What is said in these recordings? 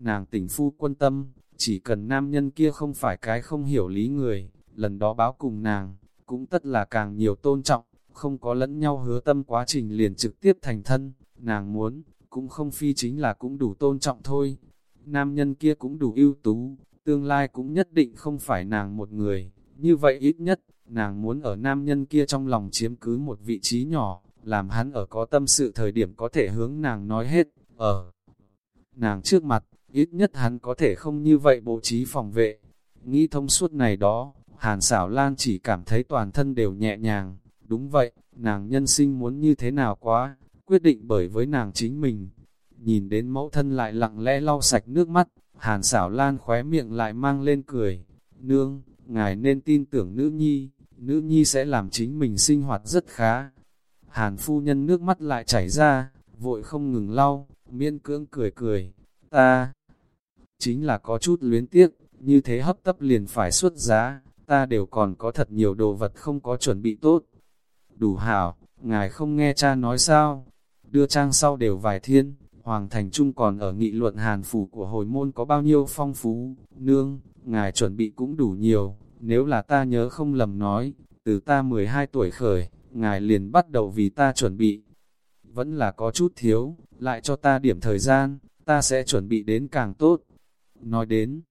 nàng tỉnh phu quân tâm, chỉ cần nam nhân kia không phải cái không hiểu lý người, lần đó báo cùng nàng, cũng tất là càng nhiều tôn trọng, không có lẫn nhau hứa tâm quá trình liền trực tiếp thành thân, nàng muốn, cũng không phi chính là cũng đủ tôn trọng thôi. Nam nhân kia cũng đủ ưu tú, tương lai cũng nhất định không phải nàng một người, như vậy ít nhất, nàng muốn ở nam nhân kia trong lòng chiếm cứ một vị trí nhỏ, làm hắn ở có tâm sự thời điểm có thể hướng nàng nói hết, ở nàng trước mặt, ít nhất hắn có thể không như vậy bố trí phòng vệ. Nghĩ thông suốt này đó, Hàn xảo Lan chỉ cảm thấy toàn thân đều nhẹ nhàng, đúng vậy, nàng nhân sinh muốn như thế nào quá, quyết định bởi với nàng chính mình. Nhìn đến mẫu thân lại lặng lẽ lau sạch nước mắt, Hàn xảo Lan khóe miệng lại mang lên cười. Nương, ngài nên tin tưởng nữ nhi, nữ nhi sẽ làm chính mình sinh hoạt rất khá. Hàn phu nhân nước mắt lại chảy ra, vội không ngừng lau, miên cưỡng cười cười. Ta, chính là có chút luyến tiếc, như thế hấp tấp liền phải xuất giá, ta đều còn có thật nhiều đồ vật không có chuẩn bị tốt. Đủ hảo, ngài không nghe cha nói sao? Đưa trang sau đều vài thiên, Hoàng Thành Trung còn ở nghị luận hàn phủ của hồi môn có bao nhiêu phong phú, nương, ngài chuẩn bị cũng đủ nhiều, nếu là ta nhớ không lầm nói, từ ta 12 tuổi khởi, ngài liền bắt đầu vì ta chuẩn bị. Vẫn là có chút thiếu, lại cho ta điểm thời gian, ta sẽ chuẩn bị đến càng tốt. Nói đến,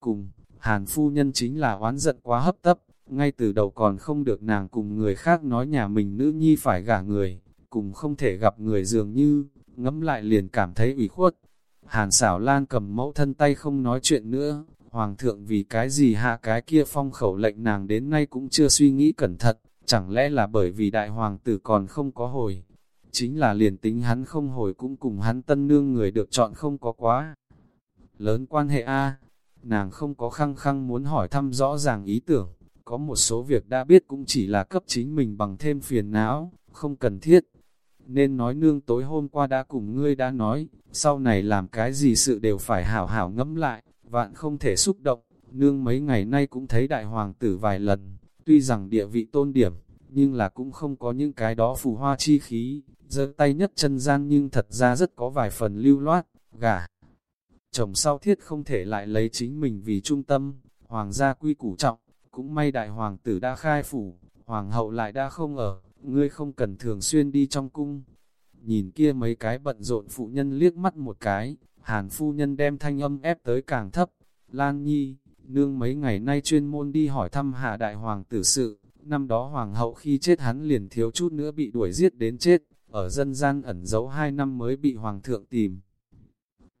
cùng, Hàn phu nhân chính là oán giận quá hấp tấp, ngay từ đầu còn không được nàng cùng người khác nói nhà mình nữ nhi phải gả người, cùng không thể gặp người dường như, ngẫm lại liền cảm thấy ủy khuất. Hàn xảo lan cầm mẫu thân tay không nói chuyện nữa, hoàng thượng vì cái gì hạ cái kia phong khẩu lệnh nàng đến nay cũng chưa suy nghĩ cẩn thận, chẳng lẽ là bởi vì đại hoàng tử còn không có hồi. Chính là liền tính hắn không hồi cũng cùng hắn tân nương người được chọn không có quá. Lớn quan hệ A, nàng không có khăng khăng muốn hỏi thăm rõ ràng ý tưởng, có một số việc đã biết cũng chỉ là cấp chính mình bằng thêm phiền não, không cần thiết. Nên nói nương tối hôm qua đã cùng ngươi đã nói, sau này làm cái gì sự đều phải hảo hảo ngẫm lại, vạn không thể xúc động. Nương mấy ngày nay cũng thấy đại hoàng tử vài lần, tuy rằng địa vị tôn điểm, nhưng là cũng không có những cái đó phù hoa chi khí, giơ tay nhất chân gian nhưng thật ra rất có vài phần lưu loát, gả. Chồng sau thiết không thể lại lấy chính mình vì trung tâm, hoàng gia quy củ trọng, cũng may đại hoàng tử đã khai phủ, hoàng hậu lại đã không ở, ngươi không cần thường xuyên đi trong cung. Nhìn kia mấy cái bận rộn phụ nhân liếc mắt một cái, hàn phu nhân đem thanh âm ép tới càng thấp. Lan Nhi, nương mấy ngày nay chuyên môn đi hỏi thăm hạ đại hoàng tử sự, năm đó hoàng hậu khi chết hắn liền thiếu chút nữa bị đuổi giết đến chết, ở dân gian ẩn giấu hai năm mới bị hoàng thượng tìm.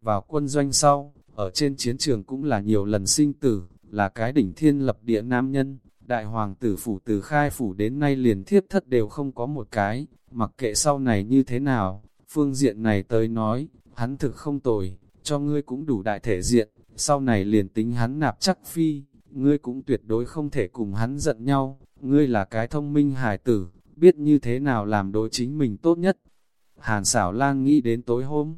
Vào quân doanh sau, ở trên chiến trường cũng là nhiều lần sinh tử, là cái đỉnh thiên lập địa nam nhân, đại hoàng tử phủ từ khai phủ đến nay liền thiếp thất đều không có một cái, mặc kệ sau này như thế nào, phương diện này tới nói, hắn thực không tồi, cho ngươi cũng đủ đại thể diện, sau này liền tính hắn nạp chắc phi, ngươi cũng tuyệt đối không thể cùng hắn giận nhau, ngươi là cái thông minh hài tử, biết như thế nào làm đối chính mình tốt nhất. Hàn xảo lang nghĩ đến tối hôm,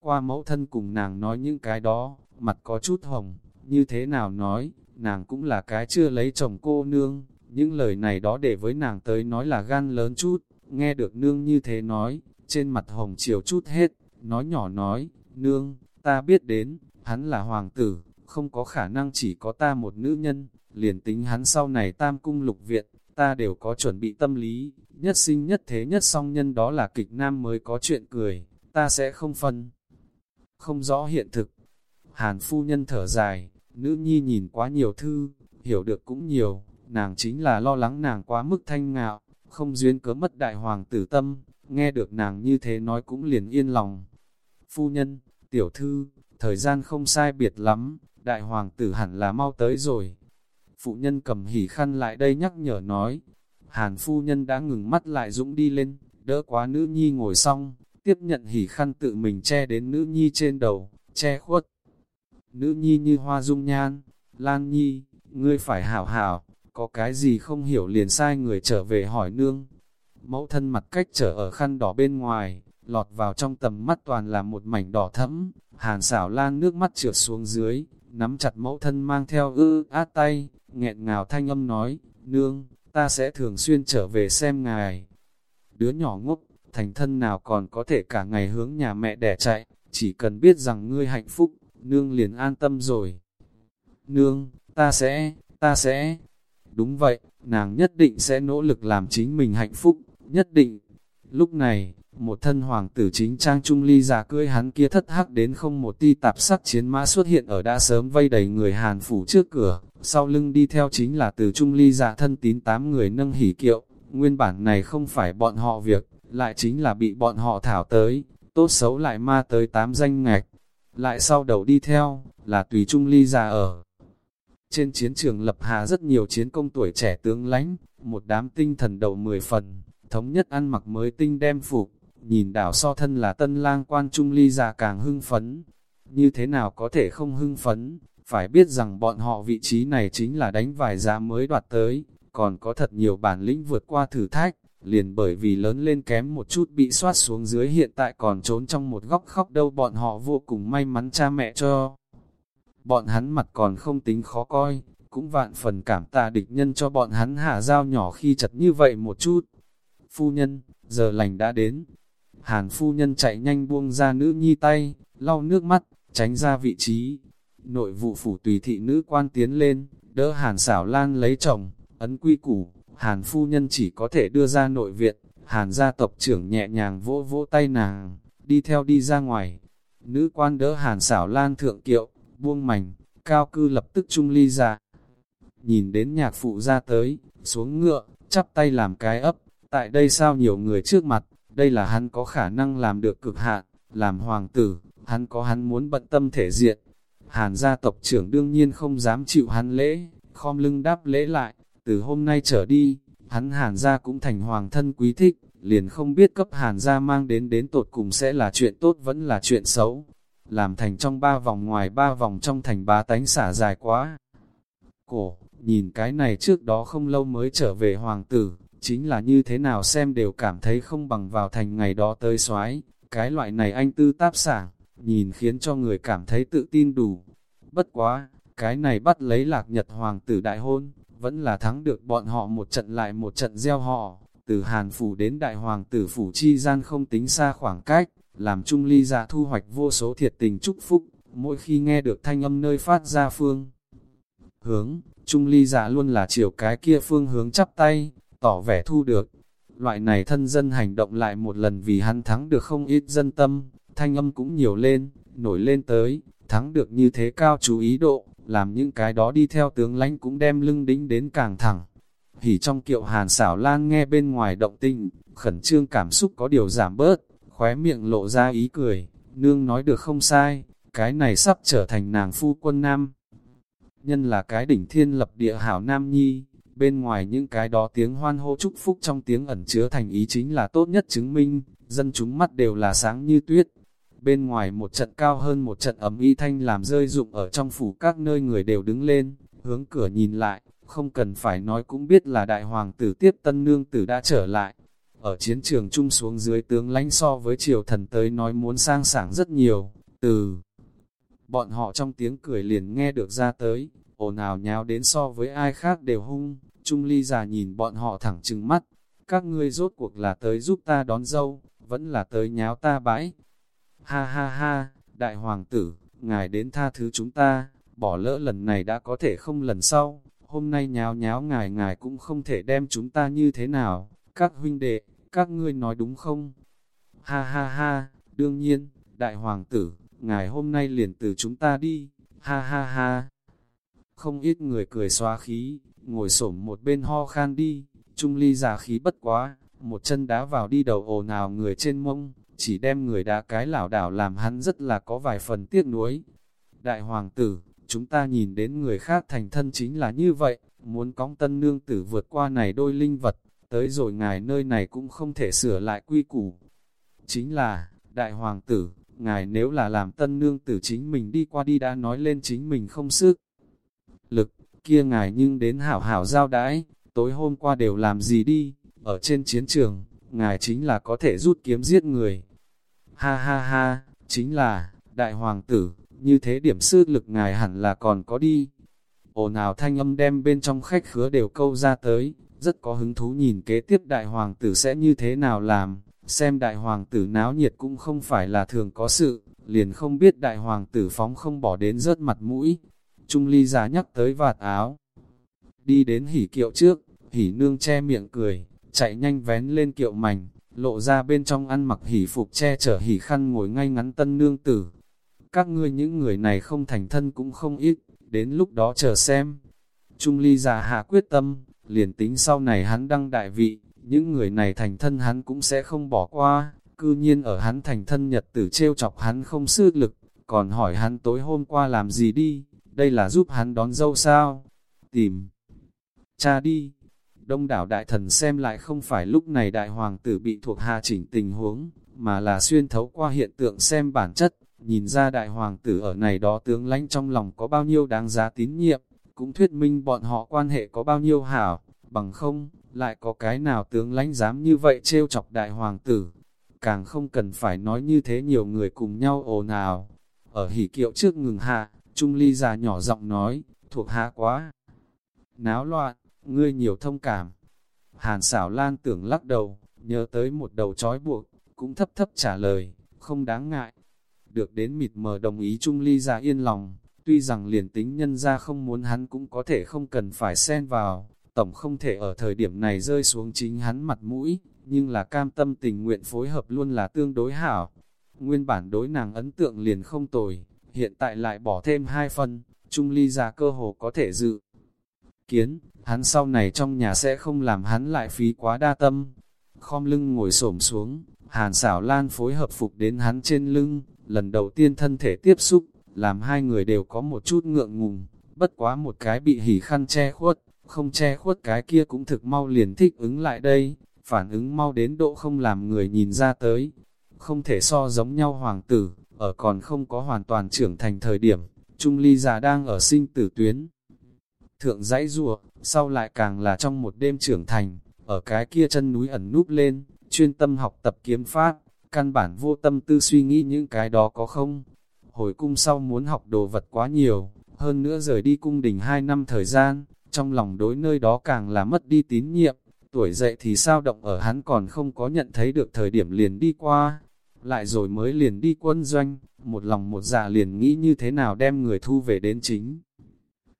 qua mẫu thân cùng nàng nói những cái đó, mặt có chút hồng, như thế nào nói, nàng cũng là cái chưa lấy chồng cô nương, những lời này đó để với nàng tới nói là gan lớn chút, nghe được nương như thế nói, trên mặt hồng chiều chút hết, nói nhỏ nói, nương, ta biết đến, hắn là hoàng tử, không có khả năng chỉ có ta một nữ nhân, liền tính hắn sau này tam cung lục viện, ta đều có chuẩn bị tâm lý, nhất sinh nhất thế nhất song nhân đó là kịch nam mới có chuyện cười, ta sẽ không phân. Không rõ hiện thực, hàn phu nhân thở dài, nữ nhi nhìn quá nhiều thư, hiểu được cũng nhiều, nàng chính là lo lắng nàng quá mức thanh ngạo, không duyên cớ mất đại hoàng tử tâm, nghe được nàng như thế nói cũng liền yên lòng. Phu nhân, tiểu thư, thời gian không sai biệt lắm, đại hoàng tử hẳn là mau tới rồi. Phụ nhân cầm hỉ khăn lại đây nhắc nhở nói, hàn phu nhân đã ngừng mắt lại dũng đi lên, đỡ quá nữ nhi ngồi xong, tiếp nhận hỉ khăn tự mình che đến nữ nhi trên đầu, che khuất. Nữ nhi như hoa dung nhan, Lan Nhi, ngươi phải hảo hảo, có cái gì không hiểu liền sai người trở về hỏi nương. Mẫu thân mặt cách trở ở khăn đỏ bên ngoài, lọt vào trong tầm mắt toàn là một mảnh đỏ thẫm, hàn xảo lan nước mắt trượt xuống dưới, nắm chặt mẫu thân mang theo ư át tay, nghẹn ngào thanh âm nói, nương, ta sẽ thường xuyên trở về xem ngài. Đứa nhỏ ngốc, thành thân nào còn có thể cả ngày hướng nhà mẹ đẻ chạy, chỉ cần biết rằng ngươi hạnh phúc, nương liền an tâm rồi. Nương, ta sẽ, ta sẽ, đúng vậy, nàng nhất định sẽ nỗ lực làm chính mình hạnh phúc, nhất định. Lúc này, một thân hoàng tử chính trang trung ly già cưỡi hắn kia thất hắc đến không một ti tạp sắc chiến mã xuất hiện ở đã sớm vây đầy người Hàn phủ trước cửa, sau lưng đi theo chính là từ trung ly giả thân tín tám người nâng hỉ kiệu, nguyên bản này không phải bọn họ việc, lại chính là bị bọn họ thảo tới, tốt xấu lại ma tới tám danh ngạch, lại sau đầu đi theo, là tùy trung ly giả ở. Trên chiến trường lập hạ rất nhiều chiến công tuổi trẻ tướng lãnh, một đám tinh thần đầu mười phần, thống nhất ăn mặc mới tinh đem phục, nhìn đảo so thân là tân lang quan trung ly già càng hưng phấn. Như thế nào có thể không hưng phấn, phải biết rằng bọn họ vị trí này chính là đánh vài giá mới đoạt tới, còn có thật nhiều bản lĩnh vượt qua thử thách, liền bởi vì lớn lên kém một chút bị soát xuống dưới hiện tại còn trốn trong một góc khóc đâu bọn họ vô cùng may mắn cha mẹ cho. Bọn hắn mặt còn không tính khó coi, cũng vạn phần cảm tạ địch nhân cho bọn hắn hạ dao nhỏ khi chật như vậy một chút. Phu nhân, giờ lành đã đến, Hàn phu nhân chạy nhanh buông ra nữ nhi tay, lau nước mắt, tránh ra vị trí. Nội vụ phủ tùy thị nữ quan tiến lên, đỡ Hàn xảo lan lấy chồng, ấn quy củ, Hàn phu nhân chỉ có thể đưa ra nội viện, Hàn gia tộc trưởng nhẹ nhàng vỗ vỗ tay nàng, đi theo đi ra ngoài. Nữ quan đỡ Hàn xảo lan thượng kiệu, buông mảnh, cao cư lập tức trung ly ra. Nhìn đến nhạc phụ ra tới, xuống ngựa, chắp tay làm cái ấp, tại đây sao nhiều người trước mặt, đây là hắn có khả năng làm được cực hạn, làm hoàng tử, hắn có hắn muốn bận tâm thể diện. Hàn gia tộc trưởng đương nhiên không dám chịu hắn lễ, khom lưng đáp lễ lại, từ hôm nay trở đi, hắn hàn gia cũng thành hoàng thân quý thích, liền không biết cấp hàn gia mang đến đến tột cùng sẽ là chuyện tốt vẫn là chuyện xấu. Làm thành trong ba vòng ngoài ba vòng trong thành bá tánh xả dài quá. Cổ, nhìn cái này trước đó không lâu mới trở về hoàng tử, chính là như thế nào xem đều cảm thấy không bằng vào thành ngày đó tới soái cái loại này anh tư táp sảng, nhìn khiến cho người cảm thấy tự tin đủ. Bất quá, cái này bắt lấy lạc nhật hoàng tử đại hôn, vẫn là thắng được bọn họ một trận lại một trận gieo họ, từ Hàn Phủ đến đại hoàng tử Phủ Chi gian không tính xa khoảng cách, làm Trung Ly dạ thu hoạch vô số thiệt tình chúc phúc, mỗi khi nghe được thanh âm nơi phát ra phương. Hướng, Trung Ly dạ luôn là chiều cái kia phương hướng chắp tay, tỏ vẻ thu được. Loại này thân dân hành động lại một lần vì hắn thắng được không ít dân tâm, thanh âm cũng nhiều lên, nổi lên tới, thắng được như thế cao chú ý độ, làm những cái đó đi theo tướng lãnh cũng đem lưng đính đến càng thẳng. Hỉ trong kiệu hàn xảo lan nghe bên ngoài động tinh, khẩn trương cảm xúc có điều giảm bớt, khóe miệng lộ ra ý cười, nương nói được không sai, cái này sắp trở thành nàng phu quân nam. Nhân là cái đỉnh thiên lập địa hảo nam nhi, Bên ngoài những cái đó tiếng hoan hô chúc phúc trong tiếng ẩn chứa thành ý chính là tốt nhất chứng minh, dân chúng mắt đều là sáng như tuyết. Bên ngoài một trận cao hơn một trận ấm y thanh làm rơi rụng ở trong phủ các nơi người đều đứng lên, hướng cửa nhìn lại, không cần phải nói cũng biết là đại hoàng tử tiếp tân nương tử đã trở lại. Ở chiến trường chung xuống dưới tướng lãnh so với triều thần tới nói muốn sang sảng rất nhiều, từ bọn họ trong tiếng cười liền nghe được ra tới, ồn ào nháo đến so với ai khác đều hung, Trung Ly già nhìn bọn họ thẳng trừng mắt, các ngươi rốt cuộc là tới giúp ta đón dâu, vẫn là tới nháo ta bãi. Ha ha ha, đại hoàng tử, ngài đến tha thứ chúng ta, bỏ lỡ lần này đã có thể không lần sau, hôm nay nháo nháo ngài ngài cũng không thể đem chúng ta như thế nào, các huynh đệ, các ngươi nói đúng không? Ha ha ha, đương nhiên, đại hoàng tử, ngài hôm nay liền từ chúng ta đi, ha ha ha. Không ít người cười xóa khí, ngồi xổm một bên ho khan đi, trung ly giả khí bất quá, một chân đá vào đi đầu ồn nào người trên mông, chỉ đem người đã cái lảo đảo làm hắn rất là có vài phần tiếc nuối. Đại hoàng tử, chúng ta nhìn đến người khác thành thân chính là như vậy, muốn cóng tân nương tử vượt qua này đôi linh vật, tới rồi ngài nơi này cũng không thể sửa lại quy củ. Chính là, đại hoàng tử, ngài nếu là làm tân nương tử chính mình đi qua đi đã nói lên chính mình không sức, lực, kia ngài nhưng đến hảo hảo giao đãi, tối hôm qua đều làm gì đi, ở trên chiến trường, ngài chính là có thể rút kiếm giết người. Ha ha ha, chính là, đại hoàng tử, như thế điểm sư lực ngài hẳn là còn có đi. Ồn nào thanh âm đem bên trong khách khứa đều câu ra tới, rất có hứng thú nhìn kế tiếp đại hoàng tử sẽ như thế nào làm, xem đại hoàng tử náo nhiệt cũng không phải là thường có sự, liền không biết đại hoàng tử phóng không bỏ đến rớt mặt mũi. Trung ly giả nhắc tới vạt áo. Đi đến hỉ kiệu trước, hỉ nương che miệng cười, chạy nhanh vén lên kiệu mảnh, lộ ra bên trong ăn mặc hỉ phục che chở hỉ khăn ngồi ngay ngắn tân nương tử. Các ngươi những người này không thành thân cũng không ít, đến lúc đó chờ xem. Trung ly già hạ quyết tâm, liền tính sau này hắn đăng đại vị, những người này thành thân hắn cũng sẽ không bỏ qua, cư nhiên ở hắn thành thân nhật tử trêu chọc hắn không sư lực, còn hỏi hắn tối hôm qua làm gì đi, đây là giúp hắn đón dâu sao? Tìm cha đi. Đông đảo đại thần xem lại không phải lúc này đại hoàng tử bị thuộc hạ chỉnh tình huống, mà là xuyên thấu qua hiện tượng xem bản chất, nhìn ra đại hoàng tử ở này đó tướng lãnh trong lòng có bao nhiêu đáng giá tín nhiệm, cũng thuyết minh bọn họ quan hệ có bao nhiêu hảo, bằng không, lại có cái nào tướng lãnh dám như vậy trêu chọc đại hoàng tử. Càng không cần phải nói như thế nhiều người cùng nhau ồn ào. Ở hỉ kiệu trước ngừng hạ, Trung Ly già nhỏ giọng nói, thuộc hạ quá. Náo loạn, ngươi nhiều thông cảm. Hàn xảo lan tưởng lắc đầu, nhớ tới một đầu trói buộc, cũng thấp thấp trả lời, không đáng ngại. Được đến mịt mờ đồng ý Trung Ly ra yên lòng, tuy rằng liền tính nhân ra không muốn hắn cũng có thể không cần phải xen vào, tổng không thể ở thời điểm này rơi xuống chính hắn mặt mũi, nhưng là cam tâm tình nguyện phối hợp luôn là tương đối hảo. Nguyên bản đối nàng ấn tượng liền không tồi, hiện tại lại bỏ thêm hai phần, Trung Ly ra cơ hồ có thể dự. Kiến, hắn sau này trong nhà sẽ không làm hắn lại phí quá đa tâm. Khom lưng ngồi xổm xuống, hàn xảo lan phối hợp phục đến hắn trên lưng, lần đầu tiên thân thể tiếp xúc, làm hai người đều có một chút ngượng ngùng, bất quá một cái bị hỉ khăn che khuất, không che khuất cái kia cũng thực mau liền thích ứng lại đây, phản ứng mau đến độ không làm người nhìn ra tới. Không thể so giống nhau hoàng tử, ở còn không có hoàn toàn trưởng thành thời điểm, Trung Ly già đang ở sinh tử tuyến. Thượng dãy rùa, sau lại càng là trong một đêm trưởng thành, ở cái kia chân núi ẩn núp lên, chuyên tâm học tập kiếm pháp, căn bản vô tâm tư suy nghĩ những cái đó có không. Hồi cung sau muốn học đồ vật quá nhiều, hơn nữa rời đi cung đình 2 năm thời gian, trong lòng đối nơi đó càng là mất đi tín nhiệm, tuổi dậy thì sao động ở hắn còn không có nhận thấy được thời điểm liền đi qua, lại rồi mới liền đi quân doanh, một lòng một dạ liền nghĩ như thế nào đem người thu về đến chính.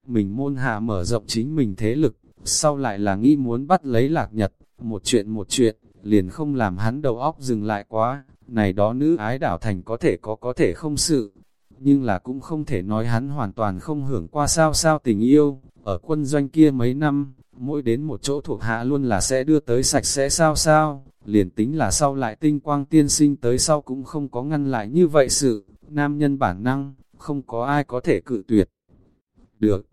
Mình môn hạ mở rộng chính mình thế lực, sau lại là nghĩ muốn bắt lấy lạc nhật, một chuyện một chuyện, liền không làm hắn đầu óc dừng lại quá, này đó nữ ái đảo thành có thể có có thể không sự, nhưng là cũng không thể nói hắn hoàn toàn không hưởng qua sao sao tình yêu, ở quân doanh kia mấy năm, mỗi đến một chỗ thuộc hạ luôn là sẽ đưa tới sạch sẽ sao sao, liền tính là sau lại tinh quang tiên sinh tới sau cũng không có ngăn lại như vậy sự, nam nhân bản năng, không có ai có thể cự tuyệt. Được,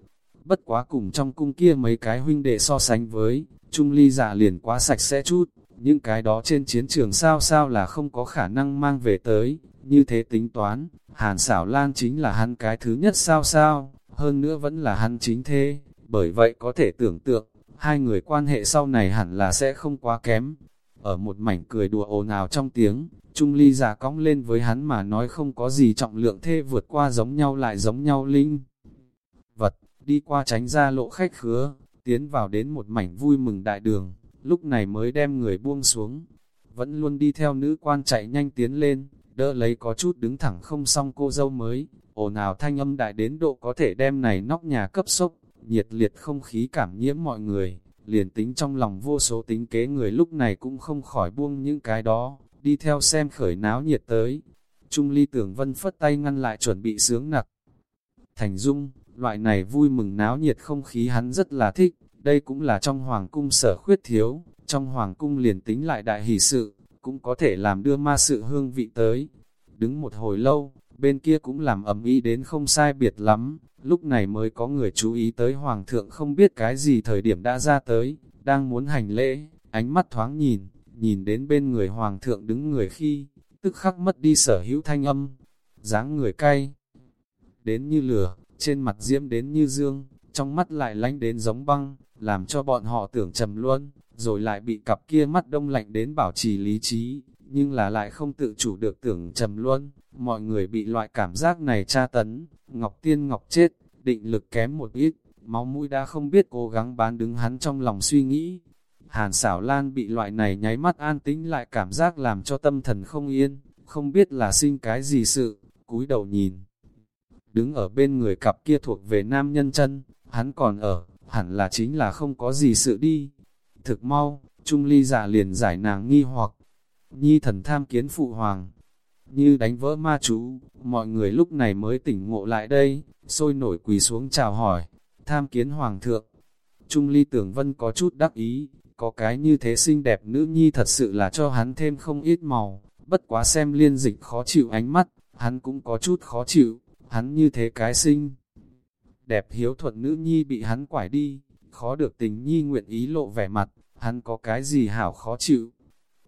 bất quá cùng trong cung kia mấy cái huynh đệ so sánh với, Trung Ly giả liền quá sạch sẽ chút, những cái đó trên chiến trường sao sao là không có khả năng mang về tới, như thế tính toán, Hàn xảo lan chính là hắn cái thứ nhất sao sao, hơn nữa vẫn là hắn chính thế, bởi vậy có thể tưởng tượng, hai người quan hệ sau này hẳn là sẽ không quá kém. Ở một mảnh cười đùa ồn ào trong tiếng, Trung Ly giả cong lên với hắn mà nói không có gì trọng lượng thê vượt qua giống nhau lại giống nhau linh. Đi qua tránh ra lộ khách khứa, tiến vào đến một mảnh vui mừng đại đường, lúc này mới đem người buông xuống. Vẫn luôn đi theo nữ quan chạy nhanh tiến lên, đỡ lấy có chút đứng thẳng không xong cô dâu mới, ồn ào thanh âm đại đến độ có thể đem này nóc nhà cấp sốc, nhiệt liệt không khí cảm nhiễm mọi người, liền tính trong lòng vô số tính kế người lúc này cũng không khỏi buông những cái đó, đi theo xem khởi náo nhiệt tới. Trung ly tưởng vân phất tay ngăn lại chuẩn bị sướng nặc. Thành dung, loại này vui mừng náo nhiệt không khí hắn rất là thích, đây cũng là trong hoàng cung sở khuyết thiếu, trong hoàng cung liền tính lại đại hỷ sự, cũng có thể làm đưa ma sự hương vị tới. Đứng một hồi lâu, bên kia cũng làm ẩm ý đến không sai biệt lắm, lúc này mới có người chú ý tới hoàng thượng không biết cái gì thời điểm đã ra tới, đang muốn hành lễ, ánh mắt thoáng nhìn, nhìn đến bên người hoàng thượng đứng người khi, tức khắc mất đi sở hữu thanh âm, dáng người cay, đến như lửa, trên mặt diễm đến như dương, trong mắt lại lánh đến giống băng, làm cho bọn họ tưởng trầm luôn, rồi lại bị cặp kia mắt đông lạnh đến bảo trì lý trí, nhưng là lại không tự chủ được tưởng trầm luôn, mọi người bị loại cảm giác này tra tấn, Ngọc Tiên Ngọc chết, định lực kém một ít, máu mũi đã không biết cố gắng bán đứng hắn trong lòng suy nghĩ. Hàn xảo lan bị loại này nháy mắt an tĩnh lại cảm giác làm cho tâm thần không yên, không biết là sinh cái gì sự, cúi đầu nhìn. Đứng ở bên người cặp kia thuộc về nam nhân chân, hắn còn ở, hẳn là chính là không có gì sự đi. Thực mau, Trung Ly giả liền giải nàng nghi hoặc, nhi thần tham kiến phụ hoàng. Như đánh vỡ ma chú, mọi người lúc này mới tỉnh ngộ lại đây, sôi nổi quỳ xuống chào hỏi, tham kiến hoàng thượng. Trung Ly tưởng vân có chút đắc ý, có cái như thế xinh đẹp nữ nhi thật sự là cho hắn thêm không ít màu, bất quá xem liên dịch khó chịu ánh mắt, hắn cũng có chút khó chịu, hắn như thế cái sinh. Đẹp hiếu thuận nữ nhi bị hắn quải đi, khó được tình nhi nguyện ý lộ vẻ mặt, hắn có cái gì hảo khó chịu.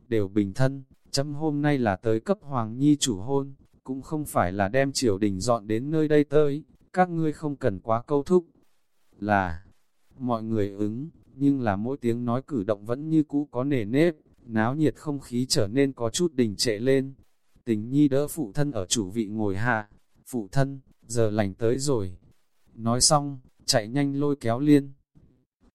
Đều bình thân, chấm hôm nay là tới cấp hoàng nhi chủ hôn, cũng không phải là đem triều đình dọn đến nơi đây tới, các ngươi không cần quá câu thúc. Là, mọi người ứng, nhưng là mỗi tiếng nói cử động vẫn như cũ có nề nếp, náo nhiệt không khí trở nên có chút đình trệ lên. Tình nhi đỡ phụ thân ở chủ vị ngồi hạ, phụ thân, giờ lành tới rồi. Nói xong, chạy nhanh lôi kéo liên.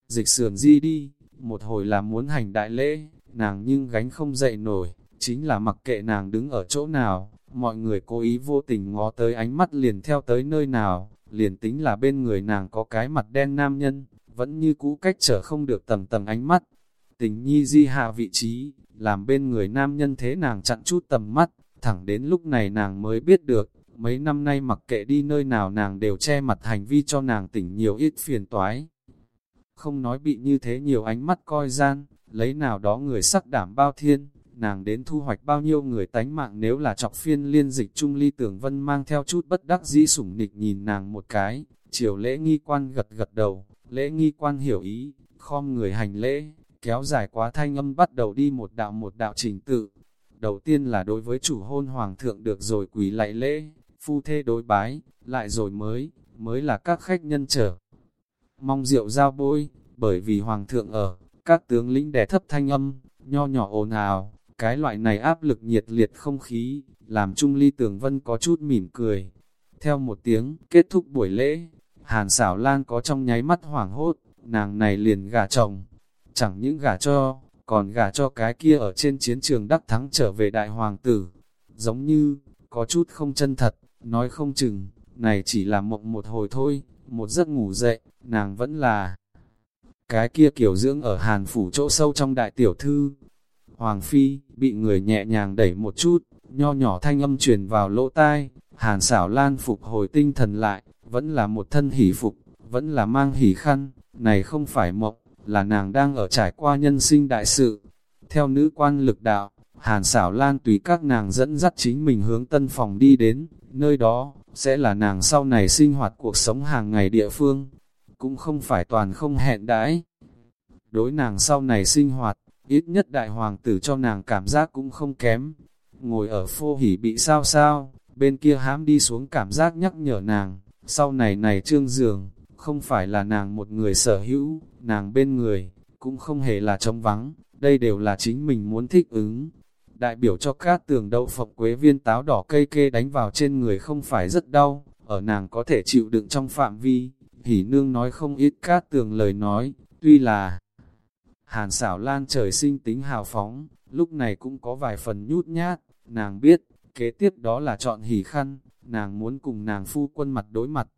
Dịch sườn di đi, một hồi là muốn hành đại lễ, nàng nhưng gánh không dậy nổi, chính là mặc kệ nàng đứng ở chỗ nào, mọi người cố ý vô tình ngó tới ánh mắt liền theo tới nơi nào, liền tính là bên người nàng có cái mặt đen nam nhân, vẫn như cũ cách trở không được tầng tầng ánh mắt. Tình nhi di hạ vị trí, làm bên người nam nhân thế nàng chặn chút tầm mắt, thẳng đến lúc này nàng mới biết được, mấy năm nay mặc kệ đi nơi nào nàng đều che mặt hành vi cho nàng tỉnh nhiều ít phiền toái. Không nói bị như thế nhiều ánh mắt coi gian, lấy nào đó người sắc đảm bao thiên, nàng đến thu hoạch bao nhiêu người tánh mạng nếu là chọc phiên liên dịch trung ly tưởng vân mang theo chút bất đắc dĩ sủng nịch nhìn nàng một cái, chiều lễ nghi quan gật gật đầu, lễ nghi quan hiểu ý, khom người hành lễ, kéo dài quá thanh âm bắt đầu đi một đạo một đạo trình tự. Đầu tiên là đối với chủ hôn hoàng thượng được rồi quỳ lạy lễ, phu thê đối bái, lại rồi mới, mới là các khách nhân trở. Mong rượu giao bôi, bởi vì hoàng thượng ở, các tướng lĩnh đè thấp thanh âm, nho nhỏ ồn ào, cái loại này áp lực nhiệt liệt không khí, làm Trung Ly Tường Vân có chút mỉm cười. Theo một tiếng, kết thúc buổi lễ, Hàn xảo Lan có trong nháy mắt hoảng hốt, nàng này liền gả chồng. Chẳng những gả cho, còn gả cho cái kia ở trên chiến trường đắc thắng trở về đại hoàng tử. Giống như, có chút không chân thật, nói không chừng, này chỉ là mộng một hồi thôi, một giấc ngủ dậy, nàng vẫn là cái kia kiểu dưỡng ở hàn phủ chỗ sâu trong đại tiểu thư. Hoàng Phi, bị người nhẹ nhàng đẩy một chút, nho nhỏ thanh âm truyền vào lỗ tai, hàn xảo lan phục hồi tinh thần lại, vẫn là một thân hỷ phục, vẫn là mang hỷ khăn, này không phải mộng, là nàng đang ở trải qua nhân sinh đại sự. Theo nữ quan lực đạo, hàn xảo lan tùy các nàng dẫn dắt chính mình hướng tân phòng đi đến, nơi đó, sẽ là nàng sau này sinh hoạt cuộc sống hàng ngày địa phương, cũng không phải toàn không hẹn đãi. Đối nàng sau này sinh hoạt, ít nhất đại hoàng tử cho nàng cảm giác cũng không kém. Ngồi ở phô hỉ bị sao sao, bên kia hám đi xuống cảm giác nhắc nhở nàng, sau này này trương giường, không phải là nàng một người sở hữu, nàng bên người, cũng không hề là trống vắng, đây đều là chính mình muốn thích ứng. Đại biểu cho các tường đậu phộng quế viên táo đỏ cây kê đánh vào trên người không phải rất đau, ở nàng có thể chịu đựng trong phạm vi, hỉ nương nói không ít cát tường lời nói, tuy là hàn xảo lan trời sinh tính hào phóng, lúc này cũng có vài phần nhút nhát, nàng biết, kế tiếp đó là chọn hỉ khăn, nàng muốn cùng nàng phu quân mặt đối mặt.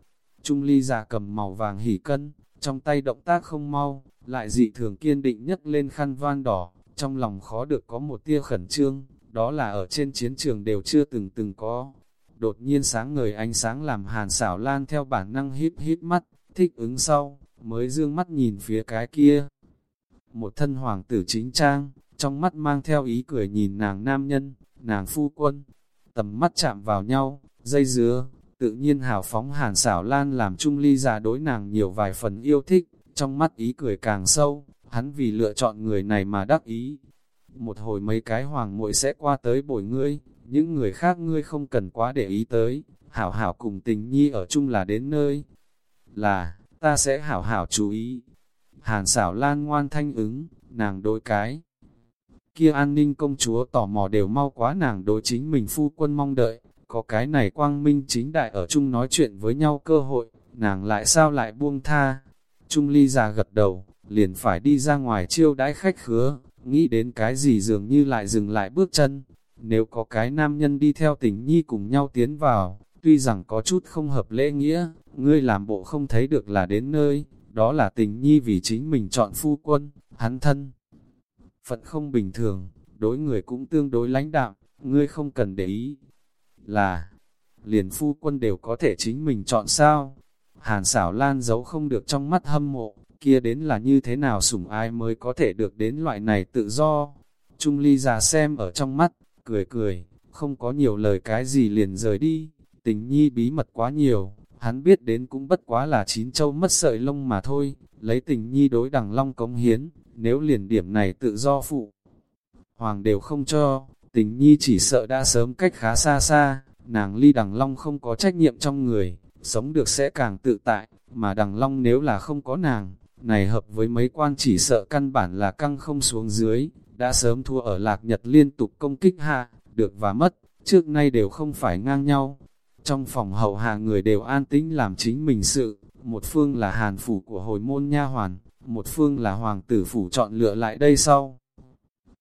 Trung ly già cầm màu vàng hỉ cân, trong tay động tác không mau, lại dị thường kiên định nhất lên khăn van đỏ, trong lòng khó được có một tia khẩn trương, đó là ở trên chiến trường đều chưa từng từng có. Đột nhiên sáng ngời ánh sáng làm hàn xảo lan theo bản năng híp híp mắt, thích ứng sau, mới dương mắt nhìn phía cái kia. Một thân hoàng tử chính trang, trong mắt mang theo ý cười nhìn nàng nam nhân, nàng phu quân, tầm mắt chạm vào nhau, dây dứa, tự nhiên hào phóng hàn xảo lan làm trung ly già đối nàng nhiều vài phần yêu thích, trong mắt ý cười càng sâu, hắn vì lựa chọn người này mà đắc ý. Một hồi mấy cái hoàng muội sẽ qua tới bồi ngươi, những người khác ngươi không cần quá để ý tới, hảo hảo cùng tình nhi ở chung là đến nơi. Là, ta sẽ hảo hảo chú ý. Hàn xảo lan ngoan thanh ứng, nàng đối cái. Kia an ninh công chúa tò mò đều mau quá nàng đối chính mình phu quân mong đợi, có cái này quang minh chính đại ở chung nói chuyện với nhau cơ hội, nàng lại sao lại buông tha. Trung ly già gật đầu, liền phải đi ra ngoài chiêu đãi khách khứa, nghĩ đến cái gì dường như lại dừng lại bước chân. Nếu có cái nam nhân đi theo tình nhi cùng nhau tiến vào, tuy rằng có chút không hợp lễ nghĩa, ngươi làm bộ không thấy được là đến nơi, đó là tình nhi vì chính mình chọn phu quân, hắn thân. Phận không bình thường, đối người cũng tương đối lãnh đạm, ngươi không cần để ý. Là, liền phu quân đều có thể chính mình chọn sao? Hàn xảo lan giấu không được trong mắt hâm mộ, kia đến là như thế nào sủng ai mới có thể được đến loại này tự do. Trung ly già xem ở trong mắt, cười cười, không có nhiều lời cái gì liền rời đi, tình nhi bí mật quá nhiều, hắn biết đến cũng bất quá là chín châu mất sợi lông mà thôi, lấy tình nhi đối đằng long cống hiến, nếu liền điểm này tự do phụ. Hoàng đều không cho, tình nhi chỉ sợ đã sớm cách khá xa xa, nàng ly đằng long không có trách nhiệm trong người, sống được sẽ càng tự tại, mà đằng long nếu là không có nàng, này hợp với mấy quan chỉ sợ căn bản là căng không xuống dưới, đã sớm thua ở lạc nhật liên tục công kích hạ, được và mất, trước nay đều không phải ngang nhau. Trong phòng hậu hạ người đều an tĩnh làm chính mình sự, một phương là hàn phủ của hồi môn nha hoàn, một phương là hoàng tử phủ chọn lựa lại đây sau.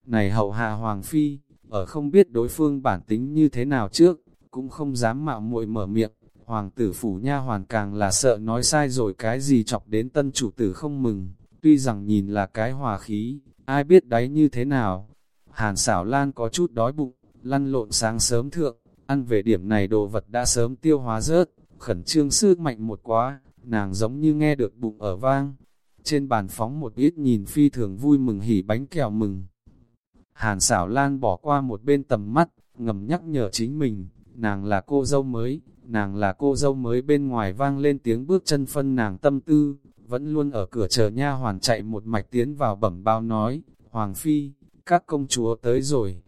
Này hậu hạ hoàng phi, ở không biết đối phương bản tính như thế nào trước, cũng không dám mạo muội mở miệng, hoàng tử phủ nha hoàn càng là sợ nói sai rồi cái gì chọc đến tân chủ tử không mừng, tuy rằng nhìn là cái hòa khí, ai biết đấy như thế nào. Hàn xảo lan có chút đói bụng, lăn lộn sáng sớm thượng, ăn về điểm này đồ vật đã sớm tiêu hóa rớt, khẩn trương sức mạnh một quá, nàng giống như nghe được bụng ở vang. Trên bàn phóng một ít nhìn phi thường vui mừng hỉ bánh kẹo mừng. Hàn xảo lan bỏ qua một bên tầm mắt, ngầm nhắc nhở chính mình, nàng là cô dâu mới, nàng là cô dâu mới bên ngoài vang lên tiếng bước chân phân nàng tâm tư, vẫn luôn ở cửa chờ nha hoàn chạy một mạch tiến vào bẩm bao nói, Hoàng Phi, các công chúa tới rồi.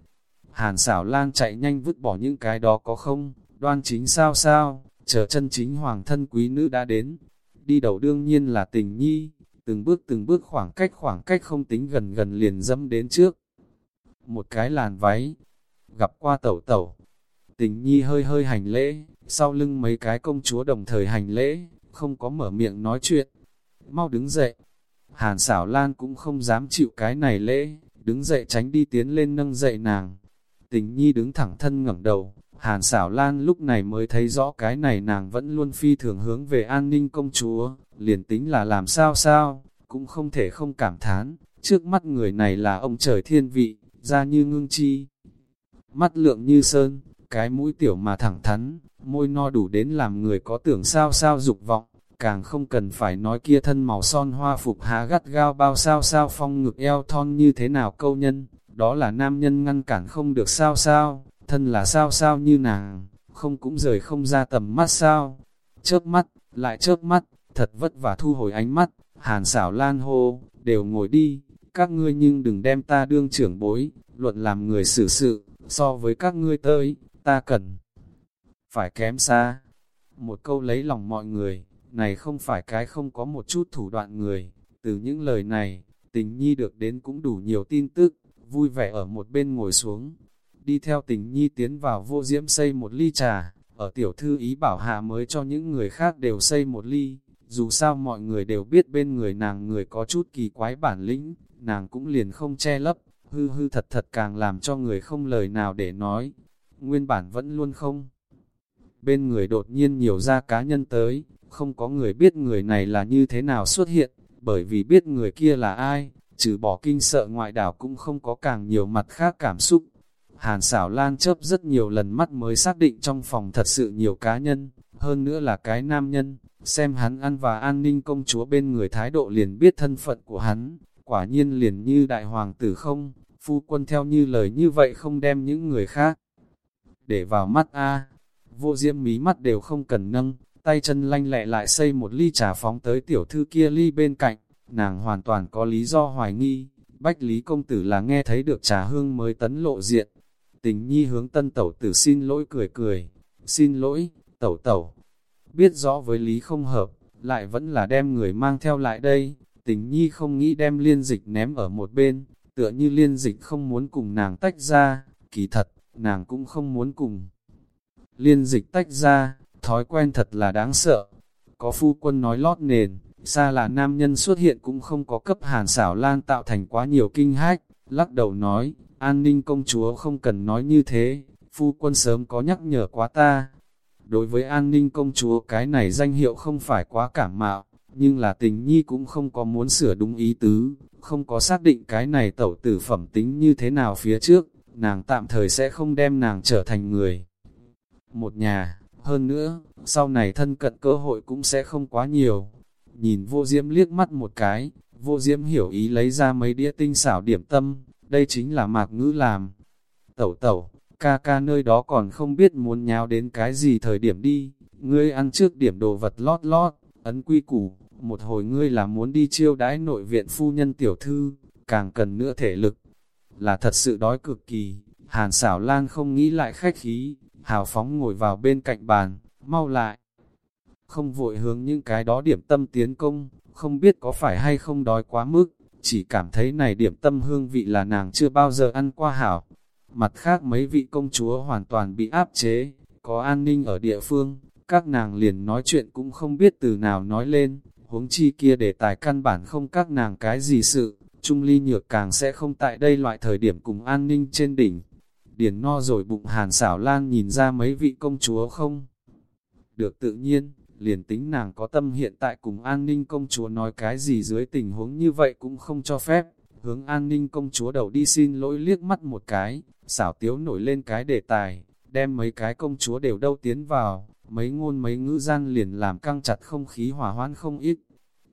Hàn xảo lang chạy nhanh vứt bỏ những cái đó có không, đoan chính sao sao, chờ chân chính hoàng thân quý nữ đã đến. Đi đầu đương nhiên là tình nhi, từng bước từng bước khoảng cách khoảng cách không tính gần gần liền dâm đến trước. Một cái làn váy, gặp qua tẩu tẩu, tình nhi hơi hơi hành lễ, sau lưng mấy cái công chúa đồng thời hành lễ, không có mở miệng nói chuyện. Mau đứng dậy. Hàn xảo lan cũng không dám chịu cái này lễ, đứng dậy tránh đi tiến lên nâng dậy nàng. Tình nhi đứng thẳng thân ngẩng đầu, hàn xảo lan lúc này mới thấy rõ cái này nàng vẫn luôn phi thường hướng về an ninh công chúa, liền tính là làm sao sao, cũng không thể không cảm thán, trước mắt người này là ông trời thiên vị, da như ngưng chi. Mắt lượng như sơn, cái mũi tiểu mà thẳng thắn, môi no đủ đến làm người có tưởng sao sao dục vọng, càng không cần phải nói kia thân màu son hoa phục há gắt gao bao sao sao phong ngực eo thon như thế nào câu nhân, đó là nam nhân ngăn cản không được sao sao, thân là sao sao như nàng, không cũng rời không ra tầm mắt sao, chớp mắt, lại chớp mắt, thật vất vả thu hồi ánh mắt, hàn xảo lan hô, đều ngồi đi, các ngươi nhưng đừng đem ta đương trưởng bối, luận làm người xử sự, so với các ngươi tới, ta cần phải kém xa. Một câu lấy lòng mọi người, này không phải cái không có một chút thủ đoạn người. Từ những lời này, tình nhi được đến cũng đủ nhiều tin tức, vui vẻ ở một bên ngồi xuống. Đi theo tình nhi tiến vào vô diễm xây một ly trà, ở tiểu thư ý bảo hạ mới cho những người khác đều xây một ly. Dù sao mọi người đều biết bên người nàng người có chút kỳ quái bản lĩnh, nàng cũng liền không che lấp, hư hư thật thật càng làm cho người không lời nào để nói. Nguyên bản vẫn luôn không. Bên người đột nhiên nhiều ra cá nhân tới, không có người biết người này là như thế nào xuất hiện, bởi vì biết người kia là ai, trừ bỏ kinh sợ ngoại đảo cũng không có càng nhiều mặt khác cảm xúc. Hàn xảo lan chớp rất nhiều lần mắt mới xác định trong phòng thật sự nhiều cá nhân, hơn nữa là cái nam nhân, xem hắn ăn và an ninh công chúa bên người thái độ liền biết thân phận của hắn, quả nhiên liền như đại hoàng tử không, phu quân theo như lời như vậy không đem những người khác. Để vào mắt A, vô diêm mí mắt đều không cần nâng, tay chân lanh lẹ lại xây một ly trà phóng tới tiểu thư kia ly bên cạnh, nàng hoàn toàn có lý do hoài nghi, bách lý công tử là nghe thấy được trà hương mới tấn lộ diện. Tình nhi hướng tân tẩu tử xin lỗi cười cười, xin lỗi, tẩu tẩu, biết rõ với lý không hợp, lại vẫn là đem người mang theo lại đây, tình nhi không nghĩ đem liên dịch ném ở một bên, tựa như liên dịch không muốn cùng nàng tách ra, kỳ thật, nàng cũng không muốn cùng. Liên dịch tách ra, thói quen thật là đáng sợ. Có phu quân nói lót nền, xa là nam nhân xuất hiện cũng không có cấp hàn xảo lan tạo thành quá nhiều kinh hách, lắc đầu nói, an ninh công chúa không cần nói như thế, phu quân sớm có nhắc nhở quá ta. Đối với an ninh công chúa cái này danh hiệu không phải quá cảm mạo, nhưng là tình nhi cũng không có muốn sửa đúng ý tứ, không có xác định cái này tẩu tử phẩm tính như thế nào phía trước, nàng tạm thời sẽ không đem nàng trở thành người. Một nhà, hơn nữa, sau này thân cận cơ hội cũng sẽ không quá nhiều. Nhìn vô diễm liếc mắt một cái, vô diễm hiểu ý lấy ra mấy đĩa tinh xảo điểm tâm, đây chính là mạc ngữ làm. Tẩu tẩu, ca ca nơi đó còn không biết muốn nháo đến cái gì thời điểm đi, ngươi ăn trước điểm đồ vật lót lót, ấn quy củ, một hồi ngươi là muốn đi chiêu đãi nội viện phu nhân tiểu thư, càng cần nữa thể lực, là thật sự đói cực kỳ, hàn xảo lan không nghĩ lại khách khí, hào phóng ngồi vào bên cạnh bàn, mau lại. Không vội hướng những cái đó điểm tâm tiến công, không biết có phải hay không đói quá mức, chỉ cảm thấy này điểm tâm hương vị là nàng chưa bao giờ ăn qua hảo. Mặt khác mấy vị công chúa hoàn toàn bị áp chế, có an ninh ở địa phương, các nàng liền nói chuyện cũng không biết từ nào nói lên, huống chi kia để tài căn bản không các nàng cái gì sự, Trung Ly Nhược càng sẽ không tại đây loại thời điểm cùng an ninh trên đỉnh. Điền no rồi bụng hàn xảo lan nhìn ra mấy vị công chúa không? Được tự nhiên, liền tính nàng có tâm hiện tại cùng an ninh công chúa nói cái gì dưới tình huống như vậy cũng không cho phép. Hướng an ninh công chúa đầu đi xin lỗi liếc mắt một cái, xảo tiếu nổi lên cái đề tài, đem mấy cái công chúa đều đâu tiến vào, mấy ngôn mấy ngữ gian liền làm căng chặt không khí hỏa hoãn không ít.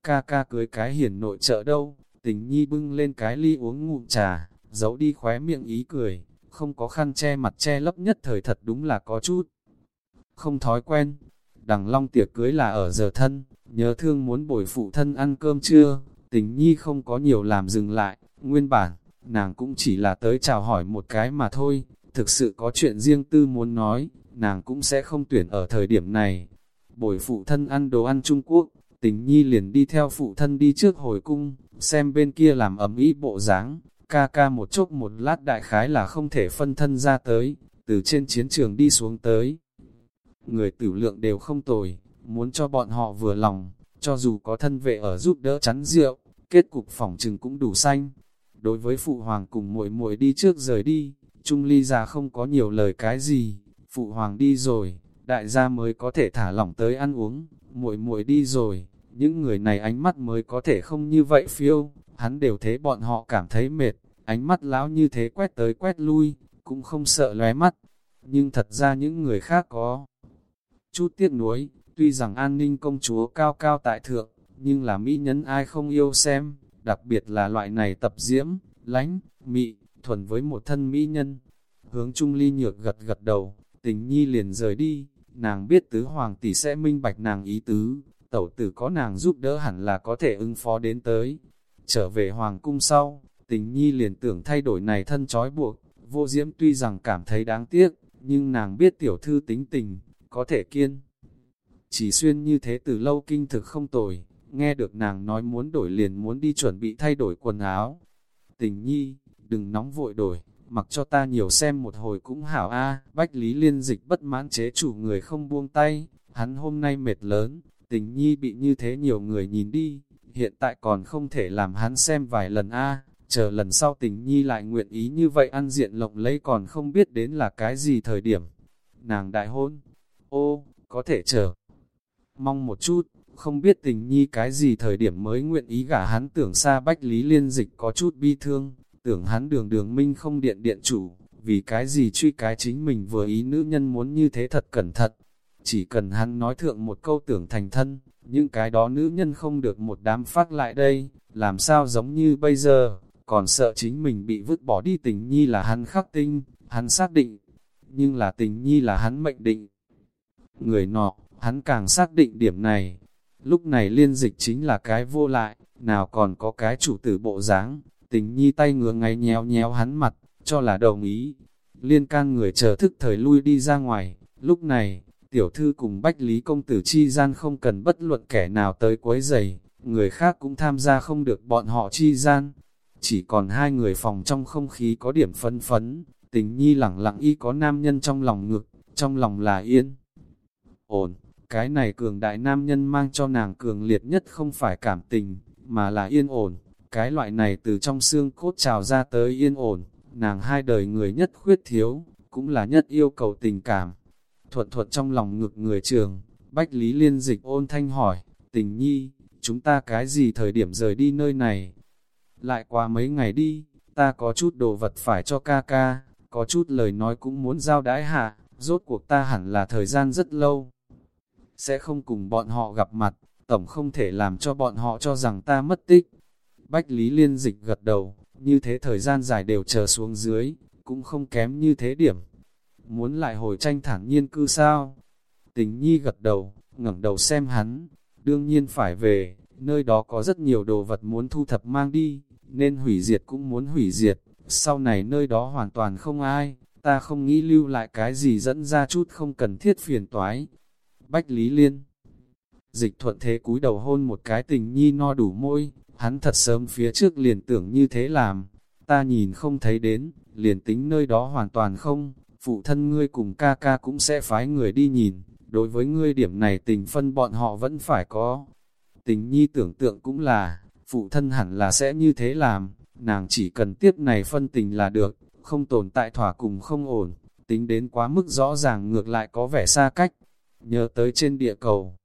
Ca ca cưới cái hiển nội trợ đâu, tình nhi bưng lên cái ly uống ngụm trà, giấu đi khóe miệng ý cười, không có khăn che mặt che lấp nhất thời thật đúng là có chút. Không thói quen, đằng long tiệc cưới là ở giờ thân, nhớ thương muốn bồi phụ thân ăn cơm trưa, tình nhi không có nhiều làm dừng lại, nguyên bản, nàng cũng chỉ là tới chào hỏi một cái mà thôi, thực sự có chuyện riêng tư muốn nói, nàng cũng sẽ không tuyển ở thời điểm này. Bồi phụ thân ăn đồ ăn Trung Quốc, tình nhi liền đi theo phụ thân đi trước hồi cung, xem bên kia làm ấm ý bộ dáng ca ca một chốc một lát đại khái là không thể phân thân ra tới, từ trên chiến trường đi xuống tới. Người tử lượng đều không tồi, muốn cho bọn họ vừa lòng, cho dù có thân vệ ở giúp đỡ chắn rượu, kết cục phòng trừng cũng đủ xanh. Đối với phụ hoàng cùng muội muội đi trước rời đi, Trung Ly già không có nhiều lời cái gì, phụ hoàng đi rồi, đại gia mới có thể thả lỏng tới ăn uống, muội muội đi rồi, những người này ánh mắt mới có thể không như vậy phiêu, hắn đều thế bọn họ cảm thấy mệt, ánh mắt lão như thế quét tới quét lui, cũng không sợ lóe mắt, nhưng thật ra những người khác có chút tiếc nuối, tuy rằng an ninh công chúa cao cao tại thượng, nhưng là mỹ nhân ai không yêu xem, đặc biệt là loại này tập diễm, lánh, mị, thuần với một thân mỹ nhân. Hướng Trung Ly nhược gật gật đầu, tình nhi liền rời đi, nàng biết tứ hoàng tỷ sẽ minh bạch nàng ý tứ, tẩu tử có nàng giúp đỡ hẳn là có thể ứng phó đến tới. Trở về hoàng cung sau, tình nhi liền tưởng thay đổi này thân trói buộc, vô diễm tuy rằng cảm thấy đáng tiếc, nhưng nàng biết tiểu thư tính tình, có thể kiên. Chỉ xuyên như thế từ lâu kinh thực không tồi, nghe được nàng nói muốn đổi liền muốn đi chuẩn bị thay đổi quần áo. Tình nhi, đừng nóng vội đổi, mặc cho ta nhiều xem một hồi cũng hảo a Bách Lý Liên dịch bất mãn chế chủ người không buông tay, hắn hôm nay mệt lớn, tình nhi bị như thế nhiều người nhìn đi, hiện tại còn không thể làm hắn xem vài lần a chờ lần sau tình nhi lại nguyện ý như vậy ăn diện lộng lấy còn không biết đến là cái gì thời điểm. Nàng đại hôn, ô, có thể chờ. Mong một chút, không biết tình nhi cái gì thời điểm mới nguyện ý gả hắn tưởng xa bách lý liên dịch có chút bi thương, tưởng hắn đường đường minh không điện điện chủ, vì cái gì truy cái chính mình vừa ý nữ nhân muốn như thế thật cẩn thận. Chỉ cần hắn nói thượng một câu tưởng thành thân, những cái đó nữ nhân không được một đám phát lại đây, làm sao giống như bây giờ, còn sợ chính mình bị vứt bỏ đi tình nhi là hắn khắc tinh, hắn xác định, nhưng là tình nhi là hắn mệnh định. Người nọ, hắn càng xác định điểm này, lúc này liên dịch chính là cái vô lại, nào còn có cái chủ tử bộ dáng tình nhi tay ngứa ngay nhéo nhéo hắn mặt, cho là đồng ý. Liên can người chờ thức thời lui đi ra ngoài, lúc này, tiểu thư cùng bách lý công tử chi gian không cần bất luận kẻ nào tới quấy giày, người khác cũng tham gia không được bọn họ chi gian. Chỉ còn hai người phòng trong không khí có điểm phân phấn, tình nhi lẳng lặng y có nam nhân trong lòng ngực, trong lòng là yên. Ổn, cái này cường đại nam nhân mang cho nàng cường liệt nhất không phải cảm tình, mà là yên ổn. Cái loại này từ trong xương cốt trào ra tới yên ổn, nàng hai đời người nhất khuyết thiếu, cũng là nhất yêu cầu tình cảm thuận thuận trong lòng ngực người trường, Bách Lý Liên Dịch ôn thanh hỏi, tình nhi, chúng ta cái gì thời điểm rời đi nơi này? Lại qua mấy ngày đi, ta có chút đồ vật phải cho ca ca, có chút lời nói cũng muốn giao đãi hạ, rốt cuộc ta hẳn là thời gian rất lâu. Sẽ không cùng bọn họ gặp mặt, tổng không thể làm cho bọn họ cho rằng ta mất tích. Bách Lý Liên Dịch gật đầu, như thế thời gian dài đều chờ xuống dưới, cũng không kém như thế điểm. Muốn lại hồi tranh thẳng nhiên cư sao? Tình nhi gật đầu, ngẩng đầu xem hắn, đương nhiên phải về, nơi đó có rất nhiều đồ vật muốn thu thập mang đi, nên hủy diệt cũng muốn hủy diệt, sau này nơi đó hoàn toàn không ai, ta không nghĩ lưu lại cái gì dẫn ra chút không cần thiết phiền toái. Bách Lý Liên Dịch thuận thế cúi đầu hôn một cái tình nhi no đủ môi, hắn thật sớm phía trước liền tưởng như thế làm, ta nhìn không thấy đến, liền tính nơi đó hoàn toàn không, phụ thân ngươi cùng ca ca cũng sẽ phái người đi nhìn, đối với ngươi điểm này tình phân bọn họ vẫn phải có. Tình nhi tưởng tượng cũng là, phụ thân hẳn là sẽ như thế làm, nàng chỉ cần tiếp này phân tình là được, không tồn tại thỏa cùng không ổn, tính đến quá mức rõ ràng ngược lại có vẻ xa cách. Nhớ tới trên địa cầu.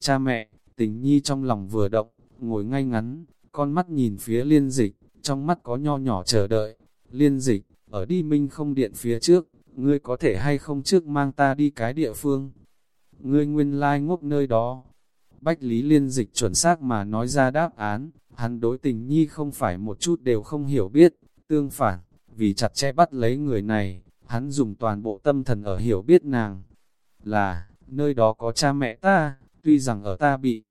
Cha mẹ, tình nhi trong lòng vừa động, ngồi ngay ngắn, con mắt nhìn phía liên dịch, trong mắt có nho nhỏ chờ đợi. Liên dịch, ở đi minh không điện phía trước, ngươi có thể hay không trước mang ta đi cái địa phương. Ngươi nguyên lai ngốc nơi đó. Bách Lý Liên dịch chuẩn xác mà nói ra đáp án, hắn đối tình nhi không phải một chút đều không hiểu biết, tương phản, vì chặt chẽ bắt lấy người này, hắn dùng toàn bộ tâm thần ở hiểu biết nàng. Là, nơi đó có cha mẹ ta, tuy rằng ở ta bị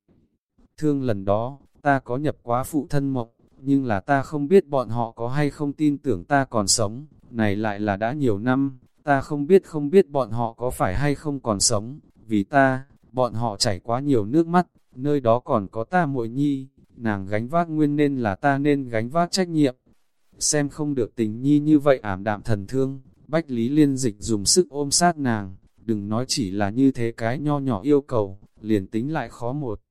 thương lần đó, ta có nhập quá phụ thân mộng, nhưng là ta không biết bọn họ có hay không tin tưởng ta còn sống, này lại là đã nhiều năm, ta không biết không biết bọn họ có phải hay không còn sống, vì ta, bọn họ chảy quá nhiều nước mắt, nơi đó còn có ta muội nhi, nàng gánh vác nguyên nên là ta nên gánh vác trách nhiệm. Xem không được tình nhi như vậy ảm đạm thần thương, Bách Lý Liên Dịch dùng sức ôm sát nàng, đừng nói chỉ là như thế cái nho nhỏ yêu cầu, liền tính lại khó một.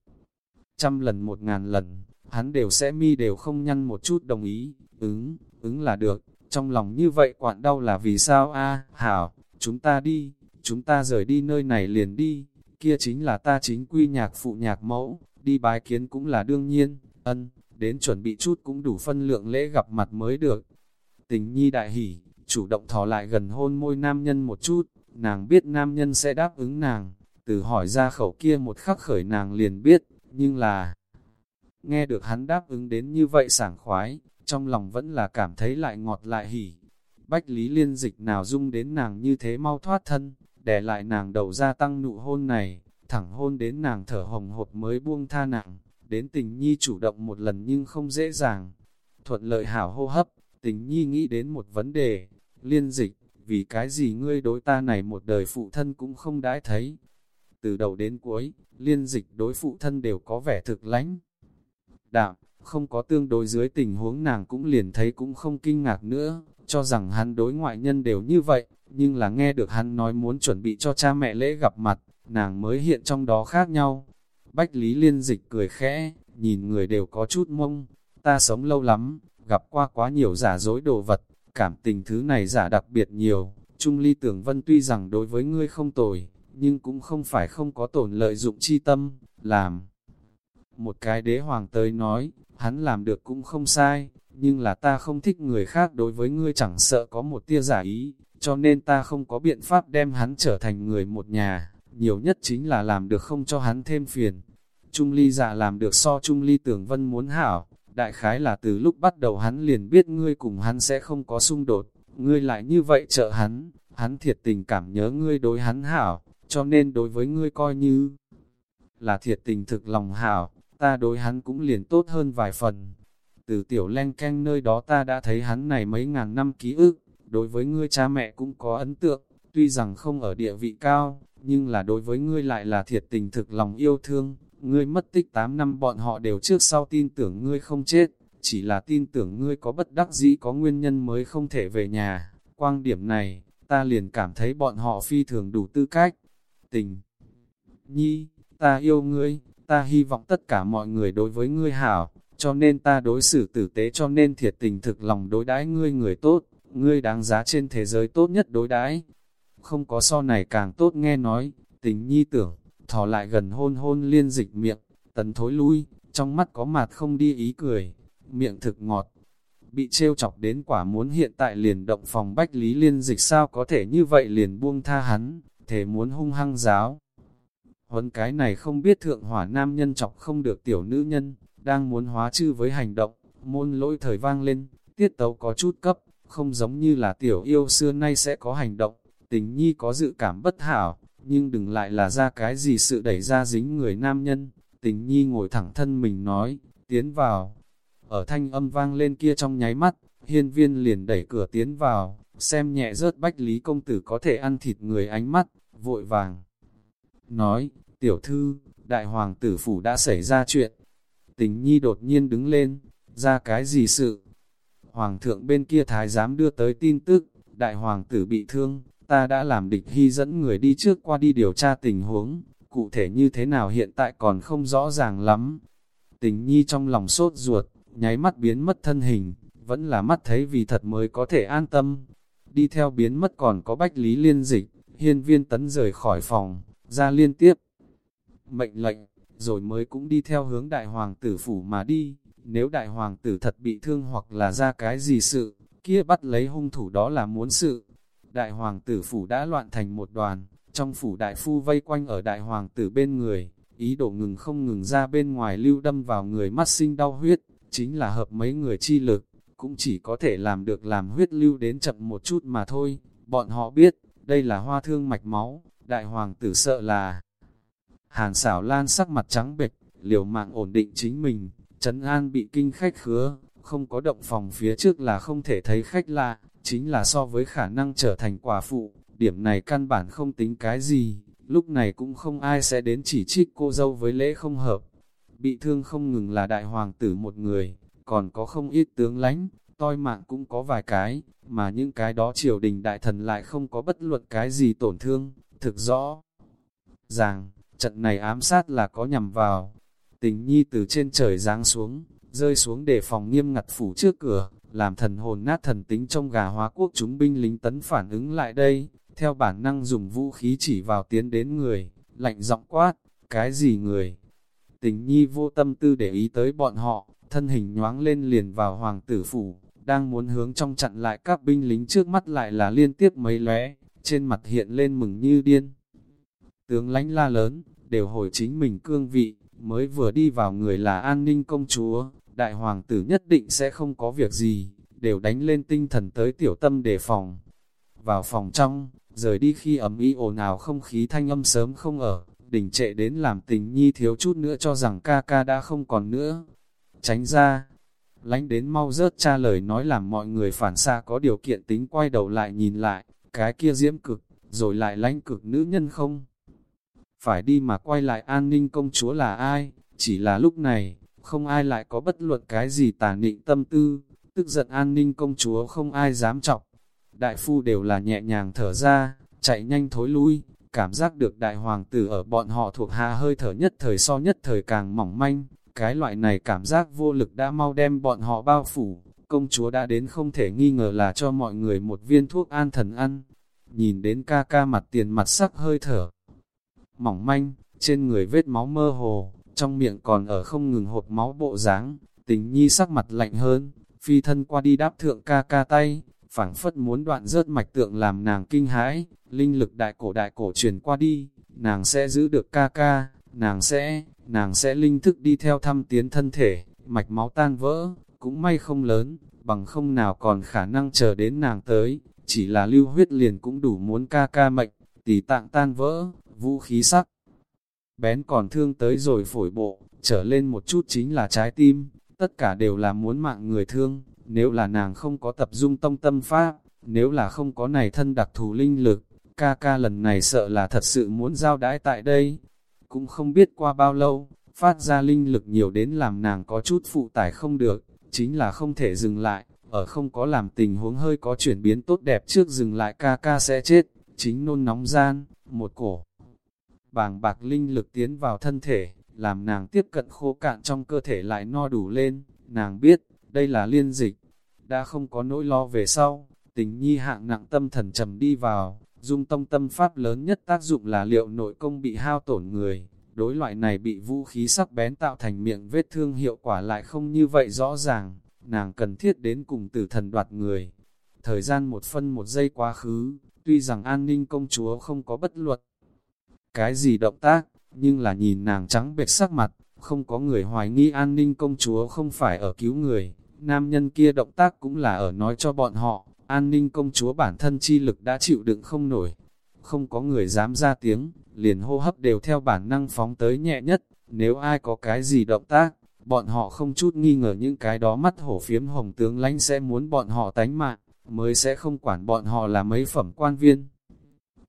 Trăm lần một ngàn lần, hắn đều sẽ mi đều không nhăn một chút đồng ý, ứng, ứng là được, trong lòng như vậy quặn đau là vì sao a hảo, chúng ta đi, chúng ta rời đi nơi này liền đi, kia chính là ta chính quy nhạc phụ nhạc mẫu, đi bái kiến cũng là đương nhiên, ân, đến chuẩn bị chút cũng đủ phân lượng lễ gặp mặt mới được. Tình nhi đại hỉ, chủ động thò lại gần hôn môi nam nhân một chút, nàng biết nam nhân sẽ đáp ứng nàng, từ hỏi ra khẩu kia một khắc khởi nàng liền biết, nhưng là... Nghe được hắn đáp ứng đến như vậy sảng khoái, trong lòng vẫn là cảm thấy lại ngọt lại hỉ. Bách Lý Liên dịch nào dung đến nàng như thế mau thoát thân, đè lại nàng đầu ra tăng nụ hôn này, thẳng hôn đến nàng thở hồng hột mới buông tha nặng, đến tình nhi chủ động một lần nhưng không dễ dàng. Thuận lợi hảo hô hấp, tình nhi nghĩ đến một vấn đề, liên dịch, vì cái gì ngươi đối ta này một đời phụ thân cũng không đãi thấy. Từ đầu đến cuối, liên dịch đối phụ thân đều có vẻ thực lánh. Đạm, không có tương đối dưới tình huống nàng cũng liền thấy cũng không kinh ngạc nữa, cho rằng hắn đối ngoại nhân đều như vậy, nhưng là nghe được hắn nói muốn chuẩn bị cho cha mẹ lễ gặp mặt, nàng mới hiện trong đó khác nhau. Bách Lý Liên Dịch cười khẽ, nhìn người đều có chút mông, ta sống lâu lắm, gặp qua quá nhiều giả dối đồ vật, cảm tình thứ này giả đặc biệt nhiều, Trung Ly Tưởng Vân tuy rằng đối với ngươi không tồi, nhưng cũng không phải không có tổn lợi dụng chi tâm, làm. Một cái đế hoàng tới nói, hắn làm được cũng không sai, nhưng là ta không thích người khác đối với ngươi chẳng sợ có một tia giả ý, cho nên ta không có biện pháp đem hắn trở thành người một nhà, nhiều nhất chính là làm được không cho hắn thêm phiền. Trung ly giả làm được so Trung ly tưởng vân muốn hảo, đại khái là từ lúc bắt đầu hắn liền biết ngươi cùng hắn sẽ không có xung đột, ngươi lại như vậy trợ hắn, hắn thiệt tình cảm nhớ ngươi đối hắn hảo, cho nên đối với ngươi coi như là thiệt tình thực lòng hảo, ta đối hắn cũng liền tốt hơn vài phần. Từ tiểu len canh nơi đó ta đã thấy hắn này mấy ngàn năm ký ức, đối với ngươi cha mẹ cũng có ấn tượng, tuy rằng không ở địa vị cao, nhưng là đối với ngươi lại là thiệt tình thực lòng yêu thương, ngươi mất tích 8 năm bọn họ đều trước sau tin tưởng ngươi không chết, chỉ là tin tưởng ngươi có bất đắc dĩ có nguyên nhân mới không thể về nhà, quang điểm này, ta liền cảm thấy bọn họ phi thường đủ tư cách. Tình Nhi, ta yêu ngươi, ta hy vọng tất cả mọi người đối với ngươi hảo, cho nên ta đối xử tử tế cho nên thiệt tình thực lòng đối đãi ngươi người tốt, ngươi đáng giá trên thế giới tốt nhất đối đãi. không có so này càng tốt nghe nói, tình nhi tưởng, thò lại gần hôn hôn liên dịch miệng, tấn thối lui, trong mắt có mặt không đi ý cười, miệng thực ngọt. Bị trêu chọc đến quả muốn hiện tại liền động phòng bách lý liên dịch sao có thể như vậy liền buông tha hắn, thể muốn hung hăng giáo. Huấn cái này không biết thượng hỏa nam nhân chọc không được tiểu nữ nhân, đang muốn hóa chư với hành động, môn lỗi thời vang lên, tiết tấu có chút cấp, không giống như là tiểu yêu xưa nay sẽ có hành động, tình nhi có dự cảm bất hảo, nhưng đừng lại là ra cái gì sự đẩy ra dính người nam nhân, tình nhi ngồi thẳng thân mình nói, tiến vào, ở thanh âm vang lên kia trong nháy mắt, hiên viên liền đẩy cửa tiến vào, xem nhẹ rớt bách lý công tử có thể ăn thịt người ánh mắt, vội vàng. Nói, tiểu thư, đại hoàng tử phủ đã xảy ra chuyện. Tình nhi đột nhiên đứng lên, ra cái gì sự? Hoàng thượng bên kia thái giám đưa tới tin tức, đại hoàng tử bị thương, ta đã làm địch hy dẫn người đi trước qua đi điều tra tình huống, cụ thể như thế nào hiện tại còn không rõ ràng lắm. Tình nhi trong lòng sốt ruột, nháy mắt biến mất thân hình, vẫn là mắt thấy vì thật mới có thể an tâm. Đi theo biến mất còn có bách lý liên dịch, hiên viên tấn rời khỏi phòng, ra liên tiếp. Mệnh lệnh, rồi mới cũng đi theo hướng đại hoàng tử phủ mà đi. Nếu đại hoàng tử thật bị thương hoặc là ra cái gì sự, kia bắt lấy hung thủ đó là muốn sự. Đại hoàng tử phủ đã loạn thành một đoàn, trong phủ đại phu vây quanh ở đại hoàng tử bên người, ý đồ ngừng không ngừng ra bên ngoài lưu đâm vào người mắt sinh đau huyết, chính là hợp mấy người chi lực, cũng chỉ có thể làm được làm huyết lưu đến chậm một chút mà thôi. Bọn họ biết, đây là hoa thương mạch máu, đại hoàng tử sợ là Hàn xảo lan sắc mặt trắng bệch, liều mạng ổn định chính mình, Trấn An bị kinh khách khứa, không có động phòng phía trước là không thể thấy khách lạ, chính là so với khả năng trở thành quả phụ, điểm này căn bản không tính cái gì, lúc này cũng không ai sẽ đến chỉ trích cô dâu với lễ không hợp. Bị thương không ngừng là đại hoàng tử một người, còn có không ít tướng lãnh, toi mạng cũng có vài cái, mà những cái đó triều đình đại thần lại không có bất luận cái gì tổn thương, thực rõ. Rằng, trận này ám sát là có nhằm vào. Tình nhi từ trên trời giáng xuống, rơi xuống để phòng nghiêm ngặt phủ trước cửa, làm thần hồn nát thần tính trong gà hóa quốc chúng binh lính tấn phản ứng lại đây, theo bản năng dùng vũ khí chỉ vào tiến đến người, lạnh giọng quát, cái gì người? Tình nhi vô tâm tư để ý tới bọn họ, thân hình nhoáng lên liền vào hoàng tử phủ, đang muốn hướng trong chặn lại các binh lính trước mắt lại là liên tiếp mấy lóe, trên mặt hiện lên mừng như điên. Tướng lãnh la lớn, đều hồi chính mình cương vị, mới vừa đi vào người là an ninh công chúa, đại hoàng tử nhất định sẽ không có việc gì, đều đánh lên tinh thần tới tiểu tâm đề phòng. Vào phòng trong, rời đi khi ấm ý ồn ào không khí thanh âm sớm không ở, đỉnh trệ đến làm tình nhi thiếu chút nữa cho rằng ca ca đã không còn nữa. Tránh ra, lánh đến mau rớt cha lời nói làm mọi người phản xa có điều kiện tính quay đầu lại nhìn lại, cái kia diễm cực, rồi lại lánh cực nữ nhân không. Phải đi mà quay lại an ninh công chúa là ai, chỉ là lúc này, không ai lại có bất luận cái gì tà nịnh tâm tư, tức giận an ninh công chúa không ai dám chọc. Đại phu đều là nhẹ nhàng thở ra, chạy nhanh thối lui, cảm giác được đại hoàng tử ở bọn họ thuộc hạ hơi thở nhất thời so nhất thời càng mỏng manh, cái loại này cảm giác vô lực đã mau đem bọn họ bao phủ, công chúa đã đến không thể nghi ngờ là cho mọi người một viên thuốc an thần ăn. Nhìn đến ca ca mặt tiền mặt sắc hơi thở, mỏng manh, trên người vết máu mơ hồ, trong miệng còn ở không ngừng hộp máu bộ dáng tình nhi sắc mặt lạnh hơn, phi thân qua đi đáp thượng ca ca tay, phảng phất muốn đoạn rớt mạch tượng làm nàng kinh hãi, linh lực đại cổ đại cổ truyền qua đi, nàng sẽ giữ được ca ca, nàng sẽ, nàng sẽ linh thức đi theo thăm tiến thân thể, mạch máu tan vỡ, cũng may không lớn, bằng không nào còn khả năng chờ đến nàng tới, chỉ là lưu huyết liền cũng đủ muốn ca ca mệnh, tỷ tạng tan vỡ, vũ khí sắc. Bén còn thương tới rồi phổi bộ, trở lên một chút chính là trái tim, tất cả đều là muốn mạng người thương, nếu là nàng không có tập dung tông tâm pháp, nếu là không có này thân đặc thù linh lực, ca ca lần này sợ là thật sự muốn giao đãi tại đây. Cũng không biết qua bao lâu, phát ra linh lực nhiều đến làm nàng có chút phụ tải không được, chính là không thể dừng lại, ở không có làm tình huống hơi có chuyển biến tốt đẹp trước dừng lại ca ca sẽ chết, chính nôn nóng gian, một cổ. Bàng bạc linh lực tiến vào thân thể, làm nàng tiếp cận khô cạn trong cơ thể lại no đủ lên, nàng biết, đây là liên dịch, đã không có nỗi lo về sau, tình nhi hạng nặng tâm thần trầm đi vào, Dung tông tâm pháp lớn nhất tác dụng là liệu nội công bị hao tổn người, đối loại này bị vũ khí sắc bén tạo thành miệng vết thương hiệu quả lại không như vậy rõ ràng, nàng cần thiết đến cùng tử thần đoạt người. Thời gian một phân một giây quá khứ, tuy rằng an ninh công chúa không có bất luật. Cái gì động tác, nhưng là nhìn nàng trắng bệch sắc mặt, không có người hoài nghi an ninh công chúa không phải ở cứu người. Nam nhân kia động tác cũng là ở nói cho bọn họ, an ninh công chúa bản thân chi lực đã chịu đựng không nổi. Không có người dám ra tiếng, liền hô hấp đều theo bản năng phóng tới nhẹ nhất, nếu ai có cái gì động tác, bọn họ không chút nghi ngờ những cái đó mắt hổ phiếm hồng tướng lãnh sẽ muốn bọn họ tánh mạng, mới sẽ không quản bọn họ là mấy phẩm quan viên.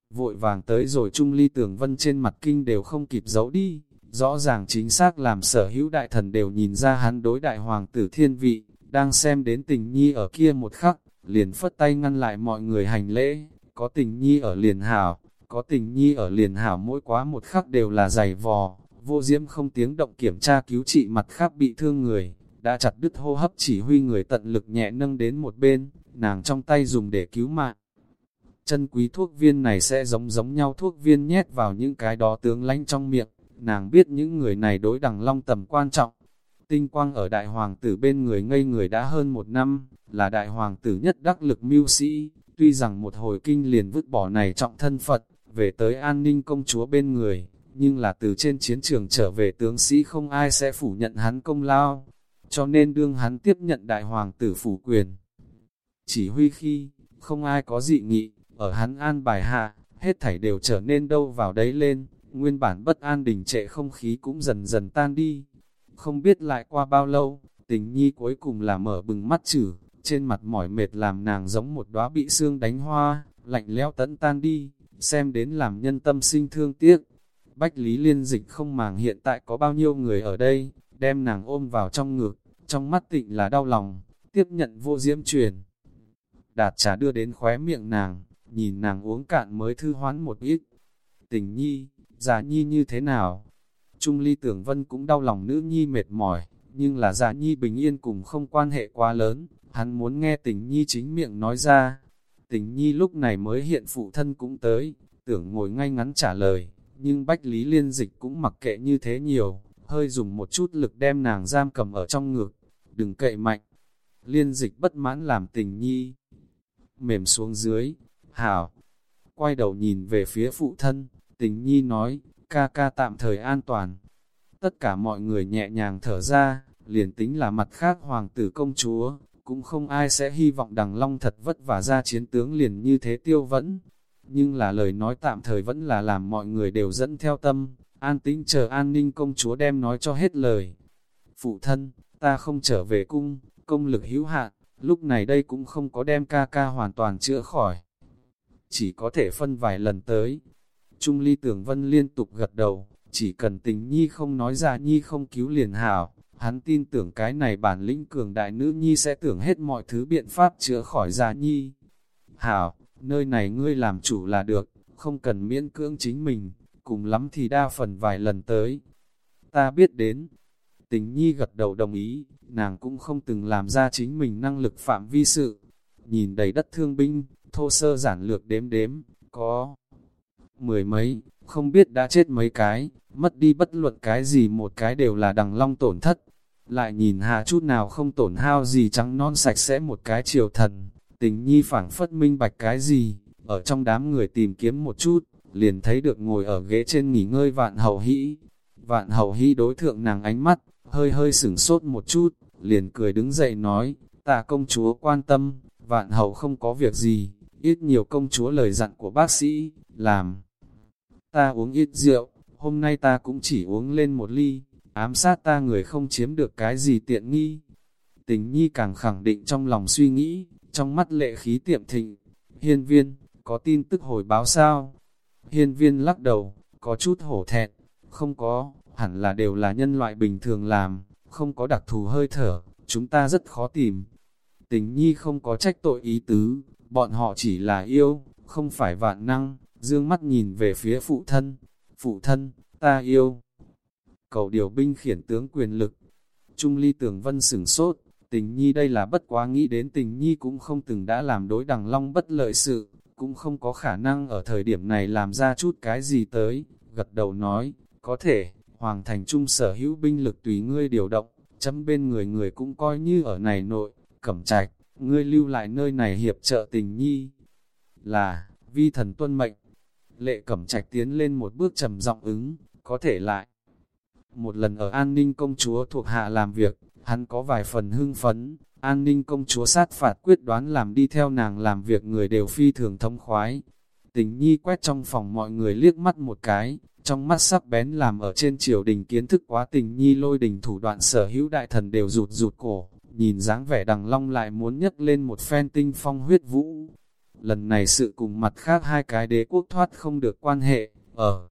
Vội vàng tới rồi Trung Ly Tường Vân trên mặt kinh đều không kịp giấu đi, rõ ràng chính xác làm sở hữu đại thần đều nhìn ra hắn đối đại hoàng tử thiên vị, đang xem đến tình nhi ở kia một khắc, liền phất tay ngăn lại mọi người hành lễ, có tình nhi ở liền hảo, có tình nhi ở liền hảo mỗi quá một khắc đều là giày vò, vô diễm không tiếng động kiểm tra cứu trị mặt khác bị thương người, đã chặt đứt hô hấp chỉ huy người tận lực nhẹ nâng đến một bên, nàng trong tay dùng để cứu mạng. Chân quý thuốc viên này sẽ giống giống nhau thuốc viên nhét vào những cái đó tướng lánh trong miệng, nàng biết những người này đối đằng long tầm quan trọng. Tinh quang ở đại hoàng tử bên người ngây người đã hơn một năm, là đại hoàng tử nhất đắc lực mưu sĩ, tuy rằng một hồi kinh liền vứt bỏ này trọng thân Phật, về tới an ninh công chúa bên người, nhưng là từ trên chiến trường trở về tướng sĩ không ai sẽ phủ nhận hắn công lao, cho nên đương hắn tiếp nhận đại hoàng tử phủ quyền. Chỉ huy khi, không ai có dị nghị, ở hắn an bài hạ, hết thảy đều trở nên đâu vào đấy lên, nguyên bản bất an đình trệ không khí cũng dần dần tan đi. Không biết lại qua bao lâu, tình nhi cuối cùng là mở bừng mắt chử, trên mặt mỏi mệt làm nàng giống một đóa bị xương đánh hoa, lạnh lẽo tẫn tan đi, xem đến làm nhân tâm sinh thương tiếc. Bách Lý Liên Dịch không màng hiện tại có bao nhiêu người ở đây, đem nàng ôm vào trong ngực, trong mắt tịnh là đau lòng, tiếp nhận vô diễm truyền. Đạt trà đưa đến khóe miệng nàng, nhìn nàng uống cạn mới thư hoán một ít. Tình nhi, già nhi như thế nào? Trung ly tưởng vân cũng đau lòng nữ nhi mệt mỏi, nhưng là già nhi bình yên cùng không quan hệ quá lớn, hắn muốn nghe tình nhi chính miệng nói ra. Tình nhi lúc này mới hiện phụ thân cũng tới, tưởng ngồi ngay ngắn trả lời, nhưng Bách Lý Liên Dịch cũng mặc kệ như thế nhiều, hơi dùng một chút lực đem nàng giam cầm ở trong ngực, đừng cậy mạnh. Liên Dịch bất mãn làm tình nhi, mềm xuống dưới, hảo, quay đầu nhìn về phía phụ thân, tình nhi nói, ca ca tạm thời an toàn. Tất cả mọi người nhẹ nhàng thở ra, liền tính là mặt khác hoàng tử công chúa, cũng không ai sẽ hy vọng đằng long thật vất vả ra chiến tướng liền như thế tiêu vẫn. Nhưng là lời nói tạm thời vẫn là làm mọi người đều dẫn theo tâm, an tĩnh chờ an ninh công chúa đem nói cho hết lời. Phụ thân, ta không trở về cung, công lực hữu hạn, lúc này đây cũng không có đem ca ca hoàn toàn chữa khỏi. Chỉ có thể phân vài lần tới. Trung ly tưởng vân liên tục gật đầu, chỉ cần tình nhi không nói ra nhi không cứu liền hảo, hắn tin tưởng cái này bản lĩnh cường đại nữ nhi sẽ tưởng hết mọi thứ biện pháp chữa khỏi già nhi. Hảo, nơi này ngươi làm chủ là được, không cần miễn cưỡng chính mình, cùng lắm thì đa phần vài lần tới. Ta biết đến, tình nhi gật đầu đồng ý, nàng cũng không từng làm ra chính mình năng lực phạm vi sự. Nhìn đầy đất thương binh, thô sơ giản lược đếm đếm, có mười mấy, không biết đã chết mấy cái, mất đi bất luận cái gì một cái đều là đằng long tổn thất. Lại nhìn hạ chút nào không tổn hao gì trắng non sạch sẽ một cái triều thần, tình nhi phảng phất minh bạch cái gì, ở trong đám người tìm kiếm một chút, liền thấy được ngồi ở ghế trên nghỉ ngơi vạn hậu hĩ. Vạn hậu hĩ đối thượng nàng ánh mắt, hơi hơi sửng sốt một chút, liền cười đứng dậy nói, ta công chúa quan tâm, vạn hậu không có việc gì, ít nhiều công chúa lời dặn của bác sĩ, làm. Ta uống ít rượu, hôm nay ta cũng chỉ uống lên một ly, ám sát ta người không chiếm được cái gì tiện nghi. Tình nhi càng khẳng định trong lòng suy nghĩ, trong mắt lệ khí tiệm thịnh. Hiên viên, có tin tức hồi báo sao? Hiên viên lắc đầu, có chút hổ thẹn, không có, hẳn là đều là nhân loại bình thường làm, không có đặc thù hơi thở, chúng ta rất khó tìm. Tình nhi không có trách tội ý tứ, bọn họ chỉ là yêu, không phải vạn năng, dương mắt nhìn về phía phụ thân. Phụ thân, ta yêu. Cầu điều binh khiển tướng quyền lực. Trung ly tưởng vân sửng sốt, tình nhi đây là bất quá nghĩ đến tình nhi cũng không từng đã làm đối đằng long bất lợi sự, cũng không có khả năng ở thời điểm này làm ra chút cái gì tới, gật đầu nói, có thể, Hoàng Thành Trung sở hữu binh lực tùy ngươi điều động, chấm bên người người cũng coi như ở này nội, cẩm trạch, ngươi lưu lại nơi này hiệp trợ tình nhi. Là, vi thần tuân mệnh, lệ cẩm trạch tiến lên một bước trầm giọng ứng, có thể lại. Một lần ở an ninh công chúa thuộc hạ làm việc, hắn có vài phần hưng phấn, an ninh công chúa sát phạt quyết đoán làm đi theo nàng làm việc người đều phi thường thông khoái. Tình nhi quét trong phòng mọi người liếc mắt một cái, trong mắt sắc bén làm ở trên triều đình kiến thức quá tình nhi lôi đình thủ đoạn sở hữu đại thần đều rụt rụt cổ, nhìn dáng vẻ đằng long lại muốn nhấc lên một phen tinh phong huyết vũ. Lần này sự cùng mặt khác hai cái đế quốc thoát không được quan hệ, ở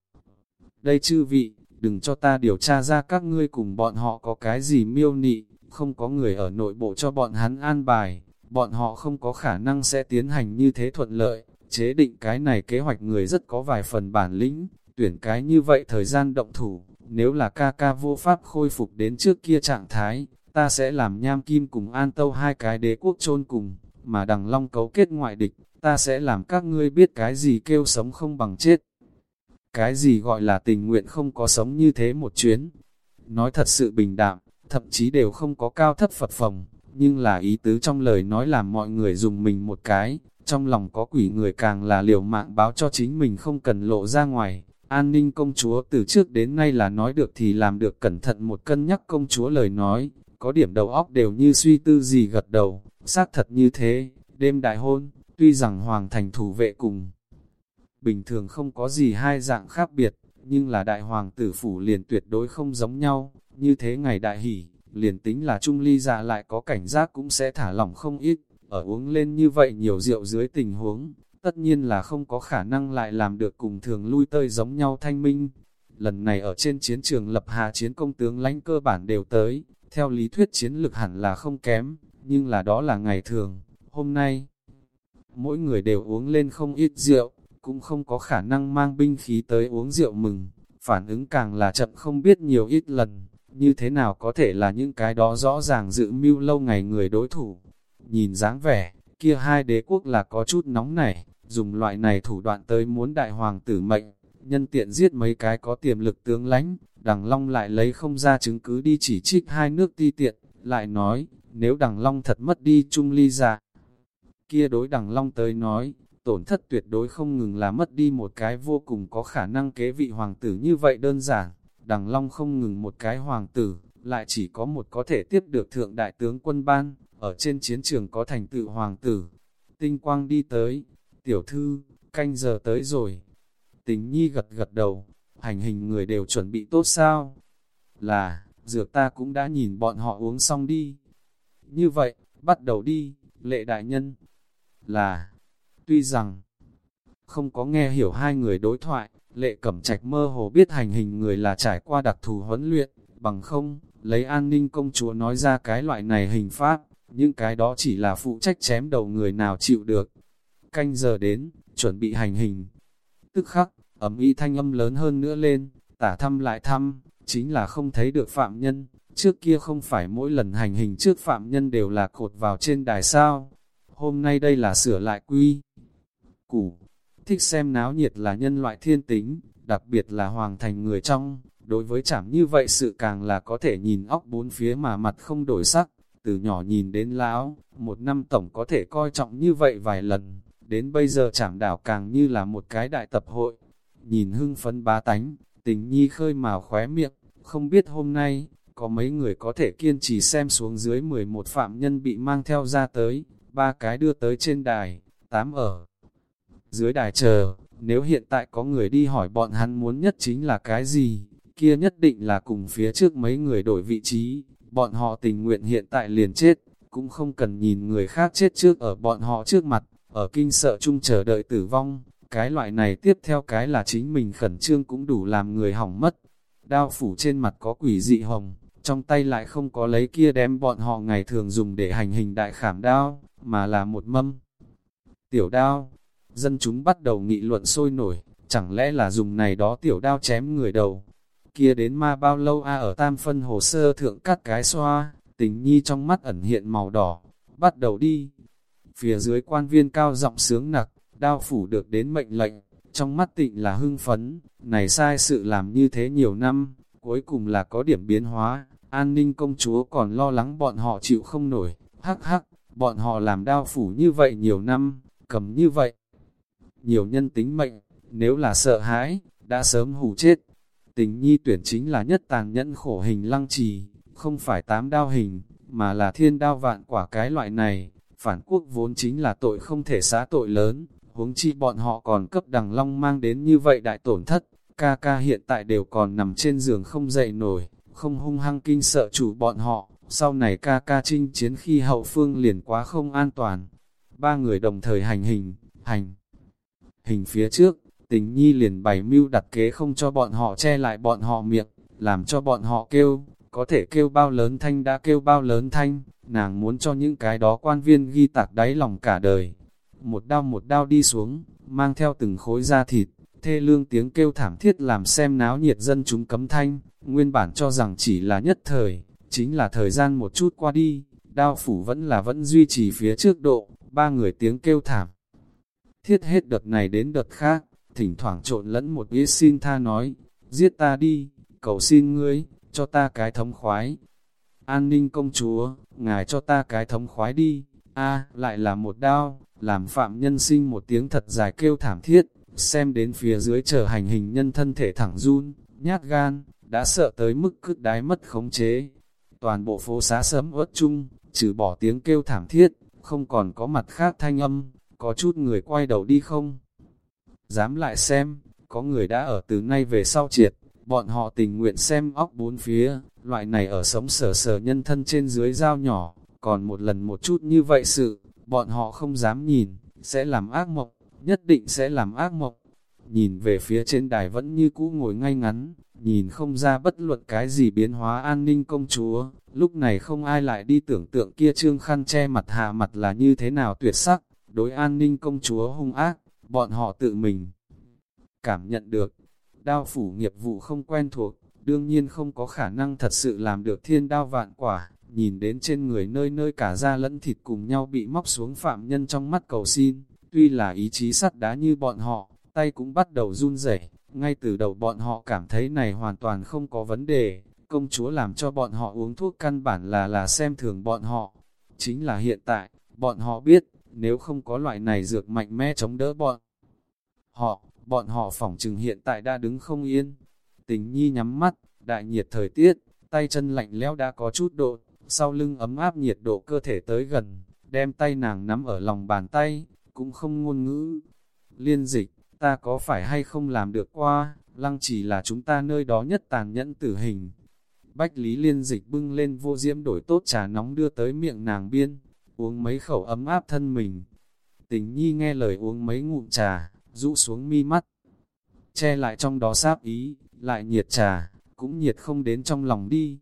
đây chư vị, đừng cho ta điều tra ra các ngươi cùng bọn họ có cái gì miêu nị, không có người ở nội bộ cho bọn hắn an bài, bọn họ không có khả năng sẽ tiến hành như thế thuận lợi, chế định cái này kế hoạch người rất có vài phần bản lĩnh, tuyển cái như vậy thời gian động thủ, nếu là ca ca vô pháp khôi phục đến trước kia trạng thái, ta sẽ làm nham kim cùng an tâu hai cái đế quốc chôn cùng, mà đằng long cấu kết ngoại địch, ta sẽ làm các ngươi biết cái gì kêu sống không bằng chết. Cái gì gọi là tình nguyện không có sống như thế một chuyến. Nói thật sự bình đạm, thậm chí đều không có cao thấp Phật phòng, nhưng là ý tứ trong lời nói làm mọi người dùng mình một cái, trong lòng có quỷ người càng là liều mạng báo cho chính mình không cần lộ ra ngoài. An ninh công chúa từ trước đến nay là nói được thì làm được cẩn thận một cân nhắc công chúa lời nói, có điểm đầu óc đều như suy tư gì gật đầu, xác thật như thế, đêm đại hôn, tuy rằng hoàng thành thủ vệ cùng. Bình thường không có gì hai dạng khác biệt, nhưng là đại hoàng tử phủ liền tuyệt đối không giống nhau, như thế ngày đại hỷ, liền tính là trung ly dạ lại có cảnh giác cũng sẽ thả lỏng không ít, ở uống lên như vậy nhiều rượu dưới tình huống, tất nhiên là không có khả năng lại làm được cùng thường lui tơi giống nhau thanh minh. Lần này ở trên chiến trường lập hạ chiến công tướng lãnh cơ bản đều tới, theo lý thuyết chiến lực hẳn là không kém, nhưng là đó là ngày thường, hôm nay. Mỗi người đều uống lên không ít rượu, cũng không có khả năng mang binh khí tới uống rượu mừng, phản ứng càng là chậm không biết nhiều ít lần, như thế nào có thể là những cái đó rõ ràng dự mưu lâu ngày người đối thủ. Nhìn dáng vẻ, kia hai đế quốc là có chút nóng nảy, dùng loại này thủ đoạn tới muốn đại hoàng tử mệnh, nhân tiện giết mấy cái có tiềm lực tướng lãnh, đằng long lại lấy không ra chứng cứ đi chỉ trích hai nước ti tiện, lại nói, nếu đằng long thật mất đi chung ly ra, kia đối đằng long tới nói, tổn thất tuyệt đối không ngừng là mất đi một cái vô cùng có khả năng kế vị hoàng tử như vậy đơn giản, đằng long không ngừng một cái hoàng tử, lại chỉ có một có thể tiếp được thượng đại tướng quân ban, ở trên chiến trường có thành tựu hoàng tử. Tinh quang đi tới, tiểu thư, canh giờ tới rồi. Tình nhi gật gật đầu, hành hình người đều chuẩn bị tốt sao? Là, dược ta cũng đã nhìn bọn họ uống xong đi. Như vậy, bắt đầu đi, lệ đại nhân. Là, tuy rằng, không có nghe hiểu hai người đối thoại, lệ cẩm trạch mơ hồ biết hành hình người là trải qua đặc thù huấn luyện, bằng không, lấy an ninh công chúa nói ra cái loại này hình pháp, những cái đó chỉ là phụ trách chém đầu người nào chịu được. Canh giờ đến, chuẩn bị hành hình. Tức khắc, ấm y thanh âm lớn hơn nữa lên, tả thăm lại thăm, chính là không thấy được phạm nhân. Trước kia không phải mỗi lần hành hình trước phạm nhân đều là cột vào trên đài sao. Hôm nay đây là sửa lại quy. Củ, thích xem náo nhiệt là nhân loại thiên tính, đặc biệt là hoàng thành người trong. Đối với chảm như vậy sự càng là có thể nhìn óc bốn phía mà mặt không đổi sắc. Từ nhỏ nhìn đến lão, một năm tổng có thể coi trọng như vậy vài lần, đến bây giờ chảm đảo càng như là một cái đại tập hội. Nhìn hưng phấn bá tánh, tình nhi khơi màu khóe miệng, không biết hôm nay, có mấy người có thể kiên trì xem xuống dưới 11 phạm nhân bị mang theo ra tới, ba cái đưa tới trên đài, tám ở dưới đài chờ, nếu hiện tại có người đi hỏi bọn hắn muốn nhất chính là cái gì, kia nhất định là cùng phía trước mấy người đổi vị trí, bọn họ tình nguyện hiện tại liền chết, cũng không cần nhìn người khác chết trước ở bọn họ trước mặt, ở kinh sợ chung chờ đợi tử vong, cái loại này tiếp theo cái là chính mình khẩn trương cũng đủ làm người hỏng mất. Đao phủ trên mặt có quỷ dị hồng, trong tay lại không có lấy kia đem bọn họ ngày thường dùng để hành hình đại khảm đao, mà là một mâm. Tiểu đao, dân chúng bắt đầu nghị luận sôi nổi, chẳng lẽ là dùng này đó tiểu đao chém người đầu, kia đến ma bao lâu a ở tam phân hồ sơ thượng cắt cái xoa, tình nhi trong mắt ẩn hiện màu đỏ, bắt đầu đi. Phía dưới quan viên cao giọng sướng nặc, đao phủ được đến mệnh lệnh, trong mắt tịnh là hưng phấn, này sai sự làm như thế nhiều năm, cuối cùng là có điểm biến hóa, an ninh công chúa còn lo lắng bọn họ chịu không nổi, hắc hắc, bọn họ làm đao phủ như vậy nhiều năm, cầm như vậy. Nhiều nhân tính mệnh, nếu là sợ hãi, đã sớm hủ chết. Tình nhi tuyển chính là nhất tàn nhẫn khổ hình lăng trì, không phải tám đao hình, mà là thiên đao vạn quả cái loại này. Phản quốc vốn chính là tội không thể xá tội lớn, huống chi bọn họ còn cấp đằng long mang đến như vậy đại tổn thất. Ca ca hiện tại đều còn nằm trên giường không dậy nổi, không hung hăng kinh sợ chủ bọn họ, sau này ca ca chinh chiến khi hậu phương liền quá không an toàn. Ba người đồng thời hành hình, hành. Hình phía trước, tình nhi liền bày mưu đặt kế không cho bọn họ che lại bọn họ miệng, làm cho bọn họ kêu, có thể kêu bao lớn thanh đã kêu bao lớn thanh, nàng muốn cho những cái đó quan viên ghi tạc đáy lòng cả đời. Một đao một đao đi xuống, mang theo từng khối da thịt, thê lương tiếng kêu thảm thiết làm xem náo nhiệt dân chúng cấm thanh, nguyên bản cho rằng chỉ là nhất thời, chính là thời gian một chút qua đi, đao phủ vẫn là vẫn duy trì phía trước độ, ba người tiếng kêu thảm. Thiết hết đợt này đến đợt khác, thỉnh thoảng trộn lẫn một ý xin tha nói, giết ta đi, cầu xin ngươi, cho ta cái thống khoái. An ninh công chúa, ngài cho ta cái thống khoái đi, a lại là một đao, làm phạm nhân sinh một tiếng thật dài kêu thảm thiết, xem đến phía dưới chờ hành hình nhân thân thể thẳng run, nhát gan, đã sợ tới mức cứt đái mất khống chế. Toàn bộ phố xá sớm ớt chung, trừ bỏ tiếng kêu thảm thiết, không còn có mặt khác thanh âm, có chút người quay đầu đi không? Dám lại xem, có người đã ở từ nay về sau triệt, bọn họ tình nguyện xem óc bốn phía, loại này ở sống sở sở nhân thân trên dưới dao nhỏ, còn một lần một chút như vậy sự, bọn họ không dám nhìn, sẽ làm ác mộng, nhất định sẽ làm ác mộng. Nhìn về phía trên đài vẫn như cũ ngồi ngay ngắn, nhìn không ra bất luận cái gì biến hóa an ninh công chúa, lúc này không ai lại đi tưởng tượng kia trương khăn che mặt hạ mặt là như thế nào tuyệt sắc, đối an ninh công chúa hung ác, bọn họ tự mình cảm nhận được. Đao phủ nghiệp vụ không quen thuộc, đương nhiên không có khả năng thật sự làm được thiên đao vạn quả, nhìn đến trên người nơi nơi cả da lẫn thịt cùng nhau bị móc xuống phạm nhân trong mắt cầu xin, tuy là ý chí sắt đá như bọn họ, tay cũng bắt đầu run rẩy. ngay từ đầu bọn họ cảm thấy này hoàn toàn không có vấn đề, công chúa làm cho bọn họ uống thuốc căn bản là là xem thường bọn họ. Chính là hiện tại, bọn họ biết, nếu không có loại này dược mạnh mẽ chống đỡ bọn họ, bọn họ phỏng trừng hiện tại đã đứng không yên. Tình nhi nhắm mắt, đại nhiệt thời tiết, tay chân lạnh lẽo đã có chút độ, sau lưng ấm áp nhiệt độ cơ thể tới gần, đem tay nàng nắm ở lòng bàn tay, cũng không ngôn ngữ. Liên dịch, ta có phải hay không làm được qua, lăng chỉ là chúng ta nơi đó nhất tàn nhẫn tử hình. Bách Lý liên dịch bưng lên vô diễm đổi tốt trà nóng đưa tới miệng nàng biên, uống mấy khẩu ấm áp thân mình. Tình nhi nghe lời uống mấy ngụm trà, rũ xuống mi mắt. Che lại trong đó sáp ý, lại nhiệt trà, cũng nhiệt không đến trong lòng đi.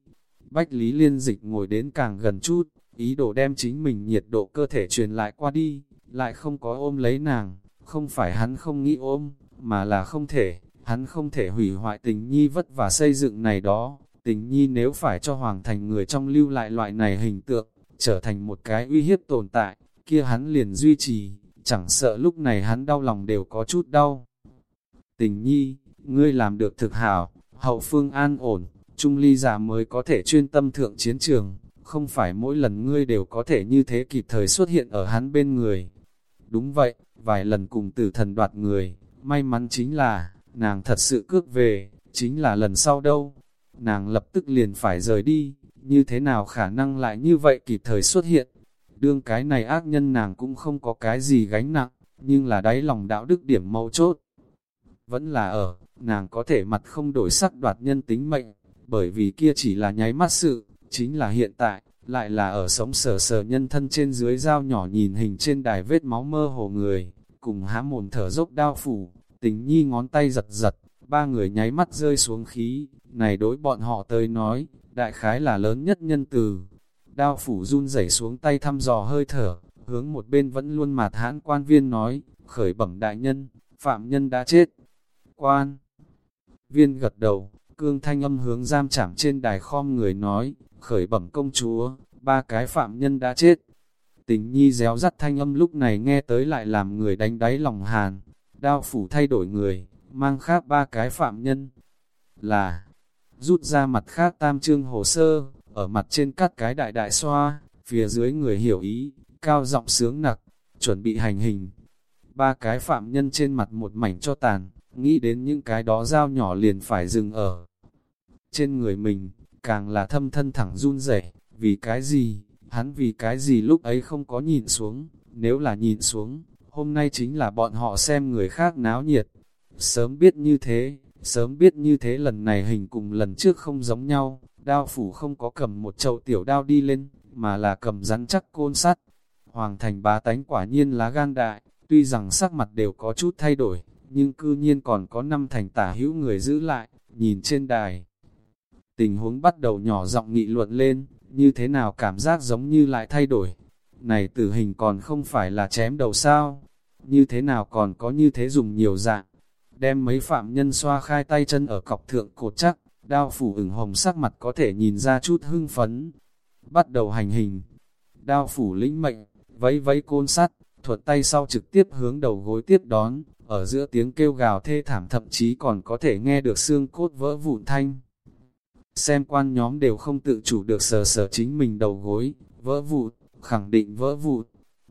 Bách Lý liên dịch ngồi đến càng gần chút, ý đồ đem chính mình nhiệt độ cơ thể truyền lại qua đi, lại không có ôm lấy nàng, không phải hắn không nghĩ ôm, mà là không thể, hắn không thể hủy hoại tình nhi vất và xây dựng này đó. Tình nhi nếu phải cho hoàng thành người trong lưu lại loại này hình tượng, trở thành một cái uy hiếp tồn tại, kia hắn liền duy trì, chẳng sợ lúc này hắn đau lòng đều có chút đau. Tình nhi, ngươi làm được thực hảo, hậu phương an ổn, trung ly giả mới có thể chuyên tâm thượng chiến trường, không phải mỗi lần ngươi đều có thể như thế kịp thời xuất hiện ở hắn bên người. Đúng vậy, vài lần cùng tử thần đoạt người, may mắn chính là, nàng thật sự cước về, chính là lần sau đâu. Nàng lập tức liền phải rời đi, như thế nào khả năng lại như vậy kịp thời xuất hiện. Đương cái này ác nhân nàng cũng không có cái gì gánh nặng, nhưng là đáy lòng đạo đức điểm mâu chốt. Vẫn là ở, nàng có thể mặt không đổi sắc đoạt nhân tính mệnh, bởi vì kia chỉ là nháy mắt sự, chính là hiện tại, lại là ở sống sờ sờ nhân thân trên dưới dao nhỏ nhìn hình trên đài vết máu mơ hồ người, cùng há mồm thở dốc đau phủ, tình nhi ngón tay giật giật, ba người nháy mắt rơi xuống khí, này đối bọn họ tới nói, đại khái là lớn nhất nhân từ. Đao phủ run rẩy xuống tay thăm dò hơi thở, hướng một bên vẫn luôn mạt hãn quan viên nói, khởi bẩm đại nhân, phạm nhân đã chết. Quan viên gật đầu, cương thanh âm hướng giam chảm trên đài khom người nói, khởi bẩm công chúa, ba cái phạm nhân đã chết. Tình nhi réo rắt thanh âm lúc này nghe tới lại làm người đánh đáy lòng hàn. Đao phủ thay đổi người, mang khác ba cái phạm nhân. Là, rút ra mặt khác tam trương hồ sơ, ở mặt trên cắt cái đại đại xoa, phía dưới người hiểu ý, cao giọng sướng nặc, chuẩn bị hành hình. Ba cái phạm nhân trên mặt một mảnh cho tàn, nghĩ đến những cái đó dao nhỏ liền phải dừng ở. Trên người mình, càng là thâm thân thẳng run rẩy vì cái gì, hắn vì cái gì lúc ấy không có nhìn xuống, nếu là nhìn xuống, hôm nay chính là bọn họ xem người khác náo nhiệt. Sớm biết như thế, sớm biết như thế lần này hình cùng lần trước không giống nhau, đao phủ không có cầm một chậu tiểu đao đi lên, mà là cầm rắn chắc côn sắt. Hoàng thành bá tánh quả nhiên lá gan đại, tuy rằng sắc mặt đều có chút thay đổi, nhưng cư nhiên còn có năm thành tả hữu người giữ lại, nhìn trên đài. Tình huống bắt đầu nhỏ giọng nghị luận lên, như thế nào cảm giác giống như lại thay đổi. Này tử hình còn không phải là chém đầu sao, như thế nào còn có như thế dùng nhiều dạng. Đem mấy phạm nhân xoa khai tay chân ở cọc thượng cột chắc, đao phủ ửng hồng sắc mặt có thể nhìn ra chút hưng phấn. Bắt đầu hành hình, đao phủ lĩnh mệnh, vẫy vẫy côn sắt, thuật tay sau trực tiếp hướng đầu gối tiếp đón, ở giữa tiếng kêu gào thê thảm thậm chí còn có thể nghe được xương cốt vỡ vụn thanh. Xem quan nhóm đều không tự chủ được sờ sờ chính mình đầu gối, vỡ vụn, khẳng định vỡ vụn.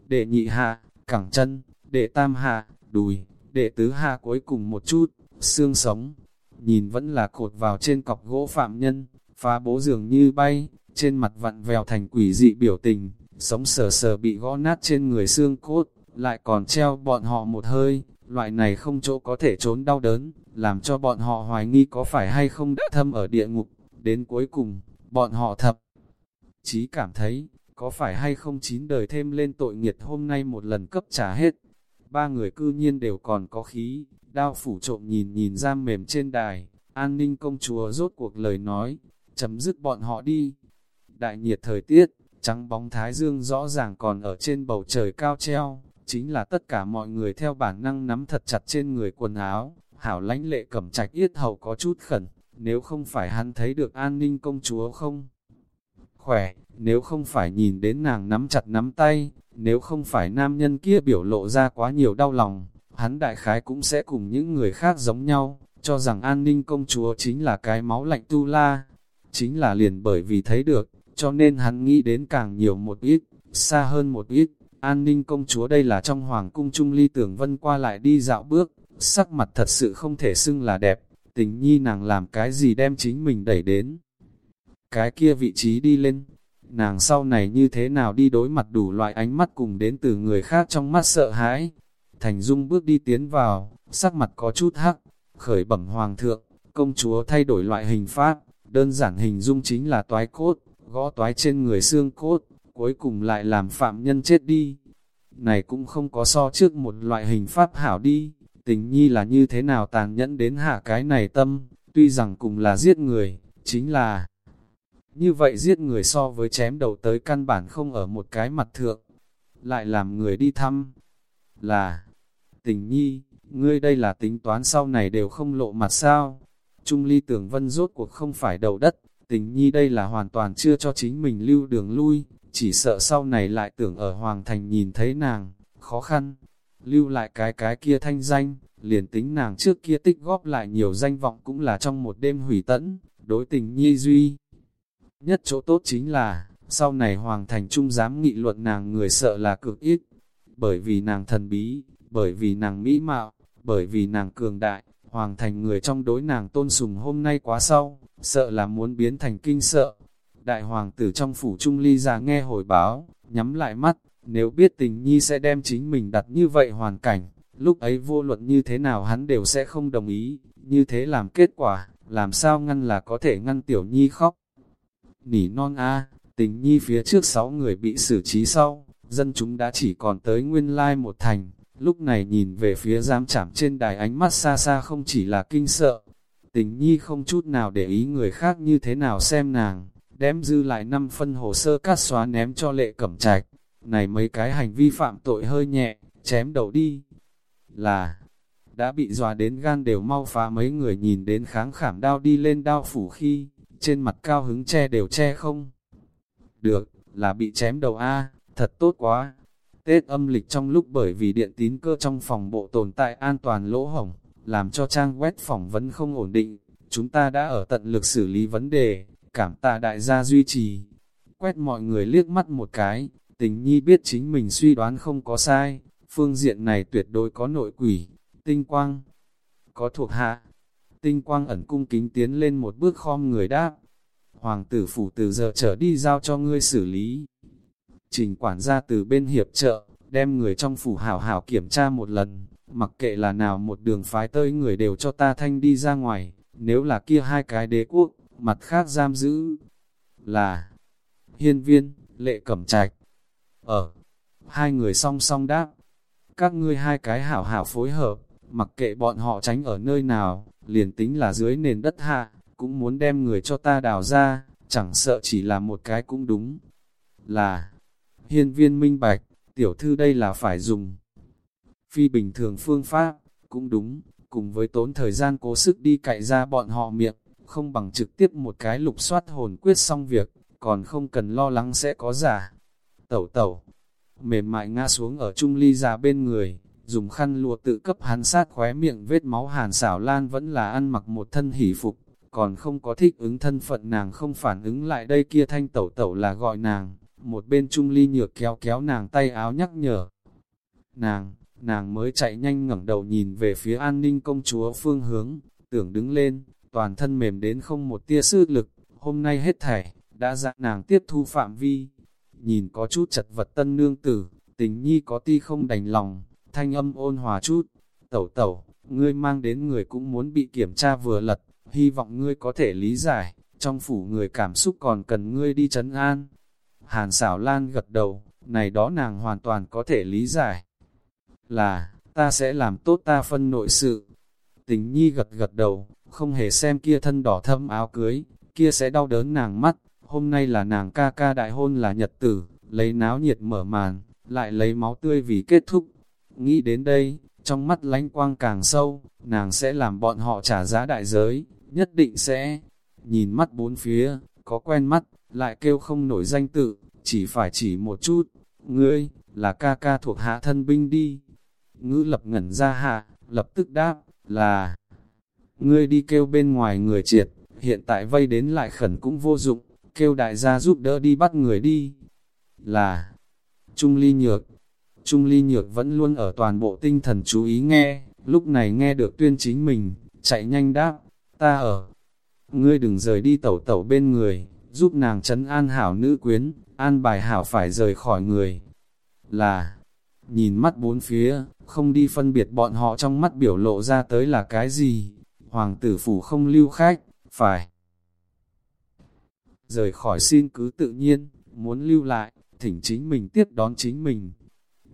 Đệ nhị hạ, cẳng chân, đệ tam hạ, đùi, đệ tứ hạ cuối cùng một chút, xương sống. Nhìn vẫn là cột vào trên cọc gỗ phạm nhân, phá bố dường như bay, trên mặt vặn vèo thành quỷ dị biểu tình, sống sờ sờ bị gõ nát trên người xương cốt, lại còn treo bọn họ một hơi, loại này không chỗ có thể trốn đau đớn, làm cho bọn họ hoài nghi có phải hay không đã thâm ở địa ngục, đến cuối cùng, bọn họ thập. Chí cảm thấy, có phải hay không chín đời thêm lên tội nghiệt hôm nay một lần cấp trả hết. Ba người cư nhiên đều còn có khí, đao phủ trộm nhìn nhìn ra mềm trên đài, an ninh công chúa rốt cuộc lời nói, chấm dứt bọn họ đi. Đại nhiệt thời tiết, trắng bóng thái dương rõ ràng còn ở trên bầu trời cao treo, chính là tất cả mọi người theo bản năng nắm thật chặt trên người quần áo, hảo lãnh lệ cẩm trạch yết hầu có chút khẩn, nếu không phải hắn thấy được an ninh công chúa không? Khỏe, nếu không phải nhìn đến nàng nắm chặt nắm tay, nếu không phải nam nhân kia biểu lộ ra quá nhiều đau lòng, hắn đại khái cũng sẽ cùng những người khác giống nhau, cho rằng an ninh công chúa chính là cái máu lạnh tu la, chính là liền bởi vì thấy được, cho nên hắn nghĩ đến càng nhiều một ít, xa hơn một ít, an ninh công chúa đây là trong hoàng cung trung ly tưởng vân qua lại đi dạo bước, sắc mặt thật sự không thể xưng là đẹp, tình nhi nàng làm cái gì đem chính mình đẩy đến. Cái kia vị trí đi lên, nàng sau này như thế nào đi đối mặt đủ loại ánh mắt cùng đến từ người khác trong mắt sợ hãi. Thành Dung bước đi tiến vào, sắc mặt có chút hắc, khởi bẩm hoàng thượng, công chúa thay đổi loại hình pháp, đơn giản hình dung chính là toái cốt, gõ toái trên người xương cốt, cuối cùng lại làm phạm nhân chết đi. Này cũng không có so trước một loại hình pháp hảo đi, tình nhi là như thế nào tàn nhẫn đến hạ cái này tâm, tuy rằng cùng là giết người, chính là như vậy giết người so với chém đầu tới căn bản không ở một cái mặt thượng, lại làm người đi thăm, là tình nhi, ngươi đây là tính toán sau này đều không lộ mặt sao, Trung ly tưởng vân rốt cuộc không phải đầu đất, tình nhi đây là hoàn toàn chưa cho chính mình lưu đường lui, chỉ sợ sau này lại tưởng ở Hoàng Thành nhìn thấy nàng, khó khăn, lưu lại cái cái kia thanh danh, liền tính nàng trước kia tích góp lại nhiều danh vọng cũng là trong một đêm hủy tẫn, đối tình nhi duy. Nhất chỗ tốt chính là, sau này Hoàng Thành Trung dám nghị luận nàng người sợ là cực ít, bởi vì nàng thần bí, bởi vì nàng mỹ mạo, bởi vì nàng cường đại, Hoàng Thành người trong đối nàng tôn sùng hôm nay quá sau, sợ là muốn biến thành kinh sợ. Đại Hoàng tử trong phủ Trung Ly ra nghe hồi báo, nhắm lại mắt, nếu biết tình nhi sẽ đem chính mình đặt như vậy hoàn cảnh, lúc ấy vô luận như thế nào hắn đều sẽ không đồng ý, như thế làm kết quả, làm sao ngăn là có thể ngăn tiểu nhi khóc. Nỉ non a tình nhi phía trước sáu người bị xử trí sau, dân chúng đã chỉ còn tới nguyên lai một thành, lúc này nhìn về phía giam chảm trên đài ánh mắt xa xa không chỉ là kinh sợ, tình nhi không chút nào để ý người khác như thế nào xem nàng, đem dư lại năm phân hồ sơ cát xóa ném cho lệ cẩm trạch, này mấy cái hành vi phạm tội hơi nhẹ, chém đầu đi, là, đã bị dọa đến gan đều mau phá mấy người nhìn đến kháng khảm đao đi lên đao phủ khi, trên mặt cao hứng che đều che không. Được, là bị chém đầu A, thật tốt quá. Tết âm lịch trong lúc bởi vì điện tín cơ trong phòng bộ tồn tại an toàn lỗ hổng, làm cho trang web phỏng vấn không ổn định, chúng ta đã ở tận lực xử lý vấn đề, cảm tạ đại gia duy trì. Quét mọi người liếc mắt một cái, tình nhi biết chính mình suy đoán không có sai, phương diện này tuyệt đối có nội quỷ, tinh quang, có thuộc hạ. Tinh quang ẩn cung kính tiến lên một bước khom người đáp. Hoàng tử phủ từ giờ trở đi giao cho ngươi xử lý. Trình quản gia từ bên hiệp trợ, đem người trong phủ hảo hảo kiểm tra một lần, mặc kệ là nào một đường phái tơi người đều cho ta thanh đi ra ngoài, nếu là kia hai cái đế quốc, mặt khác giam giữ, là hiên viên, lệ cẩm trạch. Ở, hai người song song đáp, các ngươi hai cái hảo hảo phối hợp, mặc kệ bọn họ tránh ở nơi nào, liền tính là dưới nền đất hạ, cũng muốn đem người cho ta đào ra, chẳng sợ chỉ là một cái cũng đúng. Là, hiên viên minh bạch, tiểu thư đây là phải dùng. Phi bình thường phương pháp, cũng đúng, cùng với tốn thời gian cố sức đi cậy ra bọn họ miệng, không bằng trực tiếp một cái lục soát hồn quyết xong việc, còn không cần lo lắng sẽ có giả. Tẩu tẩu, mềm mại ngã xuống ở trung ly già bên người, dùng khăn lụa tự cấp hắn sát khóe miệng vết máu hàn xảo lan vẫn là ăn mặc một thân hỷ phục, còn không có thích ứng thân phận nàng không phản ứng lại đây kia thanh tẩu tẩu là gọi nàng, một bên trung ly nhược kéo kéo nàng tay áo nhắc nhở. Nàng, nàng mới chạy nhanh ngẩng đầu nhìn về phía an ninh công chúa phương hướng, tưởng đứng lên, toàn thân mềm đến không một tia sức lực, hôm nay hết thảy, đã dặn nàng tiếp thu phạm vi. Nhìn có chút chật vật tân nương tử, tình nhi có ti không đành lòng, thanh âm ôn hòa chút. Tẩu tẩu, ngươi mang đến người cũng muốn bị kiểm tra vừa lật, hy vọng ngươi có thể lý giải, trong phủ người cảm xúc còn cần ngươi đi chấn an. Hàn xảo lan gật đầu, này đó nàng hoàn toàn có thể lý giải. Là, ta sẽ làm tốt ta phân nội sự. Tình nhi gật gật đầu, không hề xem kia thân đỏ thâm áo cưới, kia sẽ đau đớn nàng mắt. Hôm nay là nàng ca ca đại hôn là nhật tử, lấy náo nhiệt mở màn, lại lấy máu tươi vì kết thúc. Nghĩ đến đây, trong mắt lánh quang càng sâu, nàng sẽ làm bọn họ trả giá đại giới, nhất định sẽ. Nhìn mắt bốn phía, có quen mắt, lại kêu không nổi danh tự, chỉ phải chỉ một chút. Ngươi, là ca ca thuộc hạ thân binh đi. Ngữ lập ngẩn ra hạ, lập tức đáp, là... Ngươi đi kêu bên ngoài người triệt, hiện tại vây đến lại khẩn cũng vô dụng, kêu đại gia giúp đỡ đi bắt người đi. Là... Trung ly nhược, Trung Ly Nhược vẫn luôn ở toàn bộ tinh thần chú ý nghe, lúc này nghe được tuyên chính mình, chạy nhanh đáp, ta ở. Ngươi đừng rời đi tẩu tẩu bên người, giúp nàng chấn an hảo nữ quyến, an bài hảo phải rời khỏi người. Là, nhìn mắt bốn phía, không đi phân biệt bọn họ trong mắt biểu lộ ra tới là cái gì. Hoàng tử phủ không lưu khách, phải. Rời khỏi xin cứ tự nhiên, muốn lưu lại, thỉnh chính mình tiếp đón chính mình,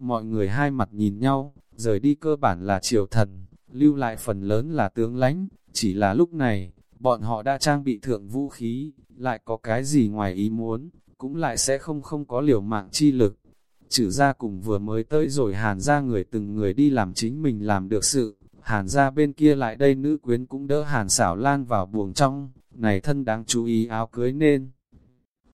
Mọi người hai mặt nhìn nhau, rời đi cơ bản là triều thần, lưu lại phần lớn là tướng lãnh, chỉ là lúc này, bọn họ đã trang bị thượng vũ khí, lại có cái gì ngoài ý muốn, cũng lại sẽ không không có liều mạng chi lực. Trừ ra cùng vừa mới tới rồi hàn ra người từng người đi làm chính mình làm được sự, hàn ra bên kia lại đây nữ quyến cũng đỡ hàn xảo lan vào buồng trong, này thân đáng chú ý áo cưới nên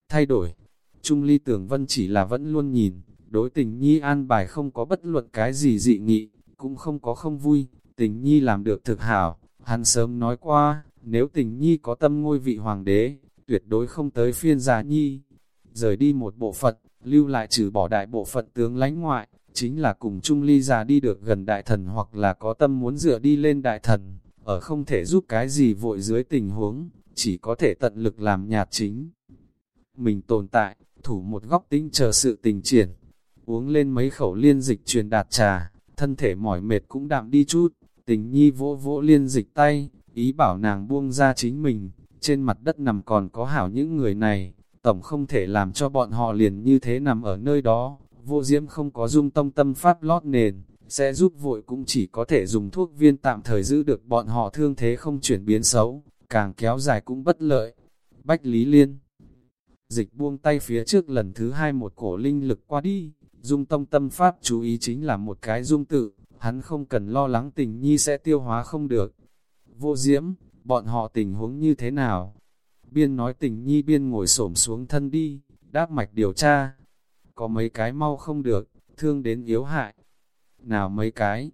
thay đổi. Trung ly tưởng vân chỉ là vẫn luôn nhìn, đối tình nhi an bài không có bất luận cái gì dị nghị, cũng không có không vui, tình nhi làm được thực hảo, hắn sớm nói qua, nếu tình nhi có tâm ngôi vị hoàng đế, tuyệt đối không tới phiên già nhi. Rời đi một bộ phận, lưu lại trừ bỏ đại bộ phận tướng lãnh ngoại, chính là cùng chung ly già đi được gần đại thần hoặc là có tâm muốn dựa đi lên đại thần, ở không thể giúp cái gì vội dưới tình huống, chỉ có thể tận lực làm nhạt chính. Mình tồn tại, thủ một góc tinh chờ sự tình triển, uống lên mấy khẩu liên dịch truyền đạt trà, thân thể mỏi mệt cũng đạm đi chút, tình nhi vỗ vỗ liên dịch tay, ý bảo nàng buông ra chính mình, trên mặt đất nằm còn có hảo những người này, tổng không thể làm cho bọn họ liền như thế nằm ở nơi đó, vô diễm không có dung tông tâm pháp lót nền, sẽ giúp vội cũng chỉ có thể dùng thuốc viên tạm thời giữ được bọn họ thương thế không chuyển biến xấu, càng kéo dài cũng bất lợi. Bách Lý Liên Dịch buông tay phía trước lần thứ hai một cổ linh lực qua đi, Dung tông tâm pháp chú ý chính là một cái dung tự, hắn không cần lo lắng tình nhi sẽ tiêu hóa không được. Vô diễm, bọn họ tình huống như thế nào? Biên nói tình nhi biên ngồi xổm xuống thân đi, đáp mạch điều tra. có mấy cái mau không được, thương đến yếu hại. Nào mấy cái,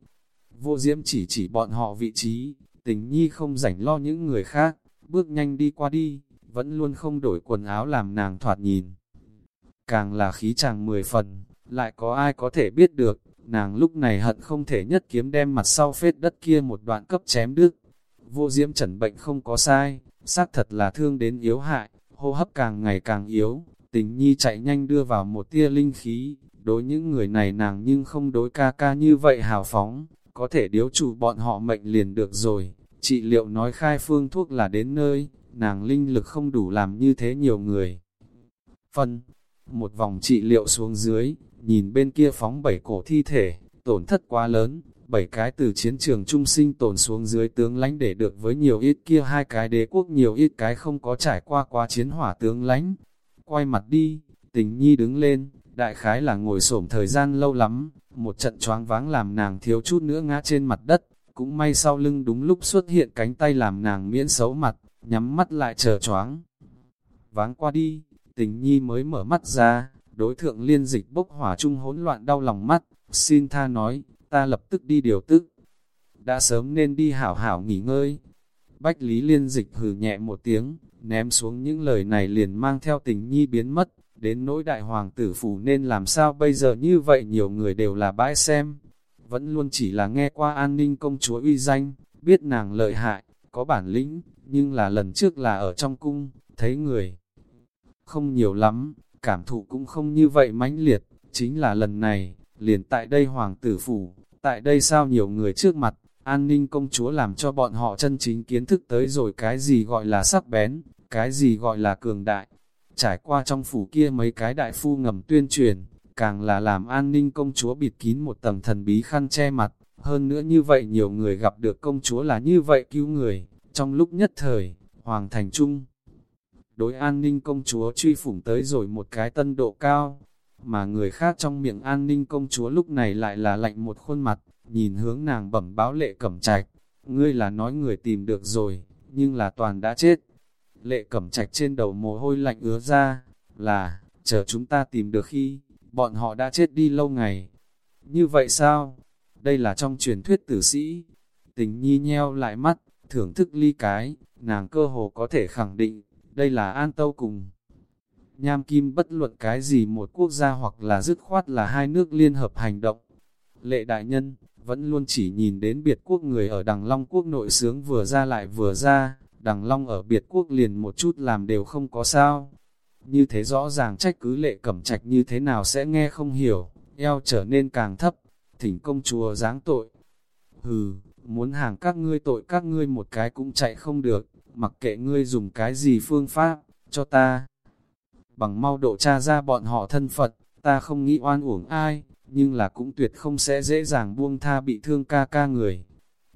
vô diễm chỉ chỉ bọn họ vị trí, tình nhi không rảnh lo những người khác, bước nhanh đi qua đi, vẫn luôn không đổi quần áo làm nàng thoạt nhìn. Càng là khí chàng mười phần, lại có ai có thể biết được, nàng lúc này hận không thể nhất kiếm đem mặt sau phết đất kia một đoạn cấp chém đứt. Vô diễm chẩn bệnh không có sai, xác thật là thương đến yếu hại, hô hấp càng ngày càng yếu, tình nhi chạy nhanh đưa vào một tia linh khí, đối những người này nàng nhưng không đối ca ca như vậy hào phóng, có thể điếu chủ bọn họ mệnh liền được rồi, trị liệu nói khai phương thuốc là đến nơi, nàng linh lực không đủ làm như thế nhiều người. Phân, một vòng trị liệu xuống dưới, nhìn bên kia phóng bảy cổ thi thể, tổn thất quá lớn, bảy cái từ chiến trường trung sinh tổn xuống dưới tướng lãnh để được với nhiều ít kia hai cái đế quốc nhiều ít cái không có trải qua quá chiến hỏa tướng lãnh. Quay mặt đi, tình nhi đứng lên, đại khái là ngồi xổm thời gian lâu lắm, một trận choáng váng làm nàng thiếu chút nữa ngã trên mặt đất, cũng may sau lưng đúng lúc xuất hiện cánh tay làm nàng miễn xấu mặt, nhắm mắt lại chờ choáng. Váng qua đi, tình nhi mới mở mắt ra, đối thượng liên dịch bốc hỏa chung hỗn loạn đau lòng mắt, xin tha nói, ta lập tức đi điều tức. Đã sớm nên đi hảo hảo nghỉ ngơi. Bách Lý liên dịch hừ nhẹ một tiếng, ném xuống những lời này liền mang theo tình nhi biến mất, đến nỗi đại hoàng tử phủ nên làm sao bây giờ như vậy nhiều người đều là bãi xem. Vẫn luôn chỉ là nghe qua an ninh công chúa uy danh, biết nàng lợi hại, có bản lĩnh, nhưng là lần trước là ở trong cung, thấy người. Không nhiều lắm, cảm thụ cũng không như vậy mãnh liệt, chính là lần này, liền tại đây hoàng tử phủ, tại đây sao nhiều người trước mặt, an ninh công chúa làm cho bọn họ chân chính kiến thức tới rồi cái gì gọi là sắc bén, cái gì gọi là cường đại. Trải qua trong phủ kia mấy cái đại phu ngầm tuyên truyền, càng là làm an ninh công chúa bịt kín một tầng thần bí khăn che mặt, hơn nữa như vậy nhiều người gặp được công chúa là như vậy cứu người, trong lúc nhất thời, Hoàng Thành Trung đối an ninh công chúa truy phủng tới rồi một cái tân độ cao, mà người khác trong miệng an ninh công chúa lúc này lại là lạnh một khuôn mặt, nhìn hướng nàng bẩm báo lệ cẩm trạch, ngươi là nói người tìm được rồi, nhưng là toàn đã chết. Lệ cẩm trạch trên đầu mồ hôi lạnh ứa ra, là, chờ chúng ta tìm được khi, bọn họ đã chết đi lâu ngày. Như vậy sao? Đây là trong truyền thuyết tử sĩ. Tình nhi nheo lại mắt, thưởng thức ly cái, nàng cơ hồ có thể khẳng định, đây là An Tâu cùng. Nham Kim bất luận cái gì một quốc gia hoặc là dứt khoát là hai nước liên hợp hành động. Lệ đại nhân, vẫn luôn chỉ nhìn đến biệt quốc người ở đằng Long quốc nội sướng vừa ra lại vừa ra, đằng Long ở biệt quốc liền một chút làm đều không có sao. Như thế rõ ràng trách cứ lệ cẩm trạch như thế nào sẽ nghe không hiểu, eo trở nên càng thấp, thỉnh công chùa giáng tội. Hừ, muốn hàng các ngươi tội các ngươi một cái cũng chạy không được mặc kệ ngươi dùng cái gì phương pháp, cho ta. Bằng mau độ tra ra bọn họ thân Phật, ta không nghĩ oan uổng ai, nhưng là cũng tuyệt không sẽ dễ dàng buông tha bị thương ca ca người.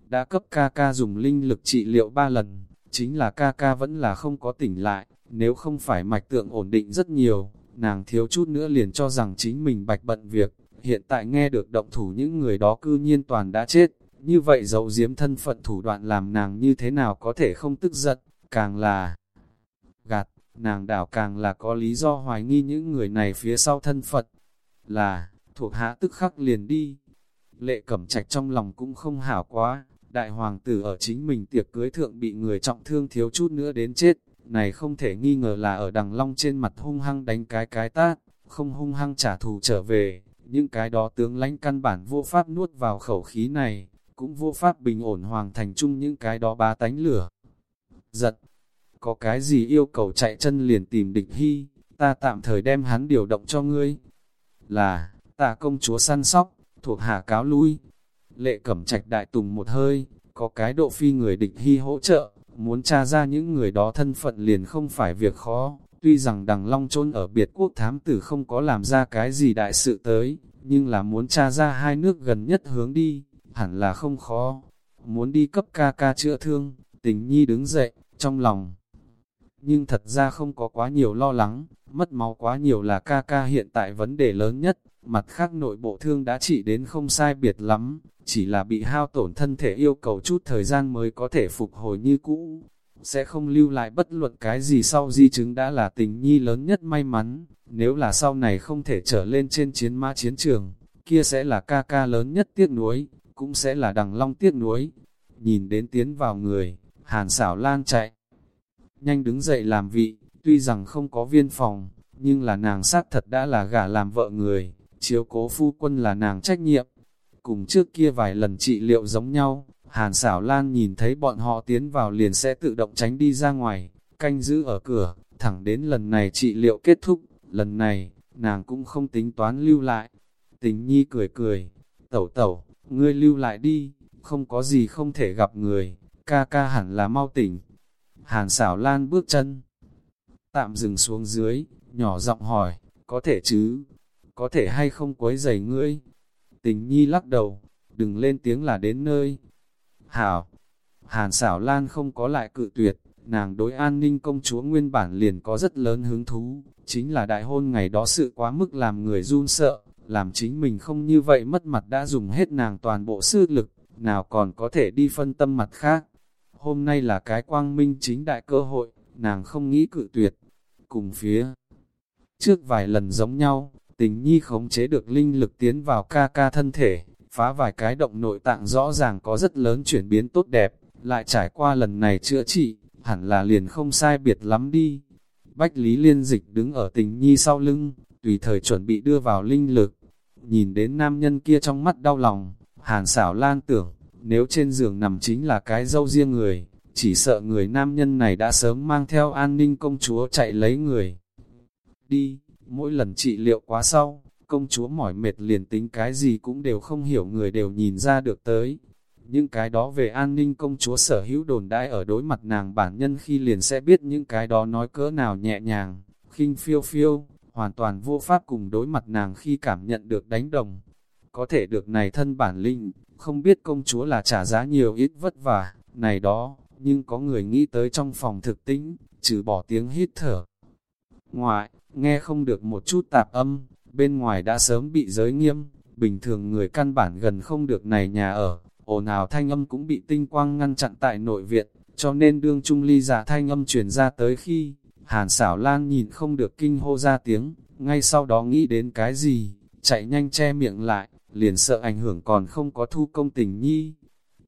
Đã cấp ca ca dùng linh lực trị liệu ba lần, chính là ca ca vẫn là không có tỉnh lại, nếu không phải mạch tượng ổn định rất nhiều, nàng thiếu chút nữa liền cho rằng chính mình bạch bận việc, hiện tại nghe được động thủ những người đó cư nhiên toàn đã chết, như vậy dấu diếm thân phận thủ đoạn làm nàng như thế nào có thể không tức giận, càng là gạt, nàng đảo càng là có lý do hoài nghi những người này phía sau thân phận, là, thuộc hạ tức khắc liền đi. Lệ cẩm trạch trong lòng cũng không hảo quá, đại hoàng tử ở chính mình tiệc cưới thượng bị người trọng thương thiếu chút nữa đến chết, này không thể nghi ngờ là ở đằng long trên mặt hung hăng đánh cái cái tát, không hung hăng trả thù trở về, những cái đó tướng lãnh căn bản vô pháp nuốt vào khẩu khí này, cũng vô pháp bình ổn hoàng thành chung những cái đó ba tánh lửa. Giật, có cái gì yêu cầu chạy chân liền tìm địch hy, ta tạm thời đem hắn điều động cho ngươi. Là, ta công chúa săn sóc, thuộc hạ cáo lui. Lệ cẩm trạch đại tùng một hơi, có cái độ phi người địch hy hỗ trợ, muốn tra ra những người đó thân phận liền không phải việc khó. Tuy rằng đằng long trôn ở biệt quốc thám tử không có làm ra cái gì đại sự tới, nhưng là muốn tra ra hai nước gần nhất hướng đi, hẳn là không khó. Muốn đi cấp ca ca chữa thương, tình nhi đứng dậy, trong lòng. Nhưng thật ra không có quá nhiều lo lắng, mất máu quá nhiều là ca ca hiện tại vấn đề lớn nhất, mặt khác nội bộ thương đã trị đến không sai biệt lắm, chỉ là bị hao tổn thân thể yêu cầu chút thời gian mới có thể phục hồi như cũ. Sẽ không lưu lại bất luận cái gì sau di chứng đã là tình nhi lớn nhất may mắn, nếu là sau này không thể trở lên trên chiến mã chiến trường, kia sẽ là ca ca lớn nhất tiếc nuối, cũng sẽ là đằng long tiếc nuối. Nhìn đến tiến vào người, hàn xảo lan chạy. Nhanh đứng dậy làm vị, tuy rằng không có viên phòng, nhưng là nàng xác thật đã là gả làm vợ người, chiếu cố phu quân là nàng trách nhiệm. Cùng trước kia vài lần trị liệu giống nhau, hàn xảo lan nhìn thấy bọn họ tiến vào liền sẽ tự động tránh đi ra ngoài, canh giữ ở cửa, thẳng đến lần này trị liệu kết thúc, lần này, nàng cũng không tính toán lưu lại. Tình nhi cười cười, tẩu tẩu, ngươi lưu lại đi, không có gì không thể gặp người, ca ca hẳn là mau tỉnh. Hàn xảo lan bước chân, tạm dừng xuống dưới, nhỏ giọng hỏi, có thể chứ, có thể hay không quấy giày ngươi. Tình nhi lắc đầu, đừng lên tiếng là đến nơi. Hảo, hàn xảo lan không có lại cự tuyệt, nàng đối an ninh công chúa nguyên bản liền có rất lớn hứng thú, chính là đại hôn ngày đó sự quá mức làm người run sợ, làm chính mình không như vậy mất mặt đã dùng hết nàng toàn bộ sư lực, nào còn có thể đi phân tâm mặt khác. Hôm nay là cái quang minh chính đại cơ hội, nàng không nghĩ cự tuyệt. Cùng phía trước vài lần giống nhau, tình nhi khống chế được linh lực tiến vào ca ca thân thể, phá vài cái động nội tạng rõ ràng có rất lớn chuyển biến tốt đẹp, lại trải qua lần này chữa trị, hẳn là liền không sai biệt lắm đi. Bách Lý Liên Dịch đứng ở tình nhi sau lưng, tùy thời chuẩn bị đưa vào linh lực. Nhìn đến nam nhân kia trong mắt đau lòng, hàn xảo lan tưởng, nếu trên giường nằm chính là cái dâu riêng người, chỉ sợ người nam nhân này đã sớm mang theo an ninh công chúa chạy lấy người. Đi, mỗi lần trị liệu quá sau, công chúa mỏi mệt liền tính cái gì cũng đều không hiểu người đều nhìn ra được tới. Những cái đó về an ninh công chúa sở hữu đồn đãi ở đối mặt nàng bản nhân khi liền sẽ biết những cái đó nói cỡ nào nhẹ nhàng, khinh phiêu phiêu, hoàn toàn vô pháp cùng đối mặt nàng khi cảm nhận được đánh đồng. Có thể được này thân bản linh, không biết công chúa là trả giá nhiều ít vất vả, này đó, nhưng có người nghĩ tới trong phòng thực tĩnh, trừ bỏ tiếng hít thở. Ngoại, nghe không được một chút tạp âm, bên ngoài đã sớm bị giới nghiêm, bình thường người căn bản gần không được này nhà ở, ồn ào thanh âm cũng bị tinh quang ngăn chặn tại nội viện, cho nên đương trung ly giả thanh âm truyền ra tới khi, hàn xảo lan nhìn không được kinh hô ra tiếng, ngay sau đó nghĩ đến cái gì, chạy nhanh che miệng lại, liền sợ ảnh hưởng còn không có thu công tình nhi.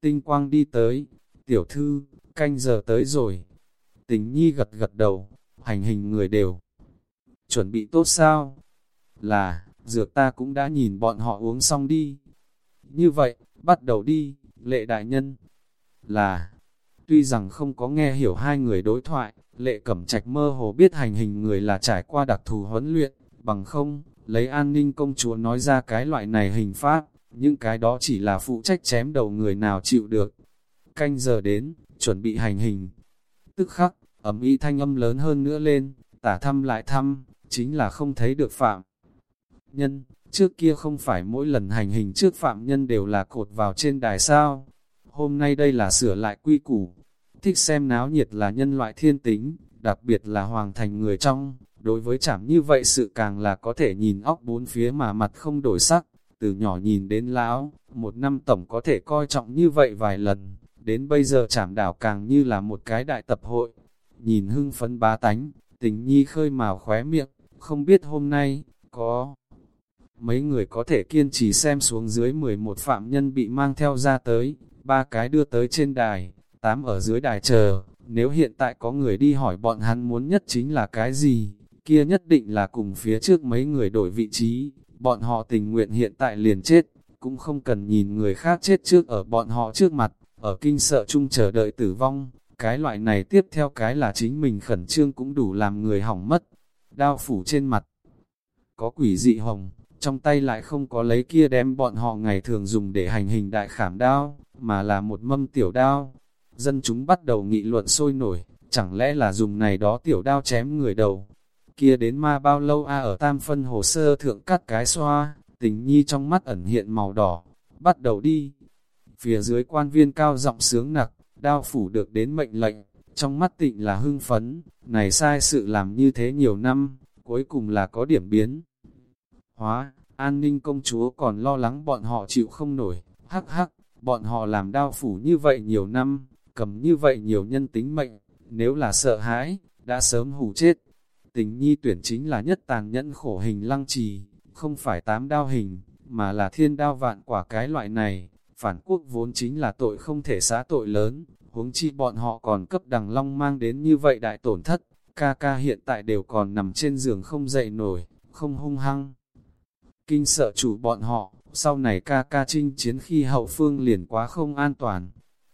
Tinh quang đi tới, tiểu thư, canh giờ tới rồi. Tình nhi gật gật đầu, hành hình người đều. Chuẩn bị tốt sao? Là, dược ta cũng đã nhìn bọn họ uống xong đi. Như vậy, bắt đầu đi, lệ đại nhân. Là, tuy rằng không có nghe hiểu hai người đối thoại, lệ cẩm trạch mơ hồ biết hành hình người là trải qua đặc thù huấn luyện, bằng không, lấy an ninh công chúa nói ra cái loại này hình pháp, những cái đó chỉ là phụ trách chém đầu người nào chịu được. Canh giờ đến, chuẩn bị hành hình. Tức khắc, ấm ý thanh âm lớn hơn nữa lên, tả thăm lại thăm, chính là không thấy được phạm. Nhân, trước kia không phải mỗi lần hành hình trước phạm nhân đều là cột vào trên đài sao. Hôm nay đây là sửa lại quy củ. Thích xem náo nhiệt là nhân loại thiên tính, đặc biệt là hoàng thành người trong. Đối với chẳng như vậy sự càng là có thể nhìn óc bốn phía mà mặt không đổi sắc. Từ nhỏ nhìn đến lão, một năm tổng có thể coi trọng như vậy vài lần. Đến bây giờ chảm đảo càng như là một cái đại tập hội. Nhìn hưng phấn bá tánh, tình nhi khơi màu khóe miệng, không biết hôm nay, có mấy người có thể kiên trì xem xuống dưới 11 phạm nhân bị mang theo ra tới, ba cái đưa tới trên đài, tám ở dưới đài chờ, nếu hiện tại có người đi hỏi bọn hắn muốn nhất chính là cái gì, kia nhất định là cùng phía trước mấy người đổi vị trí, bọn họ tình nguyện hiện tại liền chết, cũng không cần nhìn người khác chết trước ở bọn họ trước mặt, ở kinh sợ chung chờ đợi tử vong, cái loại này tiếp theo cái là chính mình khẩn trương cũng đủ làm người hỏng mất, đao phủ trên mặt, có quỷ dị hồng, trong tay lại không có lấy kia đem bọn họ ngày thường dùng để hành hình đại khảm đao, mà là một mâm tiểu đao. Dân chúng bắt đầu nghị luận sôi nổi, chẳng lẽ là dùng này đó tiểu đao chém người đầu. Kia đến ma bao lâu a ở tam phân hồ sơ thượng cắt cái xoa, tình nhi trong mắt ẩn hiện màu đỏ, bắt đầu đi. Phía dưới quan viên cao giọng sướng nặc, đao phủ được đến mệnh lệnh, trong mắt tịnh là hưng phấn, này sai sự làm như thế nhiều năm, cuối cùng là có điểm biến hóa, an ninh công chúa còn lo lắng bọn họ chịu không nổi, hắc hắc, bọn họ làm đao phủ như vậy nhiều năm, cầm như vậy nhiều nhân tính mệnh, nếu là sợ hãi, đã sớm hủ chết. Tình nhi tuyển chính là nhất tàn nhẫn khổ hình lăng trì, không phải tám đao hình, mà là thiên đao vạn quả cái loại này. Phản quốc vốn chính là tội không thể xá tội lớn, huống chi bọn họ còn cấp đằng long mang đến như vậy đại tổn thất. Ca ca hiện tại đều còn nằm trên giường không dậy nổi, không hung hăng. Kinh sợ chủ bọn họ, sau này ca ca chinh chiến khi hậu phương liền quá không an toàn.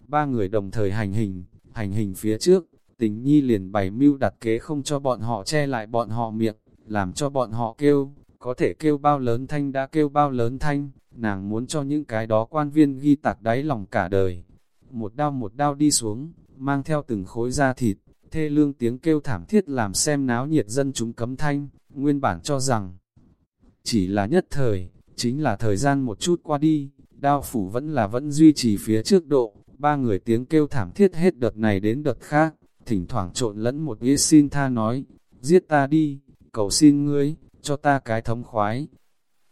Ba người đồng thời hành hình, hành hình phía trước, tình nhi liền bày mưu đặt kế không cho bọn họ che lại bọn họ miệng, làm cho bọn họ kêu, có thể kêu bao lớn thanh đã kêu bao lớn thanh, nàng muốn cho những cái đó quan viên ghi tạc đáy lòng cả đời. Một đao một đao đi xuống, mang theo từng khối da thịt, thê lương tiếng kêu thảm thiết làm xem náo nhiệt dân chúng cấm thanh, nguyên bản cho rằng chỉ là nhất thời, chính là thời gian một chút qua đi, đao phủ vẫn là vẫn duy trì phía trước độ, ba người tiếng kêu thảm thiết hết đợt này đến đợt khác, thỉnh thoảng trộn lẫn một ý xin tha nói, giết ta đi, cầu xin ngươi, cho ta cái thống khoái.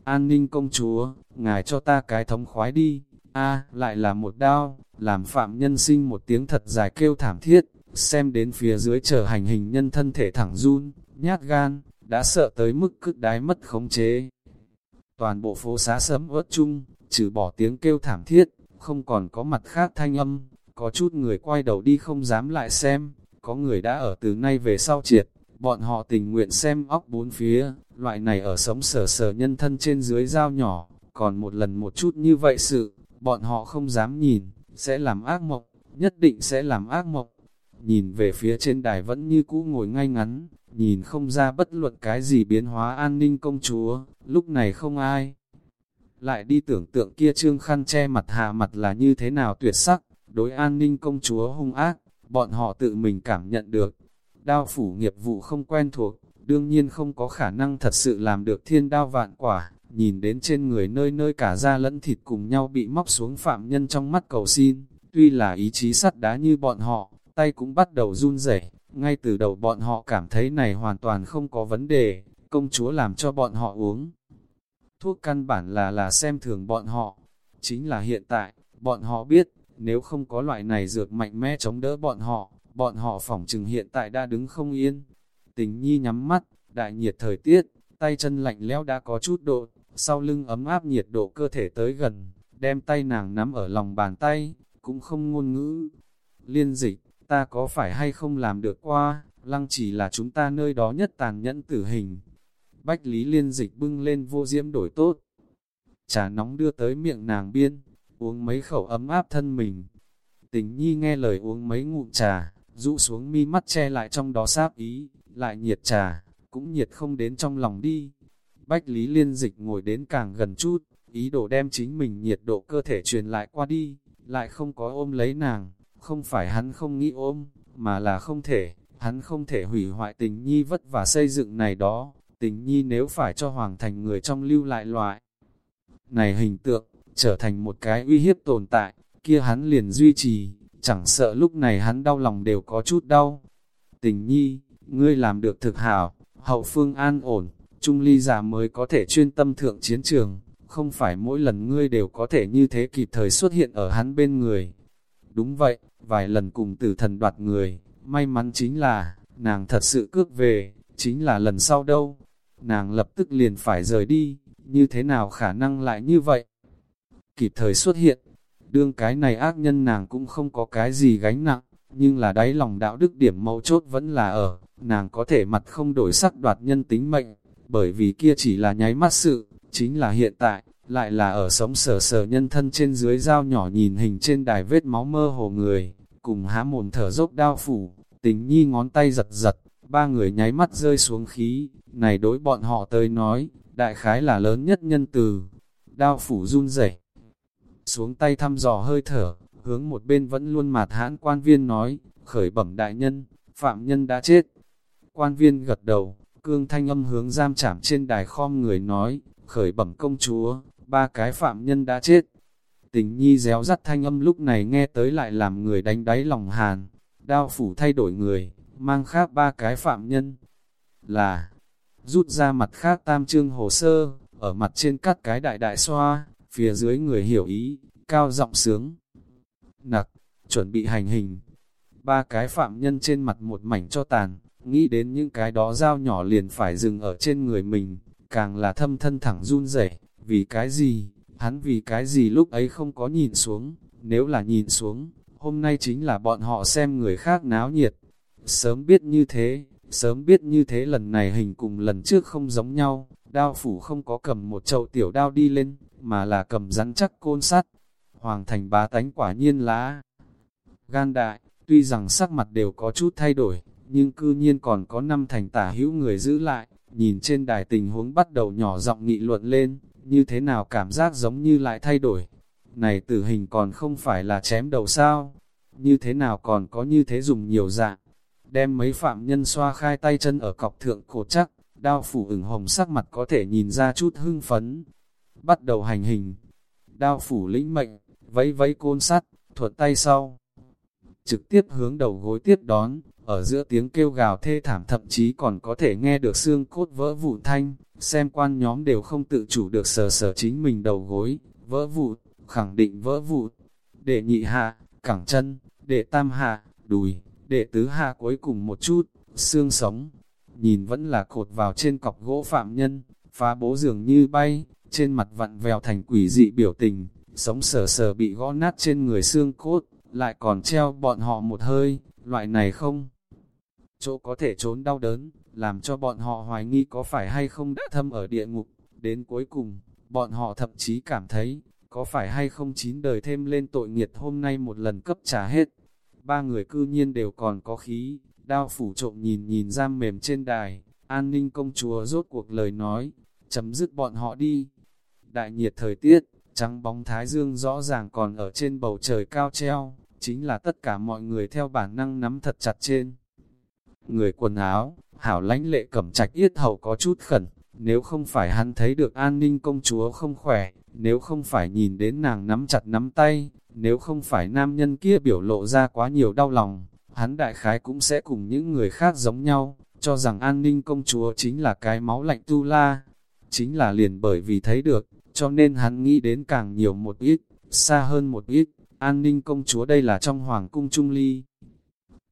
An ninh công chúa, ngài cho ta cái thống khoái đi, a lại là một đao, làm phạm nhân sinh một tiếng thật dài kêu thảm thiết, xem đến phía dưới chờ hành hình nhân thân thể thẳng run, nhát gan, đã sợ tới mức cứt đái mất khống chế. Toàn bộ phố xá sấm ớt chung, trừ bỏ tiếng kêu thảm thiết, không còn có mặt khác thanh âm, có chút người quay đầu đi không dám lại xem, có người đã ở từ nay về sau triệt, bọn họ tình nguyện xem óc bốn phía, loại này ở sống sở sở nhân thân trên dưới dao nhỏ, còn một lần một chút như vậy sự, bọn họ không dám nhìn, sẽ làm ác mộng, nhất định sẽ làm ác mộng. Nhìn về phía trên đài vẫn như cũ ngồi ngay ngắn, nhìn không ra bất luận cái gì biến hóa an ninh công chúa, lúc này không ai. Lại đi tưởng tượng kia trương khăn che mặt hạ mặt là như thế nào tuyệt sắc, đối an ninh công chúa hung ác, bọn họ tự mình cảm nhận được. Đao phủ nghiệp vụ không quen thuộc, đương nhiên không có khả năng thật sự làm được thiên đao vạn quả, nhìn đến trên người nơi nơi cả da lẫn thịt cùng nhau bị móc xuống phạm nhân trong mắt cầu xin, tuy là ý chí sắt đá như bọn họ, tay cũng bắt đầu run rẩy. ngay từ đầu bọn họ cảm thấy này hoàn toàn không có vấn đề, công chúa làm cho bọn họ uống. Thuốc căn bản là là xem thường bọn họ, chính là hiện tại, bọn họ biết, nếu không có loại này dược mạnh mẽ chống đỡ bọn họ, bọn họ phỏng chừng hiện tại đã đứng không yên. Tình nhi nhắm mắt, đại nhiệt thời tiết, tay chân lạnh lẽo đã có chút độ, sau lưng ấm áp nhiệt độ cơ thể tới gần, đem tay nàng nắm ở lòng bàn tay, cũng không ngôn ngữ. Liên dịch, ta có phải hay không làm được qua, lăng chỉ là chúng ta nơi đó nhất tàn nhẫn tử hình. Bách Lý liên dịch bưng lên vô diễm đổi tốt. Trà nóng đưa tới miệng nàng biên, uống mấy khẩu ấm áp thân mình. Tình nhi nghe lời uống mấy ngụm trà, rũ xuống mi mắt che lại trong đó sáp ý, lại nhiệt trà, cũng nhiệt không đến trong lòng đi. Bách Lý Liên Dịch ngồi đến càng gần chút, ý đồ đem chính mình nhiệt độ cơ thể truyền lại qua đi, lại không có ôm lấy nàng, không phải hắn không nghĩ ôm, mà là không thể, hắn không thể hủy hoại tình nhi vất và xây dựng này đó, tình nhi nếu phải cho hoàng thành người trong lưu lại loại. Này hình tượng, trở thành một cái uy hiếp tồn tại, kia hắn liền duy trì, chẳng sợ lúc này hắn đau lòng đều có chút đau. Tình nhi, ngươi làm được thực hảo, hậu phương an ổn, trung ly già mới có thể chuyên tâm thượng chiến trường, không phải mỗi lần ngươi đều có thể như thế kịp thời xuất hiện ở hắn bên người. Đúng vậy, vài lần cùng tử thần đoạt người, may mắn chính là, nàng thật sự cước về, chính là lần sau đâu. Nàng lập tức liền phải rời đi, như thế nào khả năng lại như vậy? Kịp thời xuất hiện, đương cái này ác nhân nàng cũng không có cái gì gánh nặng, nhưng là đáy lòng đạo đức điểm mấu chốt vẫn là ở, nàng có thể mặt không đổi sắc đoạt nhân tính mệnh, bởi vì kia chỉ là nháy mắt sự, chính là hiện tại, lại là ở sống sờ sờ nhân thân trên dưới dao nhỏ nhìn hình trên đài vết máu mơ hồ người, cùng há mồm thở dốc đao phủ, tình nhi ngón tay giật giật, ba người nháy mắt rơi xuống khí, này đối bọn họ tới nói, đại khái là lớn nhất nhân từ, đao phủ run rẩy xuống tay thăm dò hơi thở, hướng một bên vẫn luôn mạt hãn quan viên nói, khởi bẩm đại nhân, phạm nhân đã chết. Quan viên gật đầu, cương thanh âm hướng giam chảm trên đài khom người nói, khởi bẩm công chúa, ba cái phạm nhân đã chết. Tình nhi réo rắt thanh âm lúc này nghe tới lại làm người đánh đáy lòng hàn, đao phủ thay đổi người, mang khác ba cái phạm nhân. Là, rút ra mặt khác tam trương hồ sơ, ở mặt trên cắt cái đại đại xoa, phía dưới người hiểu ý, cao giọng sướng. Nặc, chuẩn bị hành hình. Ba cái phạm nhân trên mặt một mảnh cho tàn, nghĩ đến những cái đó dao nhỏ liền phải dừng ở trên người mình, càng là thâm thân thẳng run rẩy vì cái gì, hắn vì cái gì lúc ấy không có nhìn xuống, nếu là nhìn xuống, hôm nay chính là bọn họ xem người khác náo nhiệt. Sớm biết như thế, sớm biết như thế lần này hình cùng lần trước không giống nhau, đao phủ không có cầm một chậu tiểu đao đi lên, mà là cầm rắn chắc côn sắt. Hoàng thành bá tánh quả nhiên lá. Gan đại, tuy rằng sắc mặt đều có chút thay đổi, nhưng cư nhiên còn có năm thành tả hữu người giữ lại, nhìn trên đài tình huống bắt đầu nhỏ giọng nghị luận lên, như thế nào cảm giác giống như lại thay đổi. Này tử hình còn không phải là chém đầu sao, như thế nào còn có như thế dùng nhiều dạng, đem mấy phạm nhân xoa khai tay chân ở cọc thượng cổ chắc, đao phủ ửng hồng sắc mặt có thể nhìn ra chút hưng phấn. Bắt đầu hành hình, đao phủ lĩnh mệnh, vẫy vẫy côn sắt, thuật tay sau. Trực tiếp hướng đầu gối tiếp đón, ở giữa tiếng kêu gào thê thảm thậm chí còn có thể nghe được xương cốt vỡ vụn thanh, xem quan nhóm đều không tự chủ được sờ sờ chính mình đầu gối, vỡ vụn, khẳng định vỡ vụn. Để nhị hạ, cẳng chân, để tam hạ, đùi, để tứ hạ cuối cùng một chút, xương sống. Nhìn vẫn là cột vào trên cọc gỗ phạm nhân, phá bố dường như bay, trên mặt vặn vèo thành quỷ dị biểu tình, sống sờ sờ bị gõ nát trên người xương cốt, lại còn treo bọn họ một hơi, loại này không chỗ có thể trốn đau đớn, làm cho bọn họ hoài nghi có phải hay không đã thâm ở địa ngục. Đến cuối cùng, bọn họ thậm chí cảm thấy, có phải hay không chín đời thêm lên tội nghiệt hôm nay một lần cấp trả hết. Ba người cư nhiên đều còn có khí, đao phủ trộm nhìn nhìn giam mềm trên đài, an ninh công chúa rốt cuộc lời nói, chấm dứt bọn họ đi. Đại nhiệt thời tiết, trắng bóng thái dương rõ ràng còn ở trên bầu trời cao treo, chính là tất cả mọi người theo bản năng nắm thật chặt trên. Người quần áo, hảo lãnh lệ cẩm trạch yết hầu có chút khẩn, nếu không phải hắn thấy được an ninh công chúa không khỏe, nếu không phải nhìn đến nàng nắm chặt nắm tay, nếu không phải nam nhân kia biểu lộ ra quá nhiều đau lòng, hắn đại khái cũng sẽ cùng những người khác giống nhau, cho rằng an ninh công chúa chính là cái máu lạnh tu la. Chính là liền bởi vì thấy được, cho nên hắn nghĩ đến càng nhiều một ít, xa hơn một ít, an ninh công chúa đây là trong hoàng cung trung ly.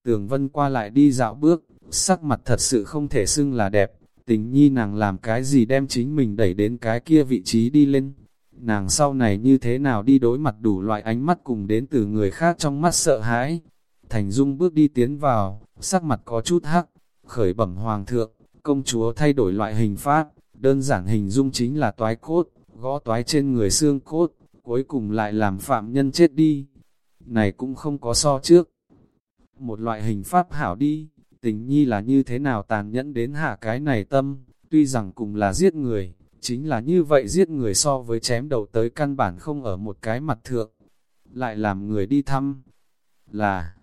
Tường vân qua lại đi dạo bước, sắc mặt thật sự không thể xưng là đẹp, tình nhi nàng làm cái gì đem chính mình đẩy đến cái kia vị trí đi lên. Nàng sau này như thế nào đi đối mặt đủ loại ánh mắt cùng đến từ người khác trong mắt sợ hãi. Thành Dung bước đi tiến vào, sắc mặt có chút hắc, khởi bẩm hoàng thượng, công chúa thay đổi loại hình pháp, đơn giản hình dung chính là toái cốt, gõ toái trên người xương cốt, cuối cùng lại làm phạm nhân chết đi. Này cũng không có so trước, một loại hình pháp hảo đi, tình nhi là như thế nào tàn nhẫn đến hạ cái này tâm, tuy rằng cùng là giết người, chính là như vậy giết người so với chém đầu tới căn bản không ở một cái mặt thượng, lại làm người đi thăm, là,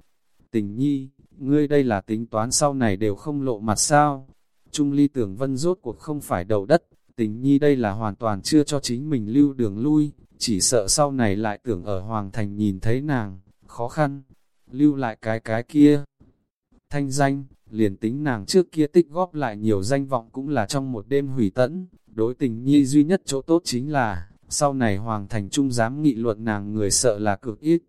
tình nhi, ngươi đây là tính toán sau này đều không lộ mặt sao, Trung ly tưởng vân rốt cuộc không phải đầu đất, tình nhi đây là hoàn toàn chưa cho chính mình lưu đường lui, chỉ sợ sau này lại tưởng ở Hoàng Thành nhìn thấy nàng, khó khăn. Lưu lại cái cái kia. Thanh danh, liền tính nàng trước kia tích góp lại nhiều danh vọng cũng là trong một đêm hủy tẫn, đối tình nhi duy nhất chỗ tốt chính là, sau này Hoàng Thành Trung dám nghị luận nàng người sợ là cực ít,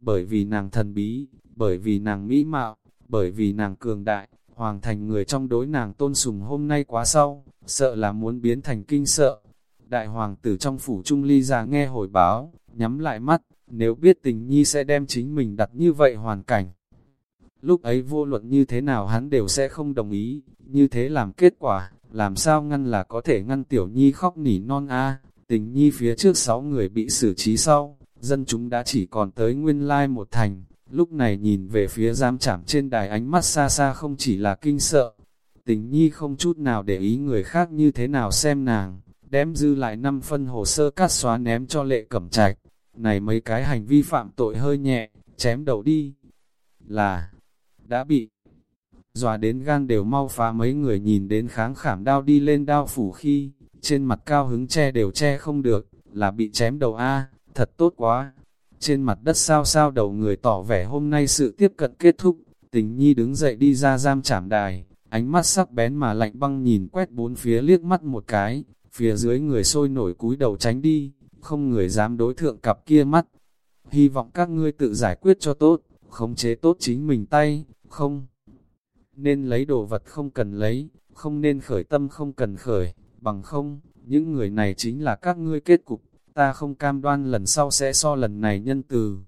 bởi vì nàng thần bí, bởi vì nàng mỹ mạo, bởi vì nàng cường đại, Hoàng Thành người trong đối nàng tôn sùng hôm nay quá sau, sợ là muốn biến thành kinh sợ. Đại Hoàng tử trong phủ Trung ly ra nghe hồi báo, nhắm lại mắt, nếu biết tình nhi sẽ đem chính mình đặt như vậy hoàn cảnh. Lúc ấy vô luận như thế nào hắn đều sẽ không đồng ý, như thế làm kết quả, làm sao ngăn là có thể ngăn tiểu nhi khóc nỉ non a? Tình nhi phía trước sáu người bị xử trí sau, dân chúng đã chỉ còn tới nguyên lai một thành, lúc này nhìn về phía giam chảm trên đài ánh mắt xa xa không chỉ là kinh sợ, tình nhi không chút nào để ý người khác như thế nào xem nàng, đem dư lại năm phân hồ sơ cắt xóa ném cho lệ cẩm trạch, này mấy cái hành vi phạm tội hơi nhẹ, chém đầu đi. Là, đã bị dọa đến gan đều mau phá mấy người nhìn đến kháng khảm đao đi lên đao phủ khi, trên mặt cao hứng che đều che không được, là bị chém đầu A, thật tốt quá. Trên mặt đất sao sao đầu người tỏ vẻ hôm nay sự tiếp cận kết thúc, tình nhi đứng dậy đi ra giam trảm đài, ánh mắt sắc bén mà lạnh băng nhìn quét bốn phía liếc mắt một cái, phía dưới người sôi nổi cúi đầu tránh đi, không người dám đối thượng cặp kia mắt. Hy vọng các ngươi tự giải quyết cho tốt, khống chế tốt chính mình tay, không. nên lấy đồ vật không cần lấy, không nên khởi tâm không cần khởi, bằng không, những người này chính là các ngươi kết cục, ta không cam đoan lần sau sẽ so lần này nhân từ.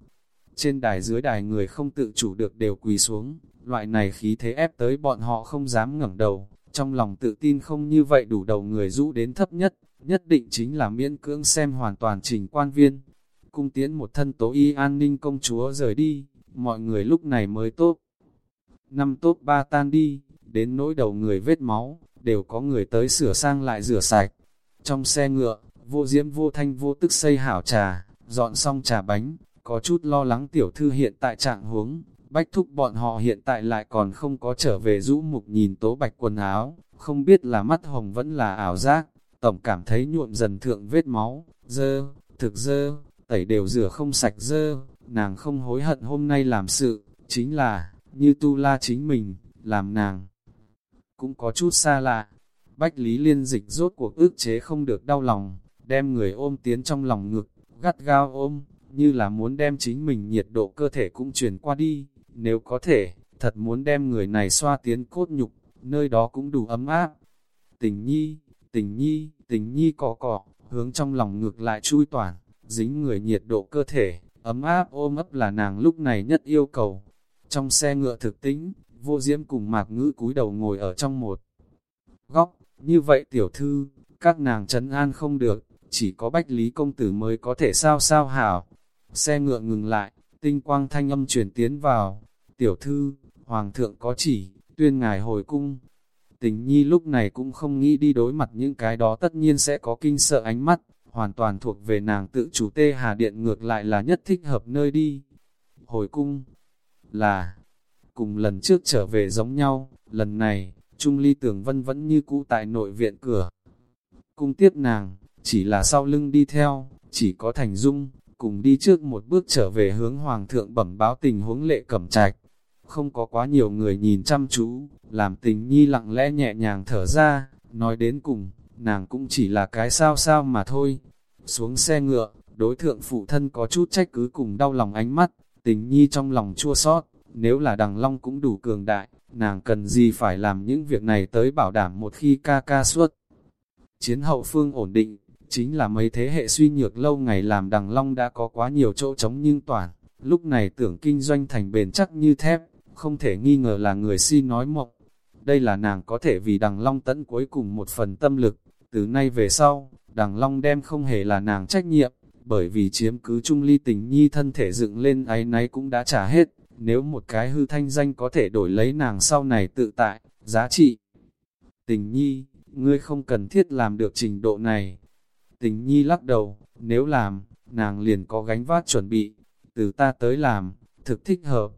Trên đài dưới đài người không tự chủ được đều quỳ xuống, loại này khí thế ép tới bọn họ không dám ngẩng đầu, trong lòng tự tin không như vậy đủ đầu người rũ đến thấp nhất, nhất định chính là miễn cưỡng xem hoàn toàn trình quan viên. Cung tiến một thân tố y an ninh công chúa rời đi, mọi người lúc này mới tốt. Năm tốt ba tan đi, đến nỗi đầu người vết máu, đều có người tới sửa sang lại rửa sạch. Trong xe ngựa, vô diễm vô thanh vô tức xây hảo trà, dọn xong trà bánh, có chút lo lắng tiểu thư hiện tại trạng huống, bách thúc bọn họ hiện tại lại còn không có trở về rũ mục nhìn tố bạch quần áo, không biết là mắt hồng vẫn là ảo giác, tổng cảm thấy nhuộm dần thượng vết máu, dơ, thực dơ, tẩy đều rửa không sạch dơ, nàng không hối hận hôm nay làm sự, chính là, như tu la chính mình, làm nàng. Cũng có chút xa lạ, bách lý liên dịch rốt cuộc ước chế không được đau lòng, đem người ôm tiến trong lòng ngực, gắt gao ôm, như là muốn đem chính mình nhiệt độ cơ thể cũng chuyển qua đi, nếu có thể, thật muốn đem người này xoa tiến cốt nhục, nơi đó cũng đủ ấm áp. Tình nhi, tình nhi, tình nhi cỏ cỏ, hướng trong lòng ngược lại chui toàn, dính người nhiệt độ cơ thể, ấm áp ôm ấp là nàng lúc này nhất yêu cầu. Trong xe ngựa thực tính vô diễm cùng mạc ngữ cúi đầu ngồi ở trong một góc, như vậy tiểu thư, các nàng trấn an không được, chỉ có bách lý công tử mới có thể sao sao hảo. Xe ngựa ngừng lại, tinh quang thanh âm truyền tiến vào, tiểu thư, hoàng thượng có chỉ, tuyên ngài hồi cung. Tình nhi lúc này cũng không nghĩ đi đối mặt những cái đó tất nhiên sẽ có kinh sợ ánh mắt, hoàn toàn thuộc về nàng tự chủ tê hà điện ngược lại là nhất thích hợp nơi đi. Hồi cung là, cùng lần trước trở về giống nhau, lần này, Trung Ly Tưởng Vân vẫn như cũ tại nội viện cửa. Cung tiếp nàng, chỉ là sau lưng đi theo, chỉ có Thành Dung, cùng đi trước một bước trở về hướng Hoàng thượng bẩm báo tình huống lệ cẩm trạch. Không có quá nhiều người nhìn chăm chú, làm tình nhi lặng lẽ nhẹ nhàng thở ra, nói đến cùng, nàng cũng chỉ là cái sao sao mà thôi. Xuống xe ngựa, đối thượng phụ thân có chút trách cứ cùng đau lòng ánh mắt, tình nhi trong lòng chua sót, nếu là đằng long cũng đủ cường đại, nàng cần gì phải làm những việc này tới bảo đảm một khi ca ca suốt. Chiến hậu phương ổn định, chính là mấy thế hệ suy nhược lâu ngày làm đằng long đã có quá nhiều chỗ trống nhưng toàn, lúc này tưởng kinh doanh thành bền chắc như thép, không thể nghi ngờ là người si nói mộng. Đây là nàng có thể vì đằng long tấn cuối cùng một phần tâm lực, từ nay về sau, đằng long đem không hề là nàng trách nhiệm, bởi vì chiếm cứ trung ly tình nhi thân thể dựng lên ấy náy cũng đã trả hết, nếu một cái hư thanh danh có thể đổi lấy nàng sau này tự tại, giá trị. Tình nhi, ngươi không cần thiết làm được trình độ này. Tình nhi lắc đầu, nếu làm, nàng liền có gánh vác chuẩn bị, từ ta tới làm, thực thích hợp.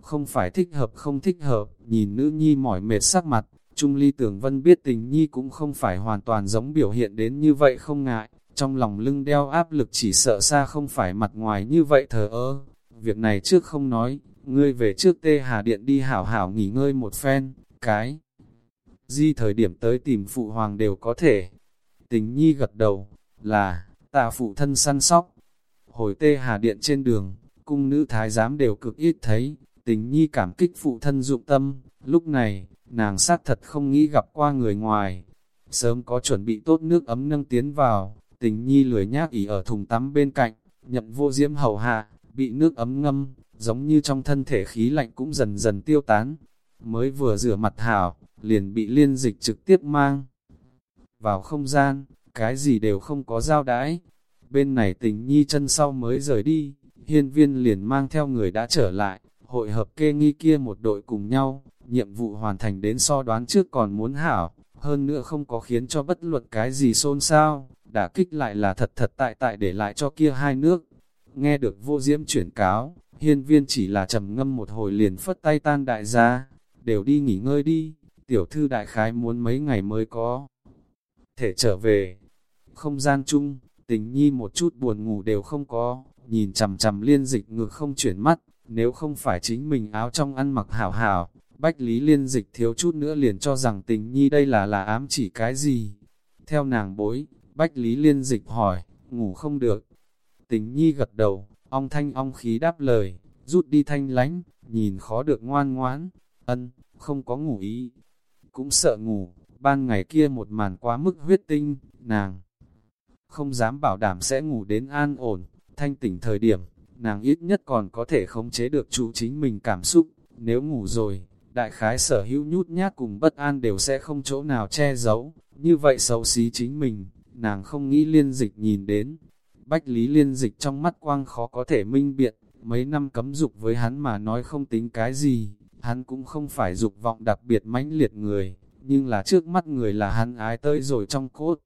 Không phải thích hợp không thích hợp, nhìn nữ nhi mỏi mệt sắc mặt, Trung Ly Tưởng Vân biết tình nhi cũng không phải hoàn toàn giống biểu hiện đến như vậy không ngại, trong lòng lưng đeo áp lực chỉ sợ xa không phải mặt ngoài như vậy thờ ơ. Việc này trước không nói, ngươi về trước tê hà điện đi hảo hảo nghỉ ngơi một phen, cái. Di thời điểm tới tìm phụ hoàng đều có thể. Tình nhi gật đầu, là, tạ phụ thân săn sóc. Hồi tê hà điện trên đường, cung nữ thái giám đều cực ít thấy, tình nhi cảm kích phụ thân dụng tâm, lúc này, nàng sát thật không nghĩ gặp qua người ngoài. Sớm có chuẩn bị tốt nước ấm nâng tiến vào, tình nhi lười nhác ỉ ở thùng tắm bên cạnh, nhậm vô diễm hầu hạ, bị nước ấm ngâm, giống như trong thân thể khí lạnh cũng dần dần tiêu tán. Mới vừa rửa mặt hảo, liền bị liên dịch trực tiếp mang vào không gian, cái gì đều không có giao đãi. Bên này tình nhi chân sau mới rời đi, hiên viên liền mang theo người đã trở lại, hội hợp kê nghi kia một đội cùng nhau, nhiệm vụ hoàn thành đến so đoán trước còn muốn hảo, hơn nữa không có khiến cho bất luận cái gì xôn xao, đã kích lại là thật thật tại tại để lại cho kia hai nước. Nghe được vô diễm chuyển cáo, hiên viên chỉ là trầm ngâm một hồi liền phất tay tan đại gia, đều đi nghỉ ngơi đi, tiểu thư đại khái muốn mấy ngày mới có. Thể trở về, không gian chung, tình nhi một chút buồn ngủ đều không có, nhìn chầm chầm liên dịch ngược không chuyển mắt, nếu không phải chính mình áo trong ăn mặc hảo hảo, bách lý liên dịch thiếu chút nữa liền cho rằng tình nhi đây là là ám chỉ cái gì. Theo nàng bối, bách lý liên dịch hỏi, ngủ không được. Tình nhi gật đầu, ong thanh ong khí đáp lời, rút đi thanh lánh, nhìn khó được ngoan ngoãn, ân, không có ngủ ý. Cũng sợ ngủ, ban ngày kia một màn quá mức huyết tinh, nàng không dám bảo đảm sẽ ngủ đến an ổn, thanh tỉnh thời điểm, nàng ít nhất còn có thể khống chế được chủ chính mình cảm xúc, nếu ngủ rồi, đại khái sở hữu nhút nhát cùng bất an đều sẽ không chỗ nào che giấu, như vậy xấu xí chính mình, nàng không nghĩ liên dịch nhìn đến. Bách lý liên dịch trong mắt quang khó có thể minh biện, mấy năm cấm dục với hắn mà nói không tính cái gì, hắn cũng không phải dục vọng đặc biệt mãnh liệt người, nhưng là trước mắt người là hắn ái tới rồi trong cốt.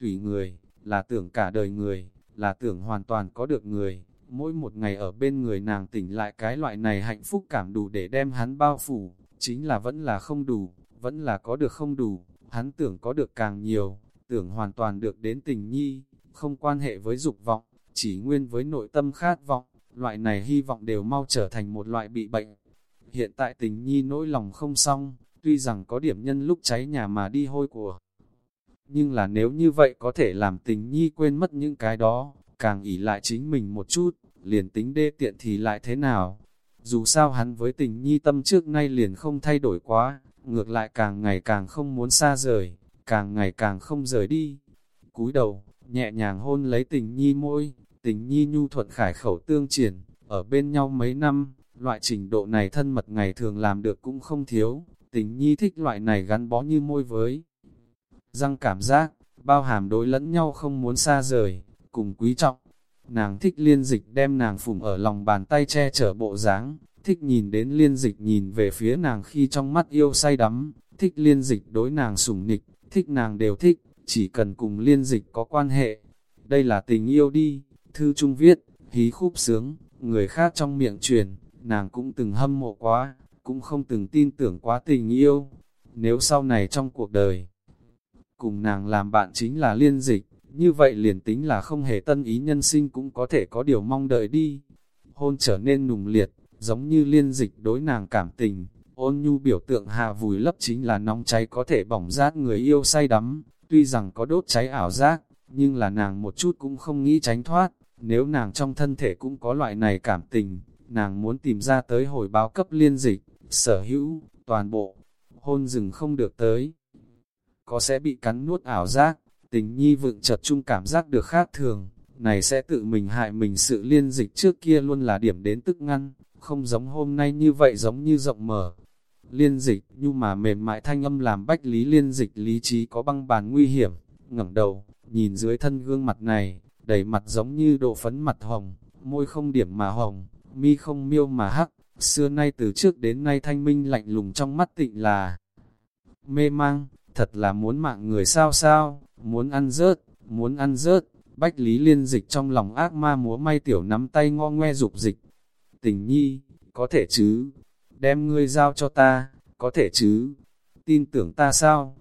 Tùy người, là tưởng cả đời người, là tưởng hoàn toàn có được người, mỗi một ngày ở bên người nàng tỉnh lại cái loại này hạnh phúc cảm đủ để đem hắn bao phủ, chính là vẫn là không đủ, vẫn là có được không đủ, hắn tưởng có được càng nhiều, tưởng hoàn toàn được đến tình nhi, không quan hệ với dục vọng, chỉ nguyên với nội tâm khát vọng, loại này hy vọng đều mau trở thành một loại bị bệnh. Hiện tại tình nhi nỗi lòng không xong, tuy rằng có điểm nhân lúc cháy nhà mà đi hôi của. Nhưng là nếu như vậy có thể làm tình nhi quên mất những cái đó, càng ỉ lại chính mình một chút, liền tính đê tiện thì lại thế nào. Dù sao hắn với tình nhi tâm trước nay liền không thay đổi quá, ngược lại càng ngày càng không muốn xa rời, càng ngày càng không rời đi. Cúi đầu, nhẹ nhàng hôn lấy tình nhi môi, tình nhi nhu thuận khải khẩu tương triển, ở bên nhau mấy năm, loại trình độ này thân mật ngày thường làm được cũng không thiếu, tình nhi thích loại này gắn bó như môi với. Răng cảm giác, bao hàm đối lẫn nhau không muốn xa rời, cùng quý trọng. Nàng thích liên dịch đem nàng phủng ở lòng bàn tay che chở bộ dáng, thích nhìn đến liên dịch nhìn về phía nàng khi trong mắt yêu say đắm, thích liên dịch đối nàng sủng nịch, thích nàng đều thích, chỉ cần cùng liên dịch có quan hệ. Đây là tình yêu đi, thư trung viết, hí khúc sướng, người khác trong miệng truyền, nàng cũng từng hâm mộ quá, cũng không từng tin tưởng quá tình yêu. Nếu sau này trong cuộc đời, cùng nàng làm bạn chính là liên dịch, như vậy liền tính là không hề tân ý nhân sinh cũng có thể có điều mong đợi đi. Hôn trở nên nùng liệt, giống như liên dịch đối nàng cảm tình, ôn nhu biểu tượng hạ vùi lấp chính là nóng cháy có thể bỏng rát người yêu say đắm, tuy rằng có đốt cháy ảo giác, nhưng là nàng một chút cũng không nghĩ tránh thoát, nếu nàng trong thân thể cũng có loại này cảm tình, nàng muốn tìm ra tới hồi báo cấp liên dịch, sở hữu, toàn bộ, hôn rừng không được tới, có sẽ bị cắn nuốt ảo giác, tình nhi vựng chật chung cảm giác được khác thường, này sẽ tự mình hại mình sự liên dịch trước kia luôn là điểm đến tức ngăn, không giống hôm nay như vậy giống như rộng mở. Liên dịch, nhu mà mềm mại thanh âm làm bách lý liên dịch lý trí có băng bàn nguy hiểm, ngẩng đầu, nhìn dưới thân gương mặt này, đầy mặt giống như độ phấn mặt hồng, môi không điểm mà hồng, mi không miêu mà hắc, xưa nay từ trước đến nay thanh minh lạnh lùng trong mắt tịnh là mê mang, thật là muốn mạng người sao sao, muốn ăn rớt, muốn ăn rớt, bách lý liên dịch trong lòng ác ma múa may tiểu nắm tay ngo ngoe dục dịch. Tình nhi, có thể chứ, đem ngươi giao cho ta, có thể chứ, tin tưởng ta sao?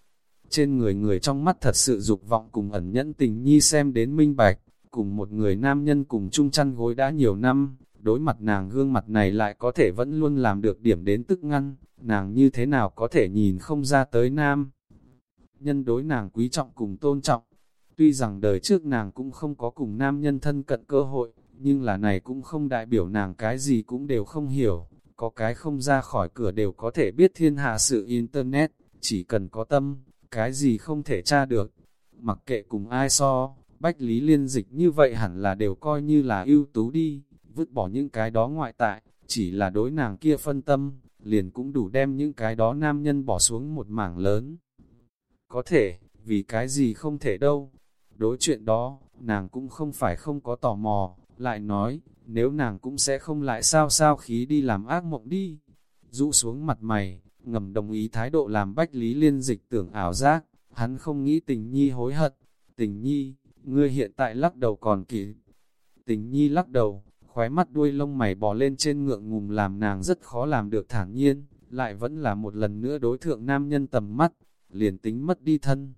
Trên người người trong mắt thật sự dục vọng cùng ẩn nhẫn tình nhi xem đến minh bạch, cùng một người nam nhân cùng chung chăn gối đã nhiều năm, đối mặt nàng gương mặt này lại có thể vẫn luôn làm được điểm đến tức ngăn, nàng như thế nào có thể nhìn không ra tới nam? Nhân đối nàng quý trọng cùng tôn trọng. Tuy rằng đời trước nàng cũng không có cùng nam nhân thân cận cơ hội, nhưng là này cũng không đại biểu nàng cái gì cũng đều không hiểu, có cái không ra khỏi cửa đều có thể biết thiên hạ sự Internet, chỉ cần có tâm, cái gì không thể tra được. Mặc kệ cùng ai so, bách lý liên dịch như vậy hẳn là đều coi như là ưu tú đi, vứt bỏ những cái đó ngoại tại, chỉ là đối nàng kia phân tâm, liền cũng đủ đem những cái đó nam nhân bỏ xuống một mảng lớn. Có thể, vì cái gì không thể đâu. Đối chuyện đó, nàng cũng không phải không có tò mò, lại nói, nếu nàng cũng sẽ không lại sao sao khí đi làm ác mộng đi. Dụ xuống mặt mày, ngầm đồng ý thái độ làm bách lý liên dịch tưởng ảo giác, hắn không nghĩ tình nhi hối hận. Tình nhi, ngươi hiện tại lắc đầu còn kỹ. Tình nhi lắc đầu, khóe mắt đuôi lông mày bò lên trên ngượng ngùng làm nàng rất khó làm được thản nhiên, lại vẫn là một lần nữa đối thượng nam nhân tầm mắt, liền tính mất đi thân.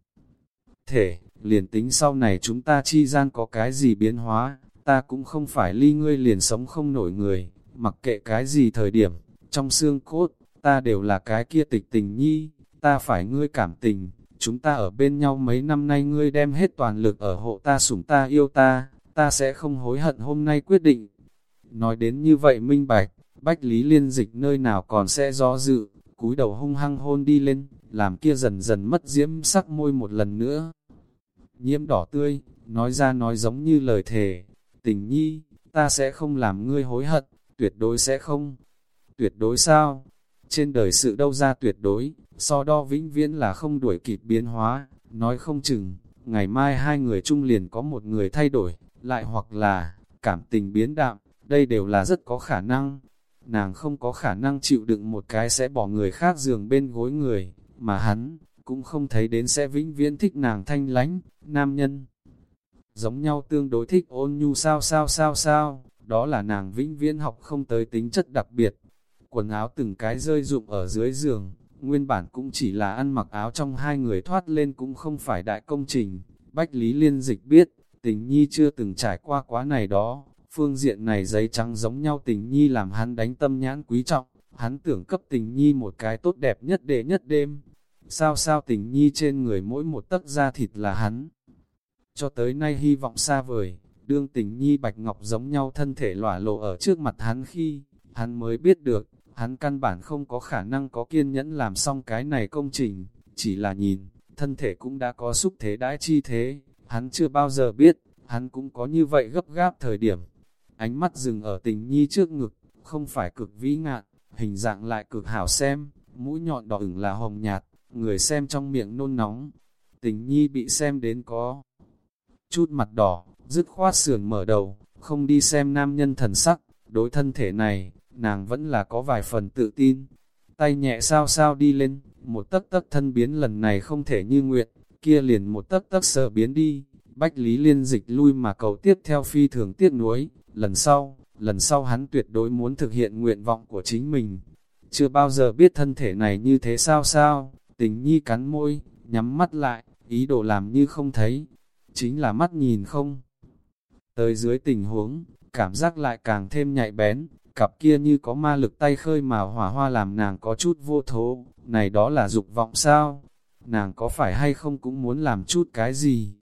Thể, liền tính sau này chúng ta chi gian có cái gì biến hóa, ta cũng không phải ly ngươi liền sống không nổi người, mặc kệ cái gì thời điểm, trong xương cốt, ta đều là cái kia tịch tình nhi, ta phải ngươi cảm tình, chúng ta ở bên nhau mấy năm nay ngươi đem hết toàn lực ở hộ ta sủng ta yêu ta, ta sẽ không hối hận hôm nay quyết định. Nói đến như vậy minh bạch, Bách Lý Liên Dịch nơi nào còn sẽ do dự, cúi đầu hung hăng hôn đi lên, làm kia dần dần mất diễm sắc môi một lần nữa. Nhiễm đỏ tươi, nói ra nói giống như lời thề, tình nhi, ta sẽ không làm ngươi hối hận, tuyệt đối sẽ không. Tuyệt đối sao? Trên đời sự đâu ra tuyệt đối, so đo vĩnh viễn là không đuổi kịp biến hóa, nói không chừng, ngày mai hai người chung liền có một người thay đổi, lại hoặc là, cảm tình biến đạm, đây đều là rất có khả năng. Nàng không có khả năng chịu đựng một cái sẽ bỏ người khác giường bên gối người, mà hắn, cũng không thấy đến sẽ vĩnh viễn thích nàng thanh lánh, nam nhân. Giống nhau tương đối thích ôn nhu sao sao sao sao, đó là nàng vĩnh viễn học không tới tính chất đặc biệt. Quần áo từng cái rơi rụng ở dưới giường, nguyên bản cũng chỉ là ăn mặc áo trong hai người thoát lên cũng không phải đại công trình. Bách Lý Liên Dịch biết, tình nhi chưa từng trải qua quá này đó, phương diện này giấy trắng giống nhau tình nhi làm hắn đánh tâm nhãn quý trọng, hắn tưởng cấp tình nhi một cái tốt đẹp nhất đệ nhất đêm. Sao sao tình nhi trên người mỗi một tấc da thịt là hắn. Cho tới nay hy vọng xa vời, đương tình nhi bạch ngọc giống nhau thân thể lỏa lộ ở trước mặt hắn khi, hắn mới biết được, hắn căn bản không có khả năng có kiên nhẫn làm xong cái này công trình, chỉ là nhìn, thân thể cũng đã có xúc thế đãi chi thế, hắn chưa bao giờ biết, hắn cũng có như vậy gấp gáp thời điểm. Ánh mắt dừng ở tình nhi trước ngực, không phải cực vĩ ngạn, hình dạng lại cực hảo xem, mũi nhọn đỏ ửng là hồng nhạt, người xem trong miệng nôn nóng. Tình nhi bị xem đến có chút mặt đỏ, dứt khoát sườn mở đầu, không đi xem nam nhân thần sắc, đối thân thể này, nàng vẫn là có vài phần tự tin. Tay nhẹ sao sao đi lên, một tấc tấc thân biến lần này không thể như nguyện, kia liền một tấc tấc sợ biến đi. Bách Lý liên dịch lui mà cầu tiếp theo phi thường tiếc nuối, lần sau, lần sau hắn tuyệt đối muốn thực hiện nguyện vọng của chính mình. Chưa bao giờ biết thân thể này như thế sao sao, tình nhi cắn môi, nhắm mắt lại, ý đồ làm như không thấy, chính là mắt nhìn không. Tới dưới tình huống, cảm giác lại càng thêm nhạy bén, cặp kia như có ma lực tay khơi mà hỏa hoa làm nàng có chút vô thố, này đó là dục vọng sao? Nàng có phải hay không cũng muốn làm chút cái gì?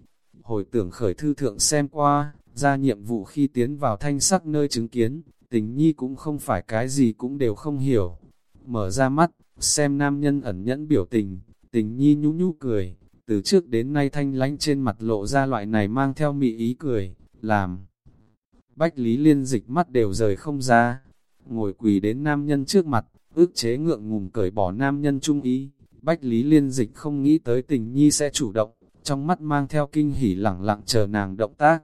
Hồi tưởng khởi thư thượng xem qua, ra nhiệm vụ khi tiến vào thanh sắc nơi chứng kiến, tình nhi cũng không phải cái gì cũng đều không hiểu. Mở ra mắt, xem nam nhân ẩn nhẫn biểu tình, tình nhi nhũ nhũ cười, từ trước đến nay thanh lánh trên mặt lộ ra loại này mang theo mị ý cười, làm. Bách Lý Liên dịch mắt đều rời không ra, ngồi quỳ đến nam nhân trước mặt, ước chế ngượng ngùng cởi bỏ nam nhân trung ý. Bách Lý Liên dịch không nghĩ tới tình nhi sẽ chủ động, trong mắt mang theo kinh hỉ lẳng lặng chờ nàng động tác.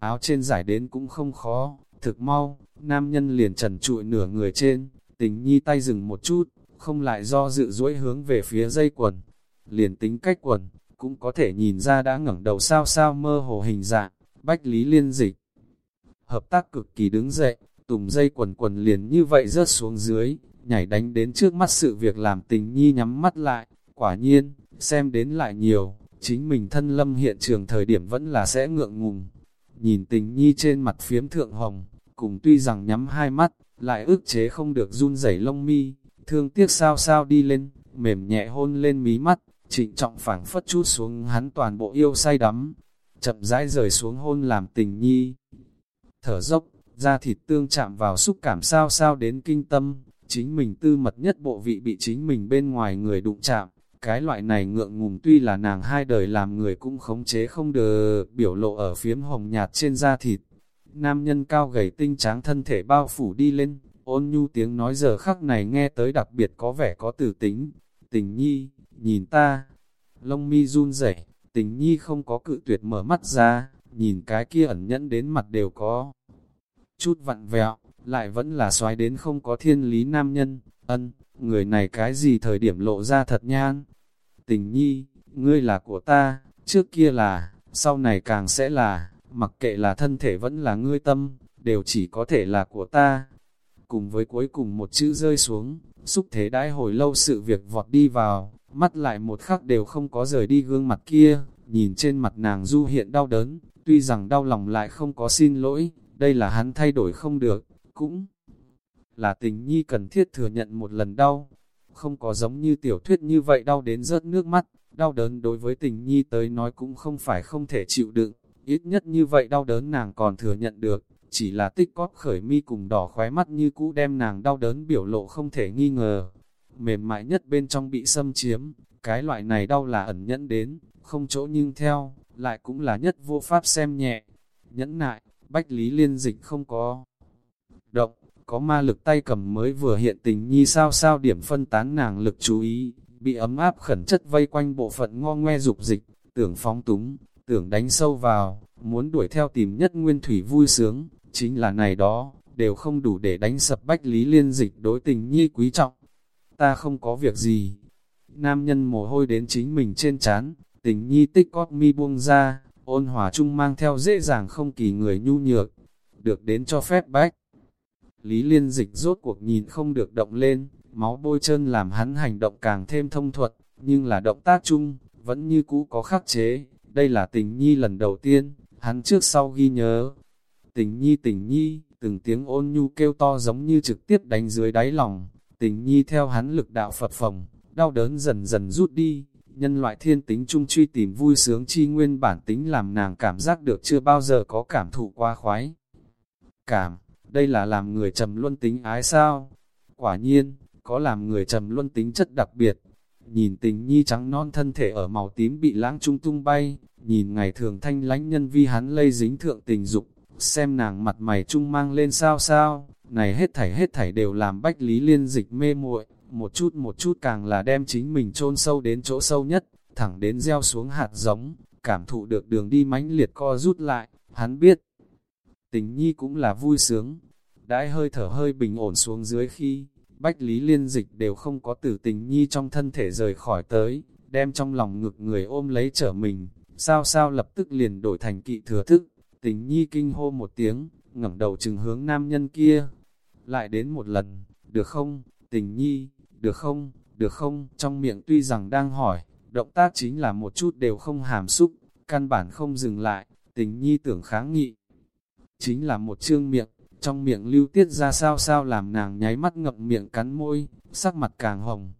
Áo trên giải đến cũng không khó, thực mau, nam nhân liền trần trụi nửa người trên, tình nhi tay dừng một chút, không lại do dự duỗi hướng về phía dây quần. Liền tính cách quần, cũng có thể nhìn ra đã ngẩng đầu sao sao mơ hồ hình dạng, Bách Lý Liên dịch. Hợp tác cực kỳ đứng dậy, tùng dây quần quần liền như vậy rớt xuống dưới, nhảy đánh đến trước mắt sự việc làm tình nhi nhắm mắt lại, quả nhiên, xem đến lại nhiều, chính mình thân lâm hiện trường thời điểm vẫn là sẽ ngượng ngùng. Nhìn tình nhi trên mặt phiếm thượng hồng, cùng tuy rằng nhắm hai mắt, lại ức chế không được run rẩy lông mi, thương tiếc sao sao đi lên, mềm nhẹ hôn lên mí mắt, trịnh trọng phảng phất chút xuống hắn toàn bộ yêu say đắm, chậm rãi rời xuống hôn làm tình nhi. Thở dốc, da thịt tương chạm vào xúc cảm sao sao đến kinh tâm, chính mình tư mật nhất bộ vị bị chính mình bên ngoài người đụng chạm, cái loại này ngượng ngùng tuy là nàng hai đời làm người cũng khống chế không đờ biểu lộ ở phiếm hồng nhạt trên da thịt. Nam nhân cao gầy tinh tráng thân thể bao phủ đi lên, ôn nhu tiếng nói giờ khắc này nghe tới đặc biệt có vẻ có tử tính. Tình nhi, nhìn ta, lông mi run rẩy tình nhi không có cự tuyệt mở mắt ra, nhìn cái kia ẩn nhẫn đến mặt đều có chút vặn vẹo, lại vẫn là xoái đến không có thiên lý nam nhân, ân, người này cái gì thời điểm lộ ra thật nhan. Tình nhi, ngươi là của ta, trước kia là, sau này càng sẽ là, mặc kệ là thân thể vẫn là ngươi tâm, đều chỉ có thể là của ta. Cùng với cuối cùng một chữ rơi xuống, xúc thế đãi hồi lâu sự việc vọt đi vào, mắt lại một khắc đều không có rời đi gương mặt kia, nhìn trên mặt nàng du hiện đau đớn, tuy rằng đau lòng lại không có xin lỗi, đây là hắn thay đổi không được, cũng là tình nhi cần thiết thừa nhận một lần đau, không có giống như tiểu thuyết như vậy đau đến rớt nước mắt, đau đớn đối với tình nhi tới nói cũng không phải không thể chịu đựng, ít nhất như vậy đau đớn nàng còn thừa nhận được, chỉ là tích cóp khởi mi cùng đỏ khóe mắt như cũ đem nàng đau đớn biểu lộ không thể nghi ngờ. mềm mại nhất bên trong bị xâm chiếm, cái loại này đau là ẩn nhẫn đến, không chỗ nhưng theo, lại cũng là nhất vô pháp xem nhẹ. Nhẫn nại, Bách Lý Liên Dịch không có động, có ma lực tay cầm mới vừa hiện tình nhi sao sao điểm phân tán nàng lực chú ý, bị ấm áp khẩn chất vây quanh bộ phận ngo ngoe dục dịch, tưởng phóng túng, tưởng đánh sâu vào, muốn đuổi theo tìm nhất nguyên thủy vui sướng, chính là này đó, đều không đủ để đánh sập bách lý liên dịch đối tình nhi quý trọng. Ta không có việc gì. Nam nhân mồ hôi đến chính mình trên chán, tình nhi tích cót mi buông ra, ôn hòa chung mang theo dễ dàng không kỳ người nhu nhược, được đến cho phép bách. Lý liên dịch rốt cuộc nhìn không được động lên, máu bôi chân làm hắn hành động càng thêm thông thuật, nhưng là động tác chung, vẫn như cũ có khắc chế, đây là tình nhi lần đầu tiên, hắn trước sau ghi nhớ. Tình nhi tình nhi, từng tiếng ôn nhu kêu to giống như trực tiếp đánh dưới đáy lòng, tình nhi theo hắn lực đạo Phật phòng, đau đớn dần dần rút đi, nhân loại thiên tính chung truy tìm vui sướng chi nguyên bản tính làm nàng cảm giác được chưa bao giờ có cảm thụ qua khoái. Cảm, đây là làm người trầm luân tính ái sao? Quả nhiên, có làm người trầm luân tính chất đặc biệt. Nhìn tình nhi trắng non thân thể ở màu tím bị lãng trung tung bay, nhìn ngày thường thanh lánh nhân vi hắn lây dính thượng tình dục, xem nàng mặt mày trung mang lên sao sao, này hết thảy hết thảy đều làm bách lý liên dịch mê muội một chút một chút càng là đem chính mình chôn sâu đến chỗ sâu nhất, thẳng đến gieo xuống hạt giống, cảm thụ được đường đi mãnh liệt co rút lại, hắn biết. Tình nhi cũng là vui sướng, đãi hơi thở hơi bình ổn xuống dưới khi, bách lý liên dịch đều không có tử tình nhi trong thân thể rời khỏi tới, đem trong lòng ngực người ôm lấy trở mình, sao sao lập tức liền đổi thành kỵ thừa thức, tình nhi kinh hô một tiếng, ngẩng đầu chừng hướng nam nhân kia, lại đến một lần, được không, tình nhi, được không, được không, trong miệng tuy rằng đang hỏi, động tác chính là một chút đều không hàm xúc, căn bản không dừng lại, tình nhi tưởng kháng nghị. Chính là một chương miệng, trong miệng lưu tiết ra sao sao làm nàng nháy mắt ngậm miệng cắn môi, sắc mặt càng hồng.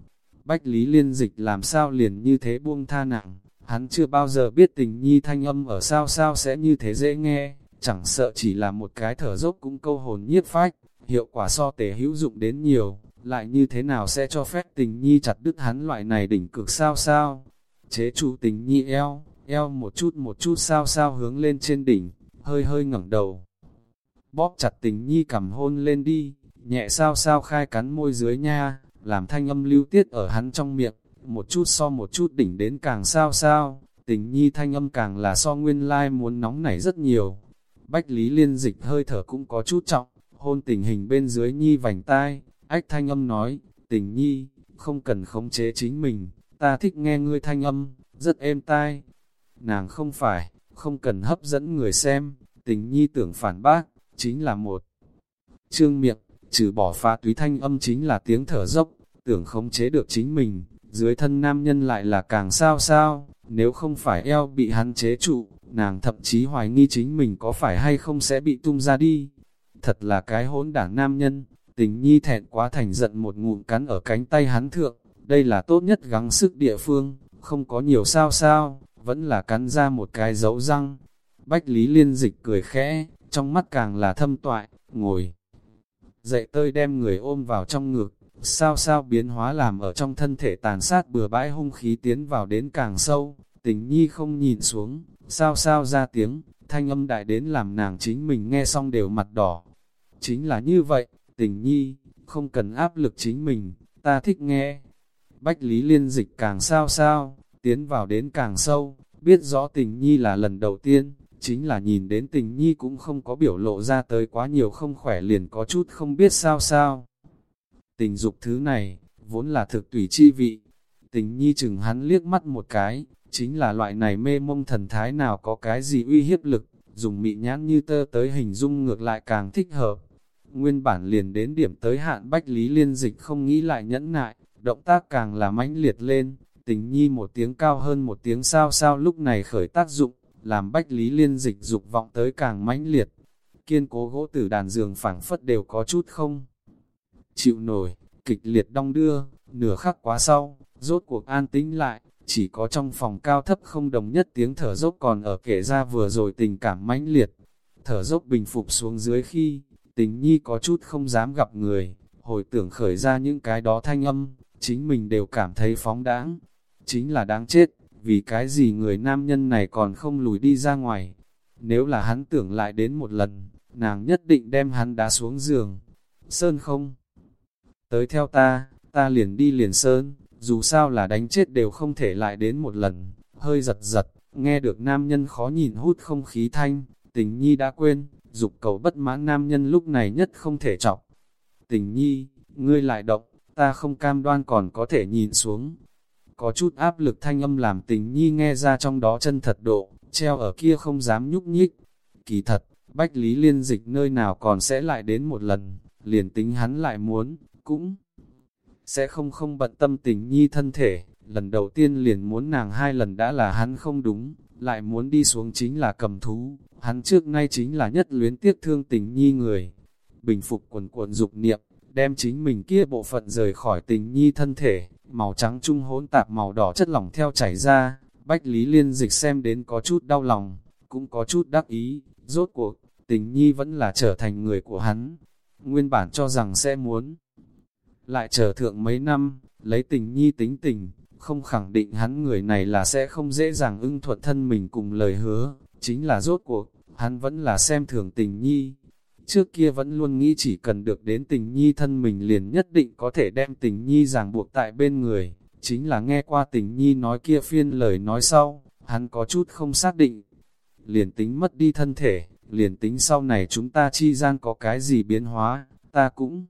Bách Lý Liên Dịch làm sao liền như thế buông tha nặng, hắn chưa bao giờ biết tình nhi thanh âm ở sao sao sẽ như thế dễ nghe, chẳng sợ chỉ là một cái thở dốc cũng câu hồn nhiếp phách, hiệu quả so tề hữu dụng đến nhiều, lại như thế nào sẽ cho phép tình nhi chặt đứt hắn loại này đỉnh cực sao sao. Chế chủ tình nhi eo, eo một chút một chút sao sao hướng lên trên đỉnh, hơi hơi ngẩng đầu. Bóp chặt tình nhi cầm hôn lên đi, nhẹ sao sao khai cắn môi dưới nha, làm thanh âm lưu tiết ở hắn trong miệng, một chút so một chút đỉnh đến càng sao sao, tình nhi thanh âm càng là so nguyên lai muốn nóng nảy rất nhiều. Bách Lý Liên dịch hơi thở cũng có chút trọng, hôn tình hình bên dưới nhi vành tai, ách thanh âm nói, tình nhi, không cần khống chế chính mình, ta thích nghe ngươi thanh âm, rất êm tai. Nàng không phải, không cần hấp dẫn người xem, tình nhi tưởng phản bác, chính là một. Trương miệng, trừ bỏ pha túy thanh âm chính là tiếng thở dốc, tưởng không chế được chính mình, dưới thân nam nhân lại là càng sao sao, nếu không phải eo bị hắn chế trụ, nàng thậm chí hoài nghi chính mình có phải hay không sẽ bị tung ra đi. Thật là cái hỗn đảng nam nhân, tình nhi thẹn quá thành giận một ngụm cắn ở cánh tay hắn thượng, đây là tốt nhất gắng sức địa phương, không có nhiều sao sao, vẫn là cắn ra một cái dấu răng. Bách Lý Liên Dịch cười khẽ, trong mắt càng là thâm toại, ngồi. Dậy tơi đem người ôm vào trong ngực, sao sao biến hóa làm ở trong thân thể tàn sát bừa bãi hung khí tiến vào đến càng sâu, tình nhi không nhìn xuống, sao sao ra tiếng, thanh âm đại đến làm nàng chính mình nghe xong đều mặt đỏ. Chính là như vậy, tình nhi, không cần áp lực chính mình, ta thích nghe. Bách Lý Liên dịch càng sao sao, tiến vào đến càng sâu, biết rõ tình nhi là lần đầu tiên, chính là nhìn đến tình nhi cũng không có biểu lộ ra tới quá nhiều không khỏe liền có chút không biết sao sao. Tình dục thứ này, vốn là thực tùy chi vị. Tình nhi chừng hắn liếc mắt một cái, chính là loại này mê mông thần thái nào có cái gì uy hiếp lực, dùng mị nhãn như tơ tới hình dung ngược lại càng thích hợp. Nguyên bản liền đến điểm tới hạn bách lý liên dịch không nghĩ lại nhẫn nại, động tác càng là mãnh liệt lên, tình nhi một tiếng cao hơn một tiếng sao sao lúc này khởi tác dụng, làm bách lý liên dịch dục vọng tới càng mãnh liệt. Kiên cố gỗ tử đàn giường phảng phất đều có chút không chịu nổi, kịch liệt đong đưa, nửa khắc quá sau, rốt cuộc an tĩnh lại, chỉ có trong phòng cao thấp không đồng nhất tiếng thở dốc còn ở kể ra vừa rồi tình cảm mãnh liệt. Thở dốc bình phục xuống dưới khi, tình nhi có chút không dám gặp người, hồi tưởng khởi ra những cái đó thanh âm, chính mình đều cảm thấy phóng đáng. Chính là đáng chết, vì cái gì người nam nhân này còn không lùi đi ra ngoài. Nếu là hắn tưởng lại đến một lần, nàng nhất định đem hắn đá xuống giường. Sơn không? Tới theo ta, ta liền đi liền sơn, dù sao là đánh chết đều không thể lại đến một lần. Hơi giật giật, nghe được nam nhân khó nhìn hút không khí thanh, tình nhi đã quên, dục cầu bất mãn nam nhân lúc này nhất không thể chọc. Tình nhi, ngươi lại động, ta không cam đoan còn có thể nhìn xuống. Có chút áp lực thanh âm làm tình nhi nghe ra trong đó chân thật độ, treo ở kia không dám nhúc nhích. Kỳ thật, Bách Lý Liên Dịch nơi nào còn sẽ lại đến một lần, liền tính hắn lại muốn, cũng sẽ không không bận tâm tình nhi thân thể, lần đầu tiên liền muốn nàng hai lần đã là hắn không đúng, lại muốn đi xuống chính là cầm thú, hắn trước nay chính là nhất luyến tiếc thương tình nhi người. Bình phục quần cuộn dục niệm, đem chính mình kia bộ phận rời khỏi tình nhi thân thể, màu trắng trung hỗn tạp màu đỏ chất lỏng theo chảy ra, Bách Lý Liên dịch xem đến có chút đau lòng, cũng có chút đắc ý, rốt cuộc, tình nhi vẫn là trở thành người của hắn. Nguyên bản cho rằng sẽ muốn lại chờ thượng mấy năm, lấy tình nhi tính tình, không khẳng định hắn người này là sẽ không dễ dàng ưng thuận thân mình cùng lời hứa, chính là rốt cuộc, hắn vẫn là xem thường tình nhi. Trước kia vẫn luôn nghĩ chỉ cần được đến tình nhi thân mình liền nhất định có thể đem tình nhi ràng buộc tại bên người, chính là nghe qua tình nhi nói kia phiên lời nói sau, hắn có chút không xác định. Liền tính mất đi thân thể, liền tính sau này chúng ta chi gian có cái gì biến hóa, ta cũng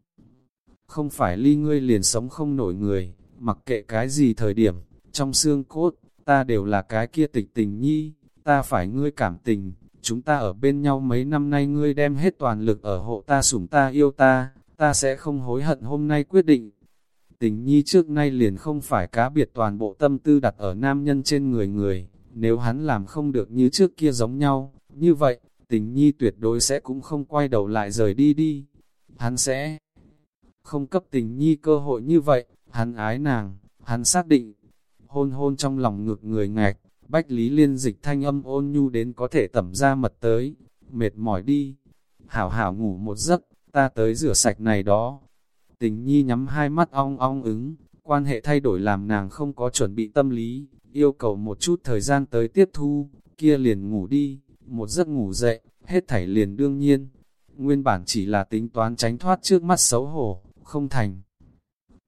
không phải ly ngươi liền sống không nổi người, mặc kệ cái gì thời điểm, trong xương cốt, ta đều là cái kia tịch tình nhi, ta phải ngươi cảm tình, chúng ta ở bên nhau mấy năm nay ngươi đem hết toàn lực ở hộ ta sủng ta yêu ta, ta sẽ không hối hận hôm nay quyết định. Tình nhi trước nay liền không phải cá biệt toàn bộ tâm tư đặt ở nam nhân trên người người, nếu hắn làm không được như trước kia giống nhau, như vậy, tình nhi tuyệt đối sẽ cũng không quay đầu lại rời đi đi. Hắn sẽ không cấp tình nhi cơ hội như vậy, hắn ái nàng, hắn xác định, hôn hôn trong lòng ngược người ngạch, bách lý liên dịch thanh âm ôn nhu đến có thể tẩm ra mật tới, mệt mỏi đi, hảo hảo ngủ một giấc, ta tới rửa sạch này đó. Tình nhi nhắm hai mắt ong ong ứng, quan hệ thay đổi làm nàng không có chuẩn bị tâm lý, yêu cầu một chút thời gian tới tiếp thu, kia liền ngủ đi, một giấc ngủ dậy, hết thảy liền đương nhiên. Nguyên bản chỉ là tính toán tránh thoát trước mắt xấu hổ, không thành.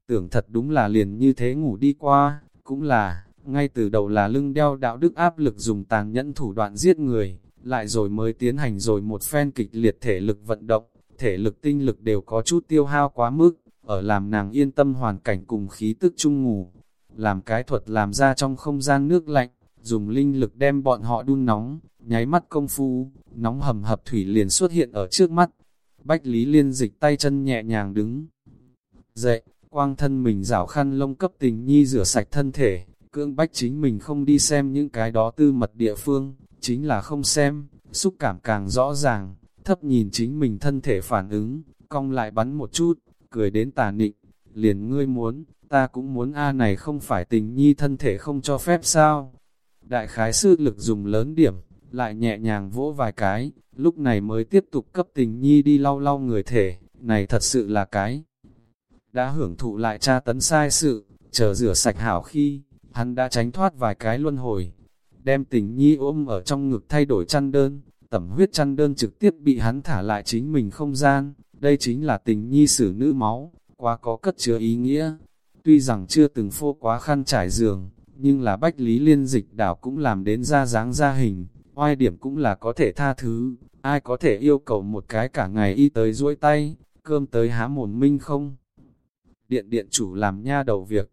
Tưởng thật đúng là liền như thế ngủ đi qua, cũng là, ngay từ đầu là lưng đeo đạo đức áp lực dùng tàn nhẫn thủ đoạn giết người, lại rồi mới tiến hành rồi một phen kịch liệt thể lực vận động, thể lực tinh lực đều có chút tiêu hao quá mức, ở làm nàng yên tâm hoàn cảnh cùng khí tức chung ngủ, làm cái thuật làm ra trong không gian nước lạnh, dùng linh lực đem bọn họ đun nóng, nháy mắt công phu, nóng hầm hập thủy liền xuất hiện ở trước mắt. Bách Lý Liên dịch tay chân nhẹ nhàng đứng, dậy, quang thân mình rảo khăn lông cấp tình nhi rửa sạch thân thể, cưỡng bách chính mình không đi xem những cái đó tư mật địa phương, chính là không xem, xúc cảm càng rõ ràng, thấp nhìn chính mình thân thể phản ứng, cong lại bắn một chút, cười đến tà nịnh, liền ngươi muốn, ta cũng muốn A này không phải tình nhi thân thể không cho phép sao. Đại khái sư lực dùng lớn điểm, lại nhẹ nhàng vỗ vài cái, lúc này mới tiếp tục cấp tình nhi đi lau lau người thể, này thật sự là cái đã hưởng thụ lại tra tấn sai sự, chờ rửa sạch hảo khi, hắn đã tránh thoát vài cái luân hồi, đem tình nhi ôm ở trong ngực thay đổi chăn đơn, tẩm huyết chăn đơn trực tiếp bị hắn thả lại chính mình không gian, đây chính là tình nhi xử nữ máu, quá có cất chứa ý nghĩa. Tuy rằng chưa từng phô quá khăn trải giường, nhưng là bách lý liên dịch đảo cũng làm đến ra dáng ra hình, oai điểm cũng là có thể tha thứ, ai có thể yêu cầu một cái cả ngày y tới duỗi tay, cơm tới há mồn minh không? điện điện chủ làm nha đầu việc.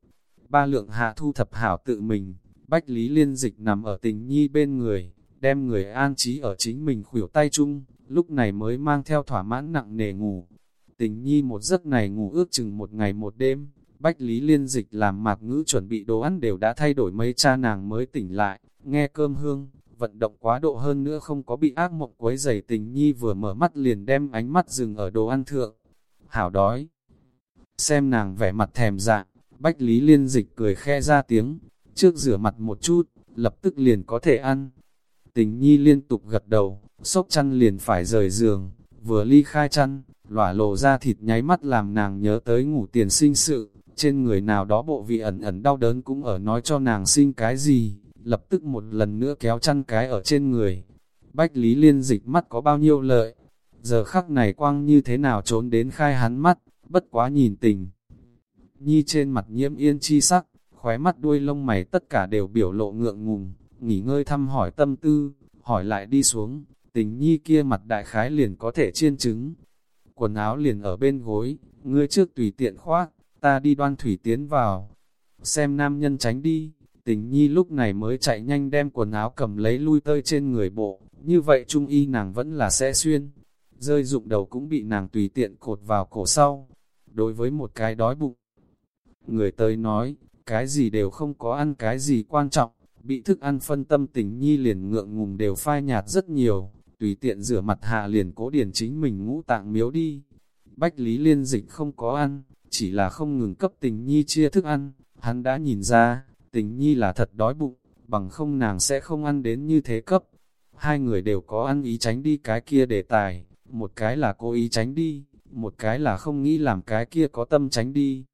Ba lượng hạ thu thập hảo tự mình, Bách Lý Liên Dịch nằm ở tình nhi bên người, đem người an trí ở chính mình khuỷu tay chung, lúc này mới mang theo thỏa mãn nặng nề ngủ. Tình nhi một giấc này ngủ ước chừng một ngày một đêm, Bách Lý Liên Dịch làm mạc ngữ chuẩn bị đồ ăn đều đã thay đổi mấy cha nàng mới tỉnh lại, nghe cơm hương, vận động quá độ hơn nữa không có bị ác mộng quấy giày tình nhi vừa mở mắt liền đem ánh mắt dừng ở đồ ăn thượng. Hảo đói! Xem nàng vẻ mặt thèm dạng, Bách Lý Liên Dịch cười khe ra tiếng, trước rửa mặt một chút, lập tức liền có thể ăn. Tình nhi liên tục gật đầu, sốc chăn liền phải rời giường, vừa ly khai chăn, lỏa lộ ra thịt nháy mắt làm nàng nhớ tới ngủ tiền sinh sự, trên người nào đó bộ vị ẩn ẩn đau đớn cũng ở nói cho nàng sinh cái gì, lập tức một lần nữa kéo chăn cái ở trên người. Bách Lý Liên dịch mắt có bao nhiêu lợi, giờ khắc này quang như thế nào trốn đến khai hắn mắt, bất quá nhìn tình. Nhi trên mặt nhiễm yên chi sắc, khóe mắt đuôi lông mày tất cả đều biểu lộ ngượng ngùng, nghỉ ngơi thăm hỏi tâm tư, hỏi lại đi xuống, tình nhi kia mặt đại khái liền có thể chiên trứng. Quần áo liền ở bên gối, ngươi trước tùy tiện khoác, ta đi đoan thủy tiến vào. Xem nam nhân tránh đi, tình nhi lúc này mới chạy nhanh đem quần áo cầm lấy lui tơi trên người bộ, như vậy trung y nàng vẫn là sẽ xuyên. Rơi dụng đầu cũng bị nàng tùy tiện cột vào cổ sau. Đối với một cái đói bụng, người tới nói, cái gì đều không có ăn cái gì quan trọng, bị thức ăn phân tâm tình nhi liền ngượng ngùng đều phai nhạt rất nhiều, tùy tiện rửa mặt hạ liền cố điển chính mình ngũ tạng miếu đi. Bách Lý Liên Dịch không có ăn, chỉ là không ngừng cấp tình nhi chia thức ăn, hắn đã nhìn ra, tình nhi là thật đói bụng, bằng không nàng sẽ không ăn đến như thế cấp. Hai người đều có ăn ý tránh đi cái kia đề tài, một cái là cố ý tránh đi, một cái là không nghĩ làm cái kia có tâm tránh đi.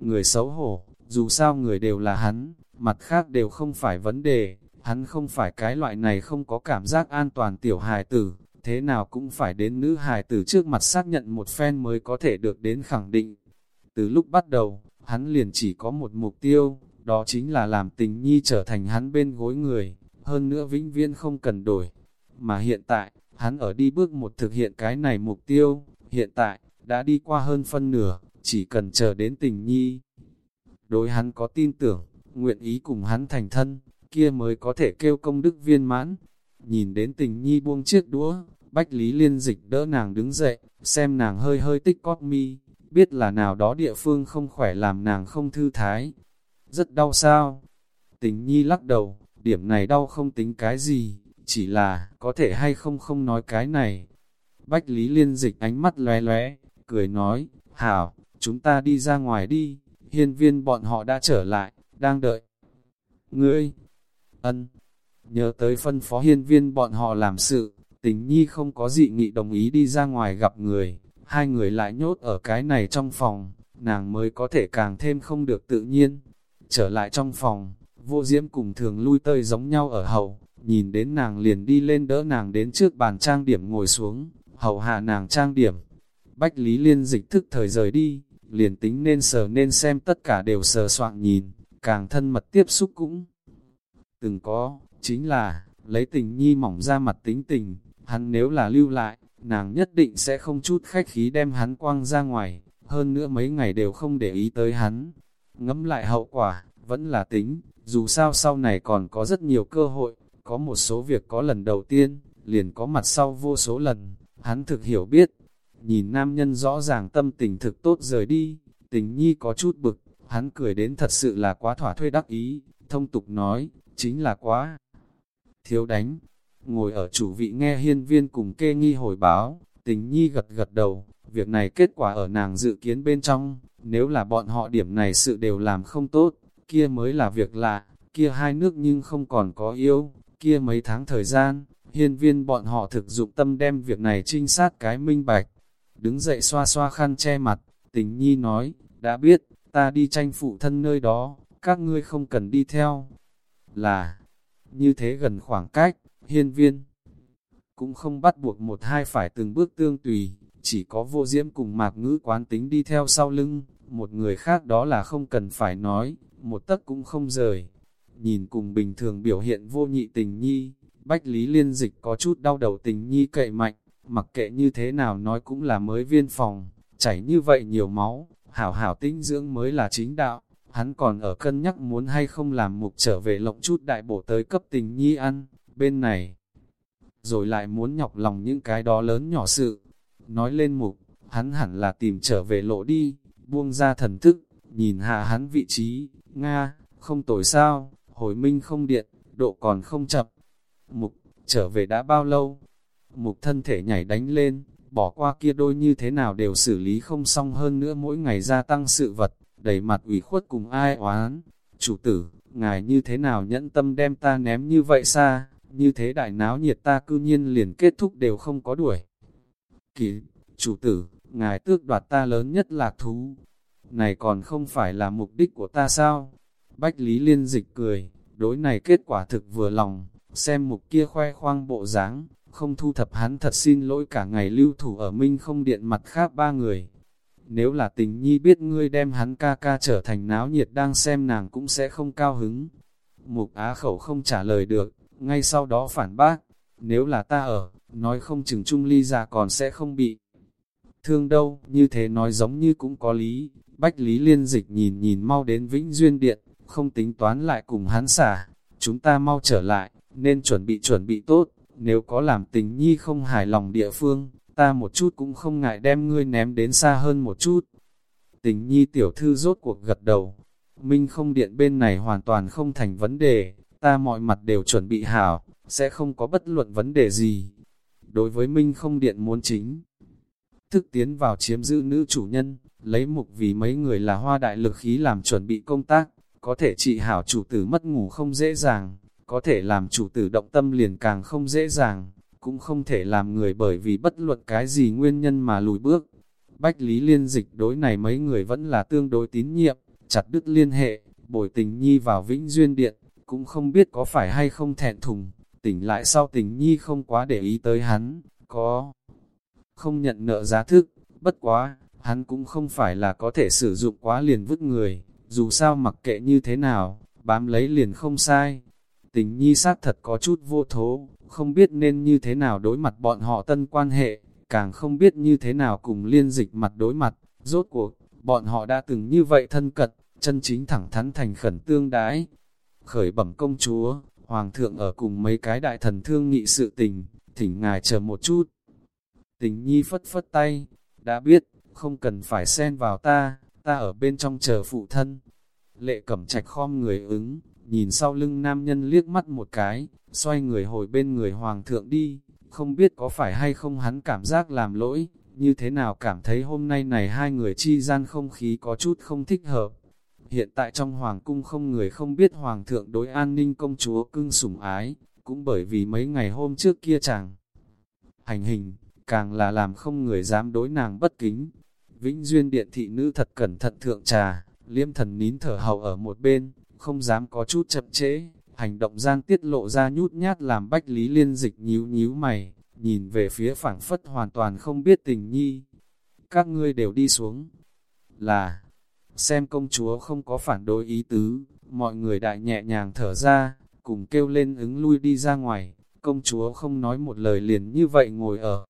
Người xấu hổ, dù sao người đều là hắn, mặt khác đều không phải vấn đề, hắn không phải cái loại này không có cảm giác an toàn tiểu hài tử, thế nào cũng phải đến nữ hài tử trước mặt xác nhận một phen mới có thể được đến khẳng định. Từ lúc bắt đầu, hắn liền chỉ có một mục tiêu, đó chính là làm tình nhi trở thành hắn bên gối người, hơn nữa vĩnh viễn không cần đổi. Mà hiện tại, hắn ở đi bước một thực hiện cái này mục tiêu, hiện tại, đã đi qua hơn phân nửa, chỉ cần chờ đến tình nhi. Đối hắn có tin tưởng, nguyện ý cùng hắn thành thân, kia mới có thể kêu công đức viên mãn. Nhìn đến tình nhi buông chiếc đũa, Bách Lý Liên dịch đỡ nàng đứng dậy, xem nàng hơi hơi tích cót mi, biết là nào đó địa phương không khỏe làm nàng không thư thái. Rất đau sao? Tình nhi lắc đầu, điểm này đau không tính cái gì, chỉ là, có thể hay không không nói cái này. Bách Lý Liên dịch ánh mắt lóe lóe, cười nói, hảo, chúng ta đi ra ngoài đi, hiên viên bọn họ đã trở lại, đang đợi. Ngươi, ân, nhớ tới phân phó hiên viên bọn họ làm sự, tình nhi không có dị nghị đồng ý đi ra ngoài gặp người, hai người lại nhốt ở cái này trong phòng, nàng mới có thể càng thêm không được tự nhiên. Trở lại trong phòng, vô diễm cùng thường lui tơi giống nhau ở hậu, nhìn đến nàng liền đi lên đỡ nàng đến trước bàn trang điểm ngồi xuống, hậu hạ nàng trang điểm. Bách Lý Liên dịch thức thời rời đi, liền tính nên sờ nên xem tất cả đều sờ soạn nhìn, càng thân mật tiếp xúc cũng từng có, chính là, lấy tình nhi mỏng ra mặt tính tình, hắn nếu là lưu lại, nàng nhất định sẽ không chút khách khí đem hắn quăng ra ngoài, hơn nữa mấy ngày đều không để ý tới hắn. Ngẫm lại hậu quả, vẫn là tính, dù sao sau này còn có rất nhiều cơ hội, có một số việc có lần đầu tiên, liền có mặt sau vô số lần, hắn thực hiểu biết. Nhìn nam nhân rõ ràng tâm tình thực tốt rời đi, tình nhi có chút bực, hắn cười đến thật sự là quá thỏa thuê đắc ý, thông tục nói, chính là quá thiếu đánh. Ngồi ở chủ vị nghe hiên viên cùng kê nghi hồi báo, tình nhi gật gật đầu, việc này kết quả ở nàng dự kiến bên trong, nếu là bọn họ điểm này sự đều làm không tốt, kia mới là việc lạ, kia hai nước nhưng không còn có yêu, kia mấy tháng thời gian, hiên viên bọn họ thực dụng tâm đem việc này trinh sát cái minh bạch. Đứng dậy xoa xoa khăn che mặt, tình nhi nói, đã biết, ta đi tranh phụ thân nơi đó, các ngươi không cần đi theo. Là, như thế gần khoảng cách, hiên viên, cũng không bắt buộc một hai phải từng bước tương tùy, chỉ có vô diễm cùng mạc ngữ quán tính đi theo sau lưng, một người khác đó là không cần phải nói, một tấc cũng không rời. Nhìn cùng bình thường biểu hiện vô nhị tình nhi, Bách Lý Liên Dịch có chút đau đầu tình nhi cậy mạnh, mặc kệ như thế nào nói cũng là mới viên phòng, chảy như vậy nhiều máu, hảo hảo tinh dưỡng mới là chính đạo. Hắn còn ở cân nhắc muốn hay không làm mục trở về lộng chút đại bổ tới cấp tình nhi ăn, bên này. Rồi lại muốn nhọc lòng những cái đó lớn nhỏ sự. Nói lên mục, hắn hẳn là tìm trở về lộ đi, buông ra thần thức, nhìn hạ hắn vị trí, Nga, không tồi sao, hồi minh không điện, độ còn không chậm. Mục, trở về đã bao lâu? Mục thân thể nhảy đánh lên, bỏ qua kia đôi như thế nào đều xử lý không xong hơn nữa mỗi ngày gia tăng sự vật, đầy mặt ủy khuất cùng ai oán. Chủ tử, ngài như thế nào nhẫn tâm đem ta ném như vậy xa, như thế đại náo nhiệt ta cư nhiên liền kết thúc đều không có đuổi. Kỳ, chủ tử, ngài tước đoạt ta lớn nhất lạc thú. này còn không phải là mục đích của ta sao? Bách Lý Liên Dịch cười, đối này kết quả thực vừa lòng, xem mục kia khoe khoang bộ dáng, không thu thập hắn thật xin lỗi cả ngày lưu thủ ở Minh không điện mặt khác ba người. Nếu là tình nhi biết ngươi đem hắn ca ca trở thành náo nhiệt đang xem nàng cũng sẽ không cao hứng. Mục á khẩu không trả lời được, ngay sau đó phản bác, nếu là ta ở, nói không chừng trung ly già còn sẽ không bị thương đâu, như thế nói giống như cũng có lý. Bách Lý Liên Dịch nhìn nhìn mau đến Vĩnh Duyên Điện, không tính toán lại cùng hắn xả, chúng ta mau trở lại, nên chuẩn bị chuẩn bị tốt, nếu có làm tình nhi không hài lòng địa phương, ta một chút cũng không ngại đem ngươi ném đến xa hơn một chút. Tình nhi tiểu thư rốt cuộc gật đầu, Minh không điện bên này hoàn toàn không thành vấn đề, ta mọi mặt đều chuẩn bị hảo, sẽ không có bất luận vấn đề gì. Đối với Minh không điện muốn chính, thức tiến vào chiếm giữ nữ chủ nhân, lấy mục vì mấy người là hoa đại lực khí làm chuẩn bị công tác, có thể trị hảo chủ tử mất ngủ không dễ dàng, có thể làm chủ tử động tâm liền càng không dễ dàng, cũng không thể làm người bởi vì bất luận cái gì nguyên nhân mà lùi bước. Bách Lý Liên dịch đối này mấy người vẫn là tương đối tín nhiệm, chặt đứt liên hệ, bồi tình nhi vào Vĩnh Duyên Điện, cũng không biết có phải hay không thẹn thùng, tỉnh lại sau tình nhi không quá để ý tới hắn, có không nhận nợ giá thức, bất quá, hắn cũng không phải là có thể sử dụng quá liền vứt người, dù sao mặc kệ như thế nào, bám lấy liền không sai. Tình nhi sát thật có chút vô thố, không biết nên như thế nào đối mặt bọn họ tân quan hệ, càng không biết như thế nào cùng liên dịch mặt đối mặt, rốt cuộc, bọn họ đã từng như vậy thân cận, chân chính thẳng thắn thành khẩn tương đái. Khởi bẩm công chúa, hoàng thượng ở cùng mấy cái đại thần thương nghị sự tình, thỉnh ngài chờ một chút. Tình nhi phất phất tay, đã biết, không cần phải xen vào ta, ta ở bên trong chờ phụ thân. Lệ cẩm trạch khom người ứng, nhìn sau lưng nam nhân liếc mắt một cái, xoay người hồi bên người hoàng thượng đi, không biết có phải hay không hắn cảm giác làm lỗi, như thế nào cảm thấy hôm nay này hai người chi gian không khí có chút không thích hợp. Hiện tại trong hoàng cung không người không biết hoàng thượng đối an ninh công chúa cưng sủng ái, cũng bởi vì mấy ngày hôm trước kia chàng hành hình, càng là làm không người dám đối nàng bất kính. Vĩnh Duyên Điện thị nữ thật cẩn thận thượng trà, liêm thần nín thở hầu ở một bên, không dám có chút chậm trễ, hành động gian tiết lộ ra nhút nhát làm bách lý liên dịch nhíu nhíu mày, nhìn về phía phảng phất hoàn toàn không biết tình nhi. Các ngươi đều đi xuống, là, xem công chúa không có phản đối ý tứ, mọi người đại nhẹ nhàng thở ra, cùng kêu lên ứng lui đi ra ngoài, công chúa không nói một lời liền như vậy ngồi ở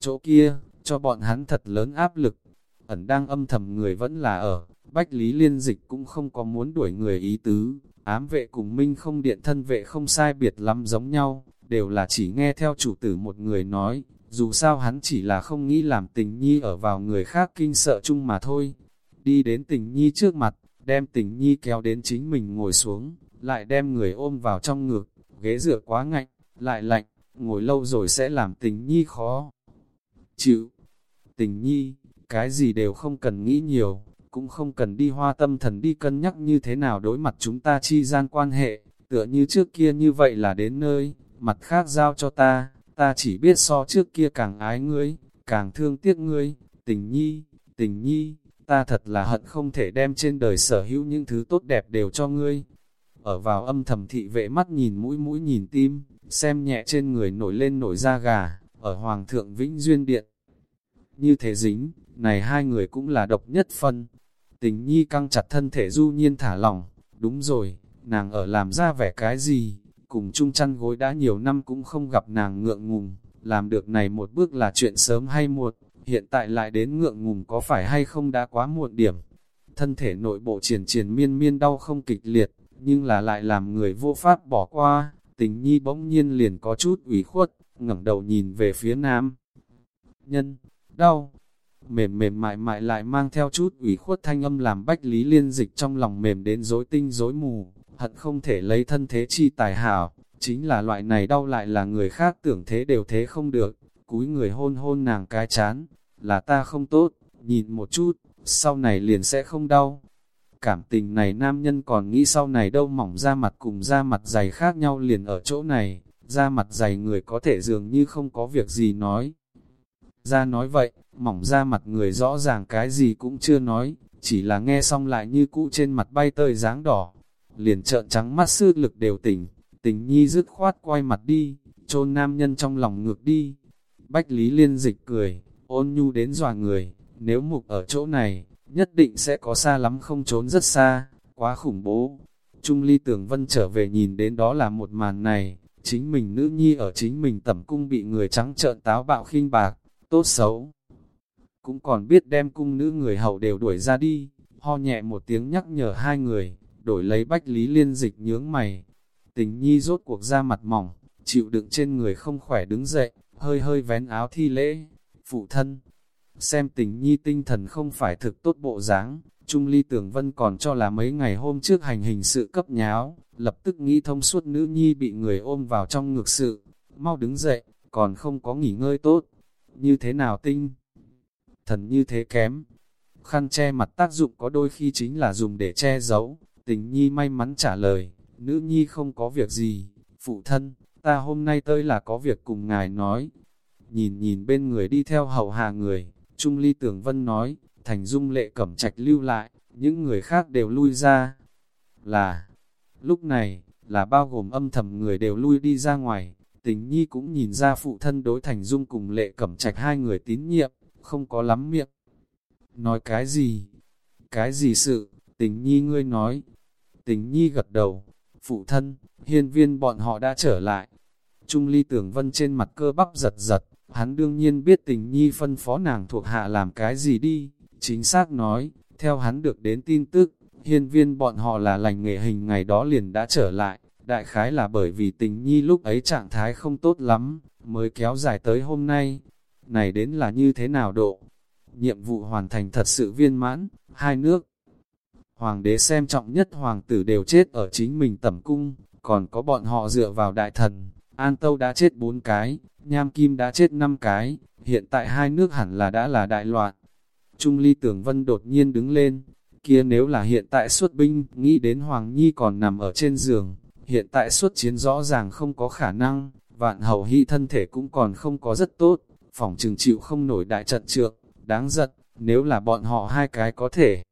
chỗ kia, cho bọn hắn thật lớn áp lực. Ẩn đang âm thầm người vẫn là ở, Bách Lý Liên Dịch cũng không có muốn đuổi người ý tứ, ám vệ cùng minh không điện thân vệ không sai biệt lắm giống nhau, đều là chỉ nghe theo chủ tử một người nói, dù sao hắn chỉ là không nghĩ làm tình nhi ở vào người khác kinh sợ chung mà thôi. Đi đến tình nhi trước mặt, đem tình nhi kéo đến chính mình ngồi xuống, lại đem người ôm vào trong ngực, ghế dựa quá ngạnh, lại lạnh, ngồi lâu rồi sẽ làm tình nhi khó chịu. Tình nhi, cái gì đều không cần nghĩ nhiều, cũng không cần đi hoa tâm thần đi cân nhắc như thế nào đối mặt chúng ta chi gian quan hệ, tựa như trước kia như vậy là đến nơi, mặt khác giao cho ta, ta chỉ biết so trước kia càng ái ngươi, càng thương tiếc ngươi, tình nhi, tình nhi, ta thật là hận không thể đem trên đời sở hữu những thứ tốt đẹp đều cho ngươi. Ở vào âm thầm thị vệ mắt nhìn mũi mũi nhìn tim, xem nhẹ trên người nổi lên nổi da gà, ở Hoàng thượng Vĩnh Duyên Điện, như thế dính, này hai người cũng là độc nhất phân. Tình nhi căng chặt thân thể du nhiên thả lỏng, đúng rồi, nàng ở làm ra vẻ cái gì, cùng chung chăn gối đã nhiều năm cũng không gặp nàng ngượng ngùng, làm được này một bước là chuyện sớm hay muộn, hiện tại lại đến ngượng ngùng có phải hay không đã quá muộn điểm. Thân thể nội bộ triển triển miên miên đau không kịch liệt, nhưng là lại làm người vô pháp bỏ qua, tình nhi bỗng nhiên liền có chút ủy khuất, ngẩng đầu nhìn về phía nam. Nhân, đau. Mềm mềm mại mại lại mang theo chút ủy khuất thanh âm làm bách lý liên dịch trong lòng mềm đến rối tinh rối mù, hận không thể lấy thân thế chi tài hảo, chính là loại này đau lại là người khác tưởng thế đều thế không được, cúi người hôn hôn nàng cái chán, là ta không tốt, nhìn một chút, sau này liền sẽ không đau. Cảm tình này nam nhân còn nghĩ sau này đâu mỏng da mặt cùng da mặt dày khác nhau liền ở chỗ này, da mặt dày người có thể dường như không có việc gì nói, ra nói vậy, mỏng ra mặt người rõ ràng cái gì cũng chưa nói, chỉ là nghe xong lại như cũ trên mặt bay tơi dáng đỏ, liền trợn trắng mắt sư lực đều tỉnh, tình nhi dứt khoát quay mặt đi, chôn nam nhân trong lòng ngược đi. Bách Lý Liên dịch cười, ôn nhu đến dòa người, nếu mục ở chỗ này, nhất định sẽ có xa lắm không trốn rất xa, quá khủng bố. Trung ly tưởng vân trở về nhìn đến đó là một màn này, chính mình nữ nhi ở chính mình tẩm cung bị người trắng trợn táo bạo khinh bạc, tốt xấu. Cũng còn biết đem cung nữ người hậu đều đuổi ra đi, ho nhẹ một tiếng nhắc nhở hai người, đổi lấy bách lý liên dịch nhướng mày. Tình nhi rốt cuộc ra mặt mỏng, chịu đựng trên người không khỏe đứng dậy, hơi hơi vén áo thi lễ, phụ thân. Xem tình nhi tinh thần không phải thực tốt bộ dáng, Trung Ly Tưởng Vân còn cho là mấy ngày hôm trước hành hình sự cấp nháo, lập tức nghĩ thông suốt nữ nhi bị người ôm vào trong ngược sự, mau đứng dậy, còn không có nghỉ ngơi tốt. Như thế nào tinh? Thần như thế kém. Khăn che mặt tác dụng có đôi khi chính là dùng để che giấu, tình nhi may mắn trả lời, nữ nhi không có việc gì, phụ thân, ta hôm nay tới là có việc cùng ngài nói. Nhìn nhìn bên người đi theo hậu hạ người, Trung Ly Tưởng Vân nói, Thành Dung lệ cẩm trạch lưu lại, những người khác đều lui ra. Là, lúc này, là bao gồm âm thầm người đều lui đi ra ngoài, tình nhi cũng nhìn ra phụ thân đối Thành Dung cùng lệ cẩm trạch hai người tín nhiệm, không có lắm miệng. Nói cái gì? Cái gì sự? Tình nhi ngươi nói. Tình nhi gật đầu. Phụ thân, hiên viên bọn họ đã trở lại. Trung ly tưởng vân trên mặt cơ bắp giật giật, hắn đương nhiên biết tình nhi phân phó nàng thuộc hạ làm cái gì đi. Chính xác nói, theo hắn được đến tin tức, hiên viên bọn họ là lành nghệ hình ngày đó liền đã trở lại, đại khái là bởi vì tình nhi lúc ấy trạng thái không tốt lắm, mới kéo dài tới hôm nay. Này đến là như thế nào độ? Nhiệm vụ hoàn thành thật sự viên mãn, hai nước. Hoàng đế xem trọng nhất hoàng tử đều chết ở chính mình tẩm cung, còn có bọn họ dựa vào đại thần. An Tâu đã chết bốn cái, Nham Kim đã chết năm cái, hiện tại hai nước hẳn là đã là đại loạn. Trung ly tưởng vân đột nhiên đứng lên, kia nếu là hiện tại xuất binh, nghĩ đến Hoàng Nhi còn nằm ở trên giường, hiện tại xuất chiến rõ ràng không có khả năng, vạn hầu hy thân thể cũng còn không có rất tốt, phòng trừng chịu không nổi đại trận trượng, đáng giận, nếu là bọn họ hai cái có thể.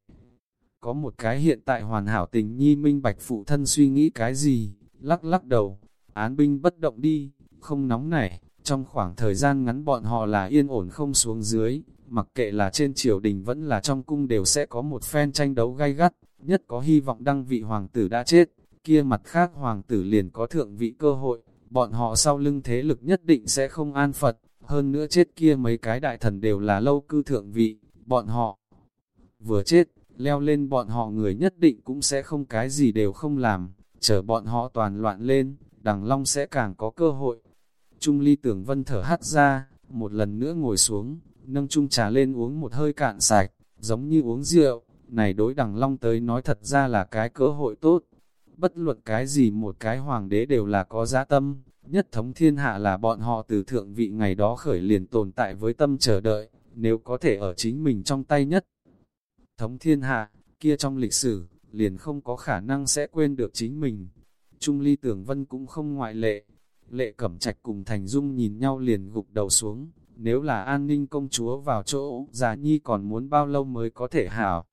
Có một cái hiện tại hoàn hảo tình nhi minh bạch phụ thân suy nghĩ cái gì, lắc lắc đầu, án binh bất động đi, không nóng nảy, trong khoảng thời gian ngắn bọn họ là yên ổn không xuống dưới, mặc kệ là trên triều đình vẫn là trong cung đều sẽ có một phen tranh đấu gay gắt, nhất có hy vọng đăng vị hoàng tử đã chết, kia mặt khác hoàng tử liền có thượng vị cơ hội, bọn họ sau lưng thế lực nhất định sẽ không an Phật, hơn nữa chết kia mấy cái đại thần đều là lâu cư thượng vị, bọn họ vừa chết, leo lên bọn họ người nhất định cũng sẽ không cái gì đều không làm, chờ bọn họ toàn loạn lên, đằng long sẽ càng có cơ hội. Trung ly tưởng vân thở hắt ra, một lần nữa ngồi xuống, nâng chung trà lên uống một hơi cạn sạch, giống như uống rượu, này đối đằng long tới nói thật ra là cái cơ hội tốt. Bất luận cái gì một cái hoàng đế đều là có giá tâm, nhất thống thiên hạ là bọn họ từ thượng vị ngày đó khởi liền tồn tại với tâm chờ đợi, nếu có thể ở chính mình trong tay nhất. Thống thiên hạ, kia trong lịch sử, liền không có khả năng sẽ quên được chính mình. Trung ly tưởng vân cũng không ngoại lệ. Lệ cẩm trạch cùng Thành Dung nhìn nhau liền gục đầu xuống. Nếu là an ninh công chúa vào chỗ, già nhi còn muốn bao lâu mới có thể hảo.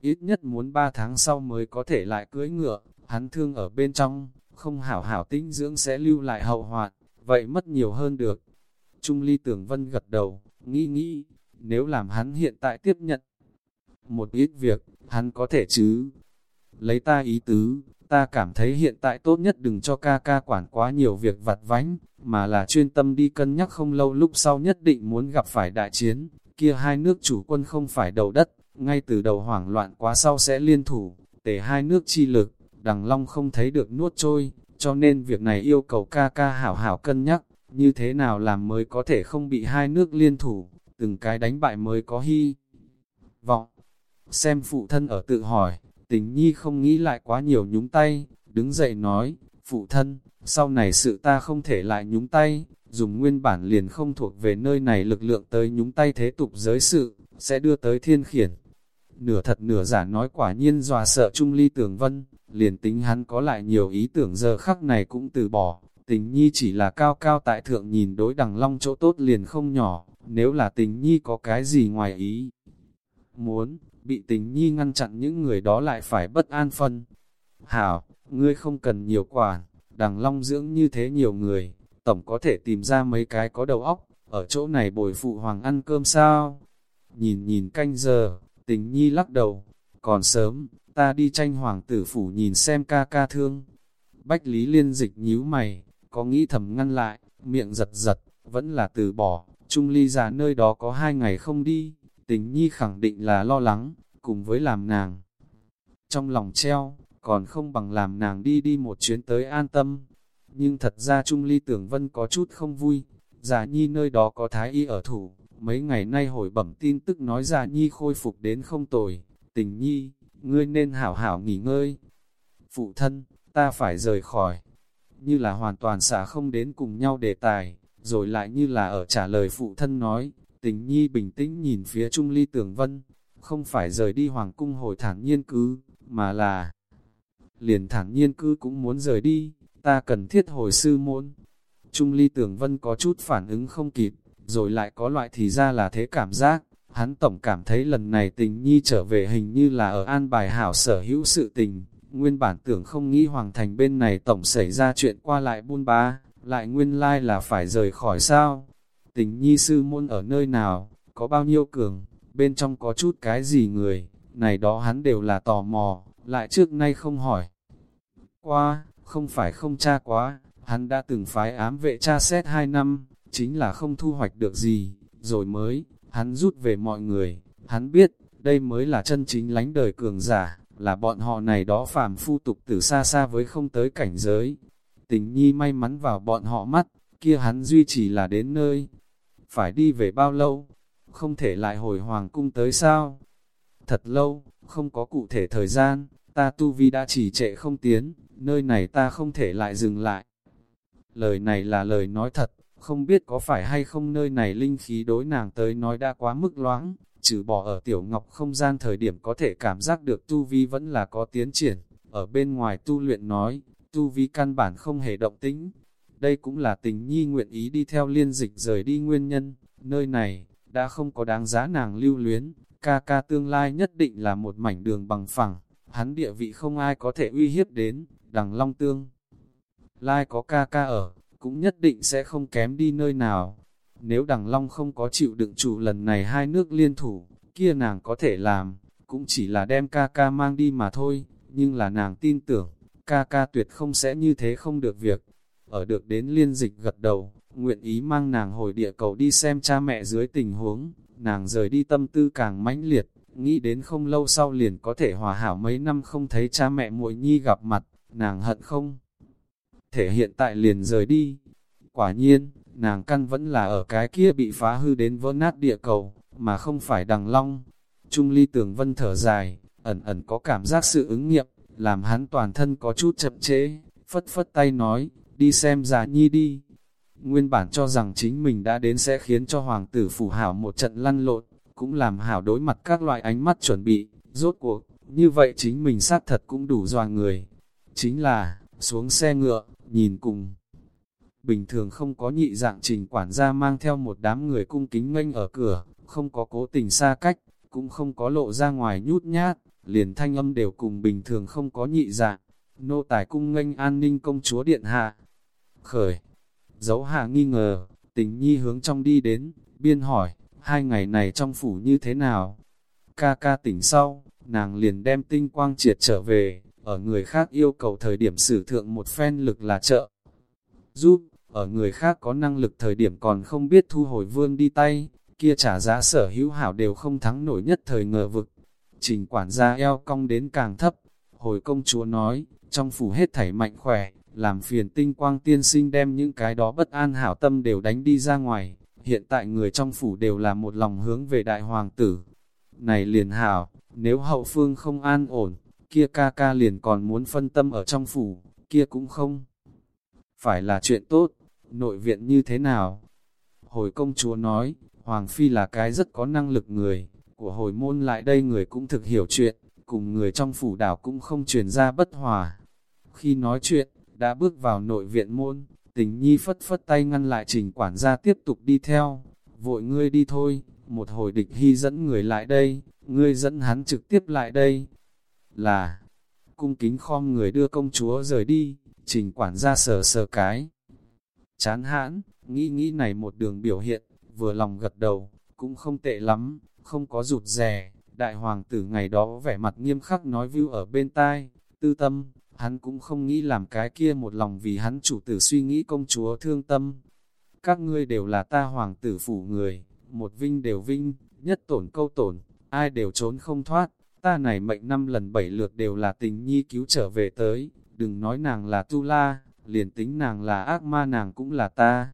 Ít nhất muốn 3 tháng sau mới có thể lại cưới ngựa, hắn thương ở bên trong, không hảo hảo tinh dưỡng sẽ lưu lại hậu hoạn, vậy mất nhiều hơn được. Trung ly tưởng vân gật đầu, nghĩ nghĩ, nếu làm hắn hiện tại tiếp nhận một ít việc, hắn có thể chứ. Lấy ta ý tứ, ta cảm thấy hiện tại tốt nhất đừng cho ca ca quản quá nhiều việc vặt vánh, mà là chuyên tâm đi cân nhắc không lâu lúc sau nhất định muốn gặp phải đại chiến, kia hai nước chủ quân không phải đầu đất, ngay từ đầu hoảng loạn quá sau sẽ liên thủ, tề hai nước chi lực, đằng long không thấy được nuốt trôi, cho nên việc này yêu cầu ca ca hảo hảo cân nhắc, như thế nào làm mới có thể không bị hai nước liên thủ, từng cái đánh bại mới có hy vọng. Xem phụ thân ở tự hỏi, tình nhi không nghĩ lại quá nhiều nhúng tay, đứng dậy nói, phụ thân, sau này sự ta không thể lại nhúng tay, dùng nguyên bản liền không thuộc về nơi này lực lượng tới nhúng tay thế tục giới sự, sẽ đưa tới thiên khiển. Nửa thật nửa giả nói quả nhiên dòa sợ Trung Ly Tưởng Vân, liền tính hắn có lại nhiều ý tưởng giờ khắc này cũng từ bỏ, tình nhi chỉ là cao cao tại thượng nhìn đối đằng long chỗ tốt liền không nhỏ, nếu là tình nhi có cái gì ngoài ý. Muốn, bị tình nhi ngăn chặn những người đó lại phải bất an phân. Hảo, ngươi không cần nhiều quản, đằng long dưỡng như thế nhiều người, tổng có thể tìm ra mấy cái có đầu óc, ở chỗ này bồi phụ hoàng ăn cơm sao? Nhìn nhìn canh giờ, tình nhi lắc đầu, còn sớm, ta đi tranh hoàng tử phủ nhìn xem ca ca thương. Bách Lý Liên dịch nhíu mày, có nghĩ thầm ngăn lại, miệng giật giật, vẫn là từ bỏ, Trung Ly ra nơi đó có hai ngày không đi, tình nhi khẳng định là lo lắng, cùng với làm nàng. Trong lòng treo, còn không bằng làm nàng đi đi một chuyến tới an tâm. Nhưng thật ra Trung Ly Tưởng Vân có chút không vui, Già Nhi nơi đó có thái y ở thủ, mấy ngày nay hồi bẩm tin tức nói Già Nhi khôi phục đến không tồi, tình Nhi, ngươi nên hảo hảo nghỉ ngơi. Phụ thân, ta phải rời khỏi, như là hoàn toàn xả không đến cùng nhau đề tài, rồi lại như là ở trả lời phụ thân nói, tình Nhi bình tĩnh nhìn phía Trung Ly Tưởng Vân, không phải rời đi Hoàng Cung hồi thẳng nhiên cứ, mà là liền thẳng nhiên cư cũng muốn rời đi, ta cần thiết hồi sư môn. Trung ly tưởng vân có chút phản ứng không kịp, rồi lại có loại thì ra là thế cảm giác, hắn tổng cảm thấy lần này tình nhi trở về hình như là ở an bài hảo sở hữu sự tình, nguyên bản tưởng không nghĩ hoàng thành bên này tổng xảy ra chuyện qua lại buôn ba, lại nguyên lai like là phải rời khỏi sao. Tình nhi sư môn ở nơi nào, có bao nhiêu cường, bên trong có chút cái gì người, này đó hắn đều là tò mò, lại trước nay không hỏi. Qua, không phải không tra quá, hắn đã từng phái ám vệ tra xét hai năm, chính là không thu hoạch được gì, rồi mới, hắn rút về mọi người, hắn biết, đây mới là chân chính lánh đời cường giả, là bọn họ này đó phàm phu tục từ xa xa với không tới cảnh giới. Tình nhi may mắn vào bọn họ mắt, kia hắn duy trì là đến nơi. Phải đi về bao lâu? Không thể lại hồi hoàng cung tới sao? Thật lâu, không có cụ thể thời gian, ta tu vi đã chỉ trệ không tiến, nơi này ta không thể lại dừng lại. Lời này là lời nói thật, không biết có phải hay không nơi này linh khí đối nàng tới nói đã quá mức loãng, trừ bỏ ở tiểu ngọc không gian thời điểm có thể cảm giác được tu vi vẫn là có tiến triển, ở bên ngoài tu luyện nói, tu vi căn bản không hề động tĩnh. Đây cũng là tình nhi nguyện ý đi theo liên dịch rời đi nguyên nhân, nơi này, đã không có đáng giá nàng lưu luyến, ca ca tương lai nhất định là một mảnh đường bằng phẳng, hắn địa vị không ai có thể uy hiếp đến, đằng long tương. Lai có ca ca ở, cũng nhất định sẽ không kém đi nơi nào. Nếu đằng long không có chịu đựng chủ lần này hai nước liên thủ, kia nàng có thể làm, cũng chỉ là đem ca ca mang đi mà thôi, nhưng là nàng tin tưởng, ca ca tuyệt không sẽ như thế không được việc. Ở được đến liên dịch gật đầu, nguyện ý mang nàng hồi địa cầu đi xem cha mẹ dưới tình huống, nàng rời đi tâm tư càng mãnh liệt, nghĩ đến không lâu sau liền có thể hòa hảo mấy năm không thấy cha mẹ muội nhi gặp mặt, nàng hận không? Thể hiện tại liền rời đi. Quả nhiên, nàng căn vẫn là ở cái kia bị phá hư đến vỡ nát địa cầu, mà không phải đằng long. Trung ly tường vân thở dài, ẩn ẩn có cảm giác sự ứng nghiệm, làm hắn toàn thân có chút chậm chế, phất phất tay nói, đi xem già nhi đi. Nguyên bản cho rằng chính mình đã đến sẽ khiến cho hoàng tử phủ hảo một trận lăn lộn, cũng làm hảo đối mặt các loại ánh mắt chuẩn bị, rốt cuộc, như vậy chính mình sát thật cũng đủ doa người. Chính là, xuống xe ngựa, nhìn cùng. Bình thường không có nhị dạng trình quản gia mang theo một đám người cung kính nghênh ở cửa, không có cố tình xa cách, cũng không có lộ ra ngoài nhút nhát, liền thanh âm đều cùng bình thường không có nhị dạng. Nô tài cung nghênh an ninh công chúa điện hạ. Khởi, dấu hạ nghi ngờ, tình nhi hướng trong đi đến, biên hỏi, hai ngày này trong phủ như thế nào? Ca ca tỉnh sau, nàng liền đem tinh quang triệt trở về, ở người khác yêu cầu thời điểm sử thượng một phen lực là trợ. Giúp, ở người khác có năng lực thời điểm còn không biết thu hồi vương đi tay, kia trả giá sở hữu hảo đều không thắng nổi nhất thời ngờ vực. Trình quản gia eo cong đến càng thấp, hồi công chúa nói, trong phủ hết thảy mạnh khỏe, làm phiền tinh quang tiên sinh đem những cái đó bất an hảo tâm đều đánh đi ra ngoài, hiện tại người trong phủ đều là một lòng hướng về đại hoàng tử. Này liền hảo, nếu hậu phương không an ổn, kia ca ca liền còn muốn phân tâm ở trong phủ, kia cũng không. Phải là chuyện tốt, nội viện như thế nào? Hồi công chúa nói, Hoàng Phi là cái rất có năng lực người, của hồi môn lại đây người cũng thực hiểu chuyện, cùng người trong phủ đảo cũng không truyền ra bất hòa. Khi nói chuyện, đã bước vào nội viện môn, tình nhi phất phất tay ngăn lại trình quản gia tiếp tục đi theo. vội ngươi đi thôi, một hồi địch hy dẫn người lại đây, ngươi dẫn hắn trực tiếp lại đây. Là, cung kính khom người đưa công chúa rời đi, trình quản gia sờ sờ cái. Chán hãn, nghĩ nghĩ này một đường biểu hiện, vừa lòng gật đầu, cũng không tệ lắm, không có rụt rè. Đại hoàng tử ngày đó vẻ mặt nghiêm khắc nói view ở bên tai, tư tâm, hắn cũng không nghĩ làm cái kia một lòng vì hắn chủ tử suy nghĩ công chúa thương tâm. Các ngươi đều là ta hoàng tử phủ người, một vinh đều vinh, nhất tổn câu tổn, ai đều trốn không thoát, ta này mệnh năm lần bảy lượt đều là tình nhi cứu trở về tới, đừng nói nàng là tu la, liền tính nàng là ác ma nàng cũng là ta.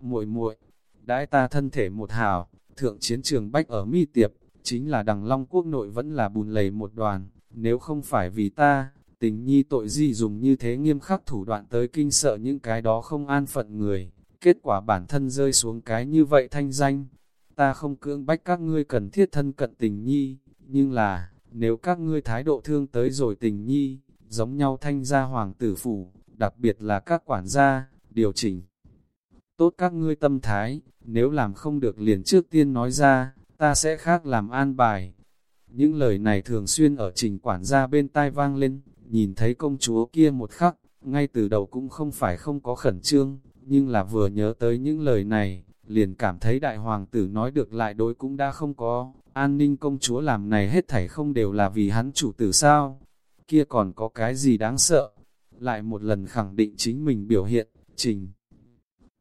muội muội đãi ta thân thể một hảo, thượng chiến trường bách ở mi tiệp, chính là đằng long quốc nội vẫn là bùn lầy một đoàn, nếu không phải vì ta, tình nhi tội gì dùng như thế nghiêm khắc thủ đoạn tới kinh sợ những cái đó không an phận người, kết quả bản thân rơi xuống cái như vậy thanh danh. Ta không cưỡng bách các ngươi cần thiết thân cận tình nhi, nhưng là, nếu các ngươi thái độ thương tới rồi tình nhi, giống nhau thanh gia hoàng tử phủ, đặc biệt là các quản gia, điều chỉnh. Tốt các ngươi tâm thái, nếu làm không được liền trước tiên nói ra, ta sẽ khác làm an bài. Những lời này thường xuyên ở trình quản gia bên tai vang lên, nhìn thấy công chúa kia một khắc, ngay từ đầu cũng không phải không có khẩn trương, nhưng là vừa nhớ tới những lời này, liền cảm thấy đại hoàng tử nói được lại đối cũng đã không có, an ninh công chúa làm này hết thảy không đều là vì hắn chủ tử sao, kia còn có cái gì đáng sợ, lại một lần khẳng định chính mình biểu hiện, trình.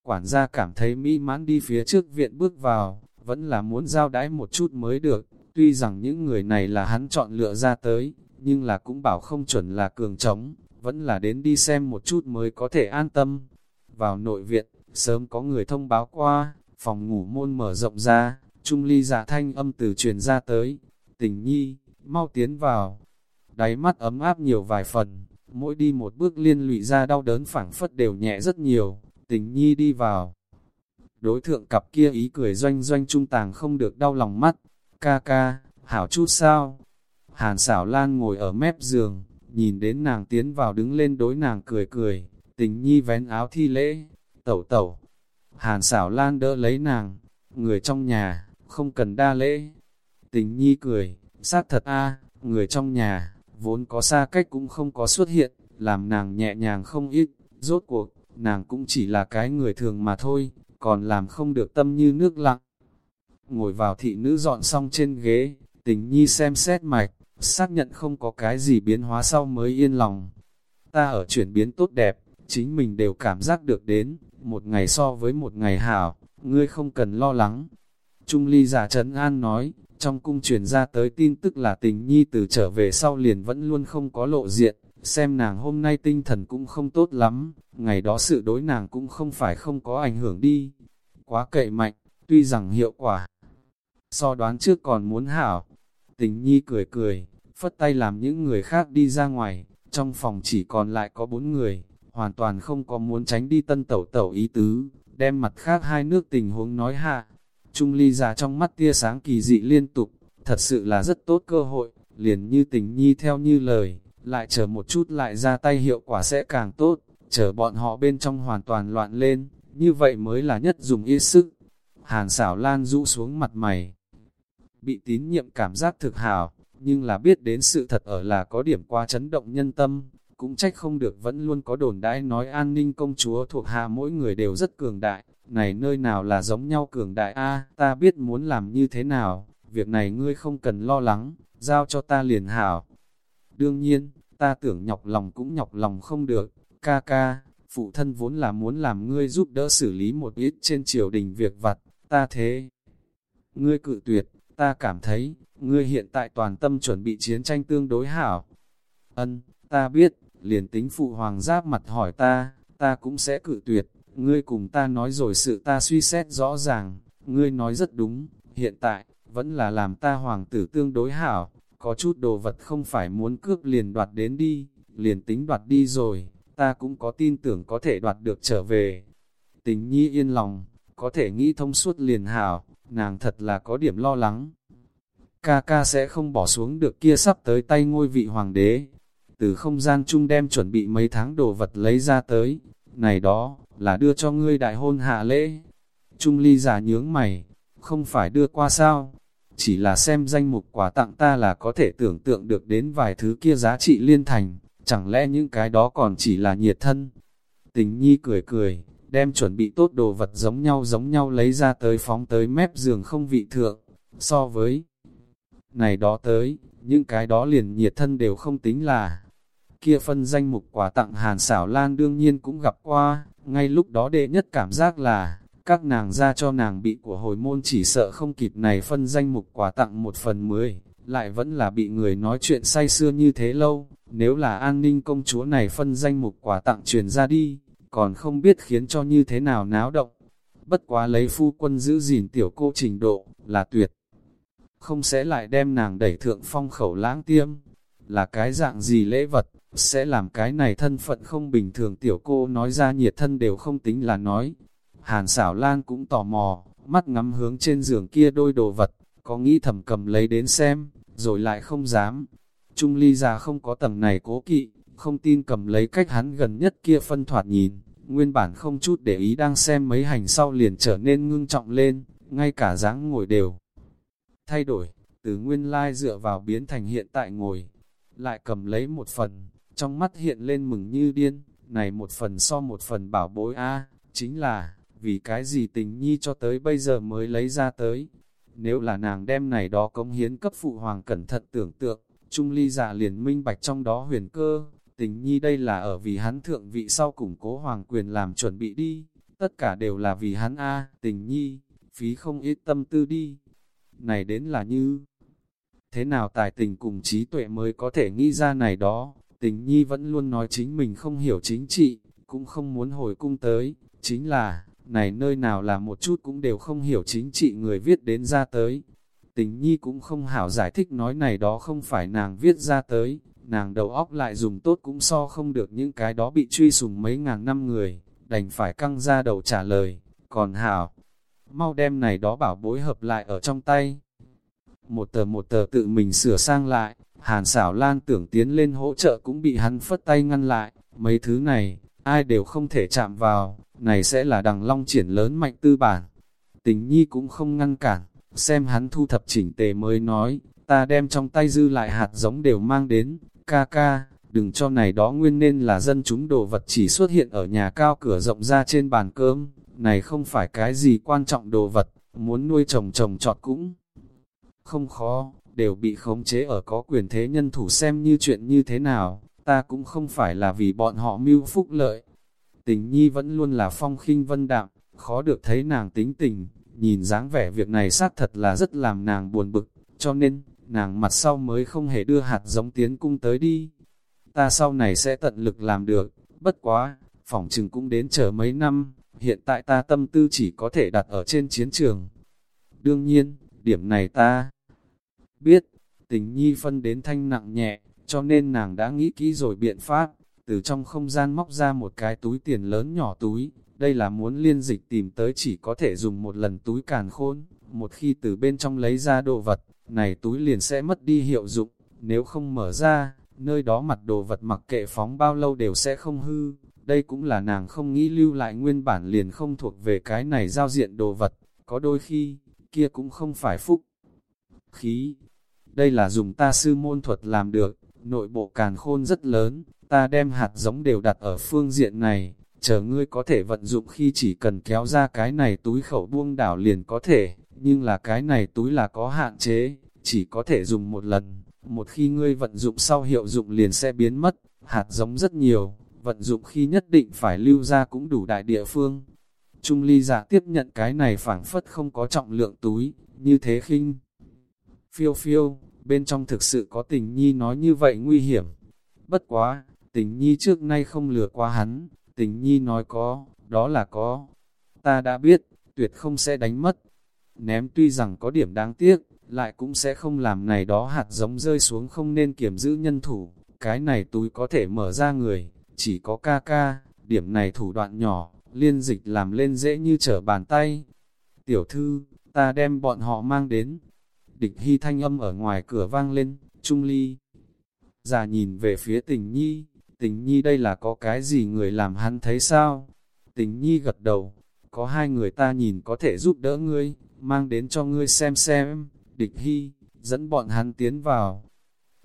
Quản gia cảm thấy mỹ mãn đi phía trước viện bước vào, vẫn là muốn giao đái một chút mới được, tuy rằng những người này là hắn chọn lựa ra tới, nhưng là cũng bảo không chuẩn là cường trống, vẫn là đến đi xem một chút mới có thể an tâm. Vào nội viện, sớm có người thông báo qua, phòng ngủ môn mở rộng ra, trung ly giả thanh âm từ truyền ra tới, tình nhi, mau tiến vào. Đáy mắt ấm áp nhiều vài phần, mỗi đi một bước liên lụy ra đau đớn phảng phất đều nhẹ rất nhiều, tình nhi đi vào. Đối thượng cặp kia ý cười doanh doanh trung tàng không được đau lòng mắt, ca ca, hảo chút sao. Hàn xảo lan ngồi ở mép giường, nhìn đến nàng tiến vào đứng lên đối nàng cười cười, tình nhi vén áo thi lễ, tẩu tẩu. Hàn xảo lan đỡ lấy nàng, người trong nhà, không cần đa lễ. Tình nhi cười, sát thật a người trong nhà, vốn có xa cách cũng không có xuất hiện, làm nàng nhẹ nhàng không ít, rốt cuộc, nàng cũng chỉ là cái người thường mà thôi, còn làm không được tâm như nước lặng. Ngồi vào thị nữ dọn xong trên ghế, tình nhi xem xét mạch, xác nhận không có cái gì biến hóa sau mới yên lòng. Ta ở chuyển biến tốt đẹp, chính mình đều cảm giác được đến, một ngày so với một ngày hảo, ngươi không cần lo lắng. Trung ly giả trấn an nói, trong cung truyền ra tới tin tức là tình nhi từ trở về sau liền vẫn luôn không có lộ diện, xem nàng hôm nay tinh thần cũng không tốt lắm, ngày đó sự đối nàng cũng không phải không có ảnh hưởng đi. Quá cậy mạnh, tuy rằng hiệu quả so đoán trước còn muốn hảo. Tình nhi cười cười, phất tay làm những người khác đi ra ngoài, trong phòng chỉ còn lại có bốn người, hoàn toàn không có muốn tránh đi tân tẩu tẩu ý tứ, đem mặt khác hai nước tình huống nói hạ. Trung ly già trong mắt tia sáng kỳ dị liên tục, thật sự là rất tốt cơ hội, liền như tình nhi theo như lời, lại chờ một chút lại ra tay hiệu quả sẽ càng tốt, chờ bọn họ bên trong hoàn toàn loạn lên, như vậy mới là nhất dùng y sức. Hàn xảo lan rũ xuống mặt mày, bị tín nhiệm cảm giác thực hảo, nhưng là biết đến sự thật ở là có điểm qua chấn động nhân tâm, cũng trách không được vẫn luôn có đồn đãi nói an ninh công chúa thuộc hạ mỗi người đều rất cường đại, này nơi nào là giống nhau cường đại a ta biết muốn làm như thế nào, việc này ngươi không cần lo lắng, giao cho ta liền hảo. Đương nhiên, ta tưởng nhọc lòng cũng nhọc lòng không được, ca ca, phụ thân vốn là muốn làm ngươi giúp đỡ xử lý một ít trên triều đình việc vặt, ta thế. Ngươi cự tuyệt, ta cảm thấy, ngươi hiện tại toàn tâm chuẩn bị chiến tranh tương đối hảo. Ân, ta biết, liền tính phụ hoàng giáp mặt hỏi ta, ta cũng sẽ cự tuyệt, ngươi cùng ta nói rồi sự ta suy xét rõ ràng, ngươi nói rất đúng, hiện tại, vẫn là làm ta hoàng tử tương đối hảo, có chút đồ vật không phải muốn cướp liền đoạt đến đi, liền tính đoạt đi rồi, ta cũng có tin tưởng có thể đoạt được trở về. Tình nhi yên lòng, có thể nghĩ thông suốt liền hảo, nàng thật là có điểm lo lắng. Ca ca sẽ không bỏ xuống được kia sắp tới tay ngôi vị hoàng đế. Từ không gian chung đem chuẩn bị mấy tháng đồ vật lấy ra tới, này đó, là đưa cho ngươi đại hôn hạ lễ. Trung ly giả nhướng mày, không phải đưa qua sao? Chỉ là xem danh mục quà tặng ta là có thể tưởng tượng được đến vài thứ kia giá trị liên thành, chẳng lẽ những cái đó còn chỉ là nhiệt thân? Tình nhi cười cười, đem chuẩn bị tốt đồ vật giống nhau giống nhau lấy ra tới phóng tới mép giường không vị thượng, so với này đó tới, những cái đó liền nhiệt thân đều không tính là. Kia phân danh mục quà tặng Hàn xảo Lan đương nhiên cũng gặp qua, ngay lúc đó đệ nhất cảm giác là, các nàng ra cho nàng bị của hồi môn chỉ sợ không kịp này phân danh mục quà tặng một phần mười, lại vẫn là bị người nói chuyện say xưa như thế lâu, nếu là an ninh công chúa này phân danh mục quà tặng truyền ra đi, còn không biết khiến cho như thế nào náo động. Bất quá lấy phu quân giữ gìn tiểu cô trình độ, là tuyệt. Không sẽ lại đem nàng đẩy thượng phong khẩu lãng tiêm, là cái dạng gì lễ vật, sẽ làm cái này thân phận không bình thường tiểu cô nói ra nhiệt thân đều không tính là nói. Hàn xảo lan cũng tò mò, mắt ngắm hướng trên giường kia đôi đồ vật, có nghĩ thầm cầm lấy đến xem, rồi lại không dám. Trung ly già không có tầng này cố kỵ, không tin cầm lấy cách hắn gần nhất kia phân thoạt nhìn, nguyên bản không chút để ý đang xem mấy hành sau liền trở nên ngưng trọng lên, ngay cả dáng ngồi đều. Thay đổi, từ nguyên lai dựa vào biến thành hiện tại ngồi, lại cầm lấy một phần, trong mắt hiện lên mừng như điên, này một phần so một phần bảo bối a chính là, vì cái gì tình nhi cho tới bây giờ mới lấy ra tới. Nếu là nàng đem này đó công hiến cấp phụ hoàng cẩn thận tưởng tượng, Trung ly giả liền minh bạch trong đó huyền cơ, tình nhi đây là ở vì hắn thượng vị sau củng cố hoàng quyền làm chuẩn bị đi, tất cả đều là vì hắn a tình nhi, phí không ít tâm tư đi. Này đến là như, thế nào tài tình cùng trí tuệ mới có thể nghĩ ra này đó, tình nhi vẫn luôn nói chính mình không hiểu chính trị, cũng không muốn hồi cung tới, chính là, này nơi nào là một chút cũng đều không hiểu chính trị người viết đến ra tới. Tình nhi cũng không hảo giải thích nói này đó không phải nàng viết ra tới, nàng đầu óc lại dùng tốt cũng so không được những cái đó bị truy sùng mấy ngàn năm người, đành phải căng ra đầu trả lời, còn hảo, mau đem này đó bảo bối hợp lại ở trong tay. Một tờ một tờ tự mình sửa sang lại, hàn xảo lan tưởng tiến lên hỗ trợ cũng bị hắn phất tay ngăn lại, mấy thứ này, ai đều không thể chạm vào, này sẽ là đằng long triển lớn mạnh tư bản. Tình nhi cũng không ngăn cản, xem hắn thu thập chỉnh tề mới nói, ta đem trong tay dư lại hạt giống đều mang đến, ca ca, đừng cho này đó nguyên nên là dân chúng đồ vật chỉ xuất hiện ở nhà cao cửa rộng ra trên bàn cơm, này không phải cái gì quan trọng đồ vật, muốn nuôi trồng trồng trọt cũng không khó, đều bị khống chế ở có quyền thế nhân thủ xem như chuyện như thế nào, ta cũng không phải là vì bọn họ mưu phúc lợi. Tình nhi vẫn luôn là phong khinh vân đạm, khó được thấy nàng tính tình, nhìn dáng vẻ việc này xác thật là rất làm nàng buồn bực, cho nên, nàng mặt sau mới không hề đưa hạt giống tiến cung tới đi. Ta sau này sẽ tận lực làm được, bất quá, phỏng chừng cũng đến chờ mấy năm, hiện tại ta tâm tư chỉ có thể đặt ở trên chiến trường. Đương nhiên, điểm này ta biết, tình nhi phân đến thanh nặng nhẹ, cho nên nàng đã nghĩ kỹ rồi biện pháp, từ trong không gian móc ra một cái túi tiền lớn nhỏ túi, đây là muốn liên dịch tìm tới chỉ có thể dùng một lần túi càn khôn, một khi từ bên trong lấy ra đồ vật, này túi liền sẽ mất đi hiệu dụng, nếu không mở ra, nơi đó mặt đồ vật mặc kệ phóng bao lâu đều sẽ không hư, đây cũng là nàng không nghĩ lưu lại nguyên bản liền không thuộc về cái này giao diện đồ vật, có đôi khi, kia cũng không phải phúc. Khí, đây là dùng ta sư môn thuật làm được, nội bộ càn khôn rất lớn, ta đem hạt giống đều đặt ở phương diện này, chờ ngươi có thể vận dụng khi chỉ cần kéo ra cái này túi khẩu buông đảo liền có thể, nhưng là cái này túi là có hạn chế, chỉ có thể dùng một lần, một khi ngươi vận dụng sau hiệu dụng liền sẽ biến mất, hạt giống rất nhiều, vận dụng khi nhất định phải lưu ra cũng đủ đại địa phương. Trung ly giả tiếp nhận cái này phảng phất không có trọng lượng túi, như thế khinh. Phiêu phiêu, bên trong thực sự có tình nhi nói như vậy nguy hiểm. Bất quá, tình nhi trước nay không lừa qua hắn, tình nhi nói có, đó là có. Ta đã biết, tuyệt không sẽ đánh mất. Ném tuy rằng có điểm đáng tiếc, lại cũng sẽ không làm này đó hạt giống rơi xuống không nên kiểm giữ nhân thủ. Cái này túi có thể mở ra người, chỉ có ca ca, điểm này thủ đoạn nhỏ, liên dịch làm lên dễ như trở bàn tay. Tiểu thư, ta đem bọn họ mang đến. Địch hy thanh âm ở ngoài cửa vang lên, trung ly. Già nhìn về phía tình nhi, tình nhi đây là có cái gì người làm hắn thấy sao? Tình nhi gật đầu, có hai người ta nhìn có thể giúp đỡ ngươi, mang đến cho ngươi xem xem, địch hy, dẫn bọn hắn tiến vào.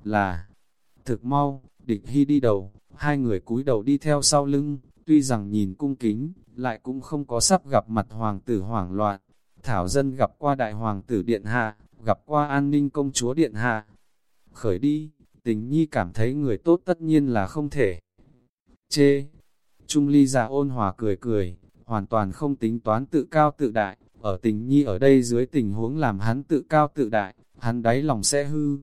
Là, thực mau, địch hy đi đầu, hai người cúi đầu đi theo sau lưng, tuy rằng nhìn cung kính, lại cũng không có sắp gặp mặt hoàng tử hoảng loạn. Thảo dân gặp qua đại hoàng tử điện hạ, gặp qua an ninh công chúa điện hạ. Khởi đi, tình nhi cảm thấy người tốt tất nhiên là không thể. Chê, Trung ly già ôn hòa cười cười, hoàn toàn không tính toán tự cao tự đại, ở tình nhi ở đây dưới tình huống làm hắn tự cao tự đại, hắn đáy lòng sẽ hư.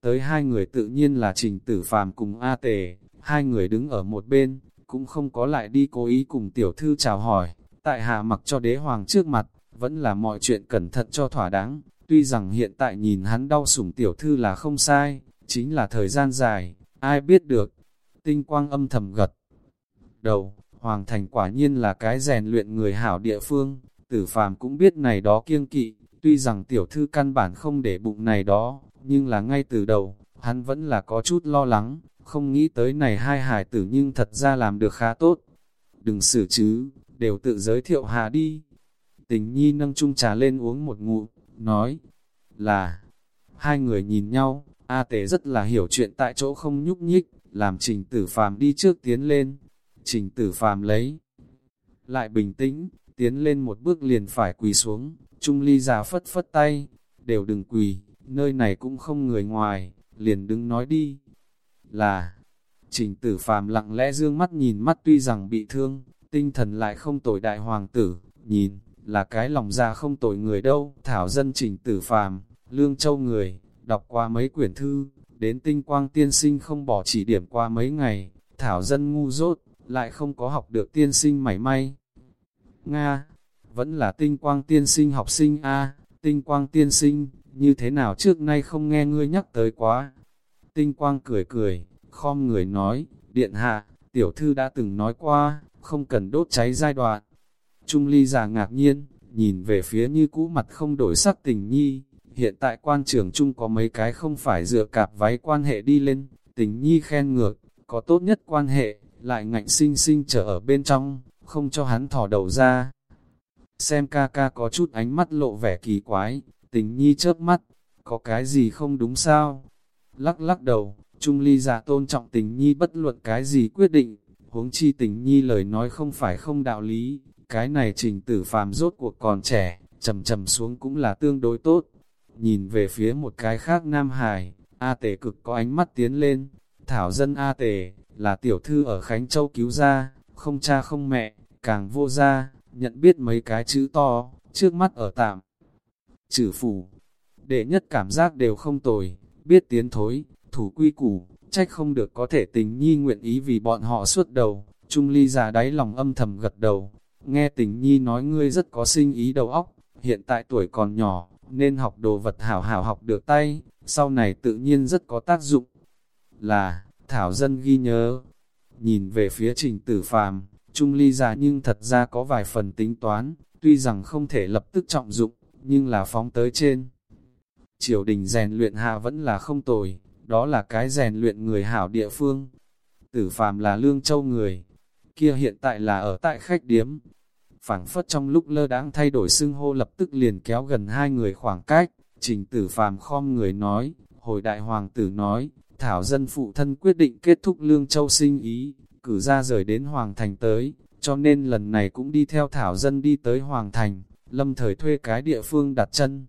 Tới hai người tự nhiên là trình tử phàm cùng A tề, hai người đứng ở một bên, cũng không có lại đi cố ý cùng tiểu thư chào hỏi, tại hạ mặc cho đế hoàng trước mặt, vẫn là mọi chuyện cẩn thận cho thỏa đáng, tuy rằng hiện tại nhìn hắn đau sủng tiểu thư là không sai, chính là thời gian dài, ai biết được, tinh quang âm thầm gật. Đầu, Hoàng Thành quả nhiên là cái rèn luyện người hảo địa phương, tử phàm cũng biết này đó kiêng kỵ, tuy rằng tiểu thư căn bản không để bụng này đó, nhưng là ngay từ đầu, hắn vẫn là có chút lo lắng, không nghĩ tới này hai hải tử nhưng thật ra làm được khá tốt. Đừng xử chứ, đều tự giới thiệu hà đi. Tình nhi nâng chung trà lên uống một ngụm nói là, hai người nhìn nhau, A Tế rất là hiểu chuyện tại chỗ không nhúc nhích, làm trình tử phàm đi trước tiến lên. Trình tử phàm lấy, lại bình tĩnh, tiến lên một bước liền phải quỳ xuống, Trung ly già phất phất tay, đều đừng quỳ, nơi này cũng không người ngoài, liền đứng nói đi. Là, trình tử phàm lặng lẽ dương mắt nhìn mắt tuy rằng bị thương, tinh thần lại không tội đại hoàng tử, nhìn, là cái lòng ra không tội người đâu, thảo dân trình tử phàm, lương châu người, đọc qua mấy quyển thư, đến tinh quang tiên sinh không bỏ chỉ điểm qua mấy ngày, thảo dân ngu dốt, lại không có học được tiên sinh mảy may. Nga, vẫn là tinh quang tiên sinh học sinh A, tinh quang tiên sinh, như thế nào trước nay không nghe ngươi nhắc tới quá. Tinh quang cười cười, khom người nói, điện hạ, tiểu thư đã từng nói qua, không cần đốt cháy giai đoạn. Trung ly già ngạc nhiên, nhìn về phía như cũ mặt không đổi sắc tình nhi, hiện tại quan trường trung có mấy cái không phải dựa cạp váy quan hệ đi lên, tình nhi khen ngược, có tốt nhất quan hệ, lại ngạnh sinh sinh trở ở bên trong, không cho hắn thỏ đầu ra. Xem ca ca có chút ánh mắt lộ vẻ kỳ quái, tình nhi chớp mắt, có cái gì không đúng sao? Lắc lắc đầu, Trung ly giả tôn trọng tình nhi bất luận cái gì quyết định, huống chi tình nhi lời nói không phải không đạo lý, cái này trình tử phàm rốt cuộc còn trẻ, trầm trầm xuống cũng là tương đối tốt. Nhìn về phía một cái khác Nam Hải, A Tề cực có ánh mắt tiến lên, thảo dân A Tề, là tiểu thư ở Khánh Châu cứu ra, không cha không mẹ, càng vô gia, nhận biết mấy cái chữ to, trước mắt ở tạm. Chữ phủ, đệ nhất cảm giác đều không tồi, biết tiến thối, thủ quy củ, trách không được có thể tình nhi nguyện ý vì bọn họ suốt đầu, Trung Ly già đáy lòng âm thầm gật đầu, nghe tình nhi nói ngươi rất có sinh ý đầu óc, hiện tại tuổi còn nhỏ, nên học đồ vật hảo hảo học được tay, sau này tự nhiên rất có tác dụng. Là, Thảo Dân ghi nhớ, nhìn về phía trình tử phàm, Trung Ly già nhưng thật ra có vài phần tính toán, tuy rằng không thể lập tức trọng dụng, nhưng là phóng tới trên. Triều đình rèn luyện hạ vẫn là không tồi, đó là cái rèn luyện người hảo địa phương. Tử phàm là lương châu người, kia hiện tại là ở tại khách điếm phảng phất trong lúc lơ đãng thay đổi xưng hô lập tức liền kéo gần hai người khoảng cách, trình tử phàm khom người nói, hồi đại hoàng tử nói, thảo dân phụ thân quyết định kết thúc lương châu sinh ý, cử ra rời đến hoàng thành tới, cho nên lần này cũng đi theo thảo dân đi tới hoàng thành, lâm thời thuê cái địa phương đặt chân.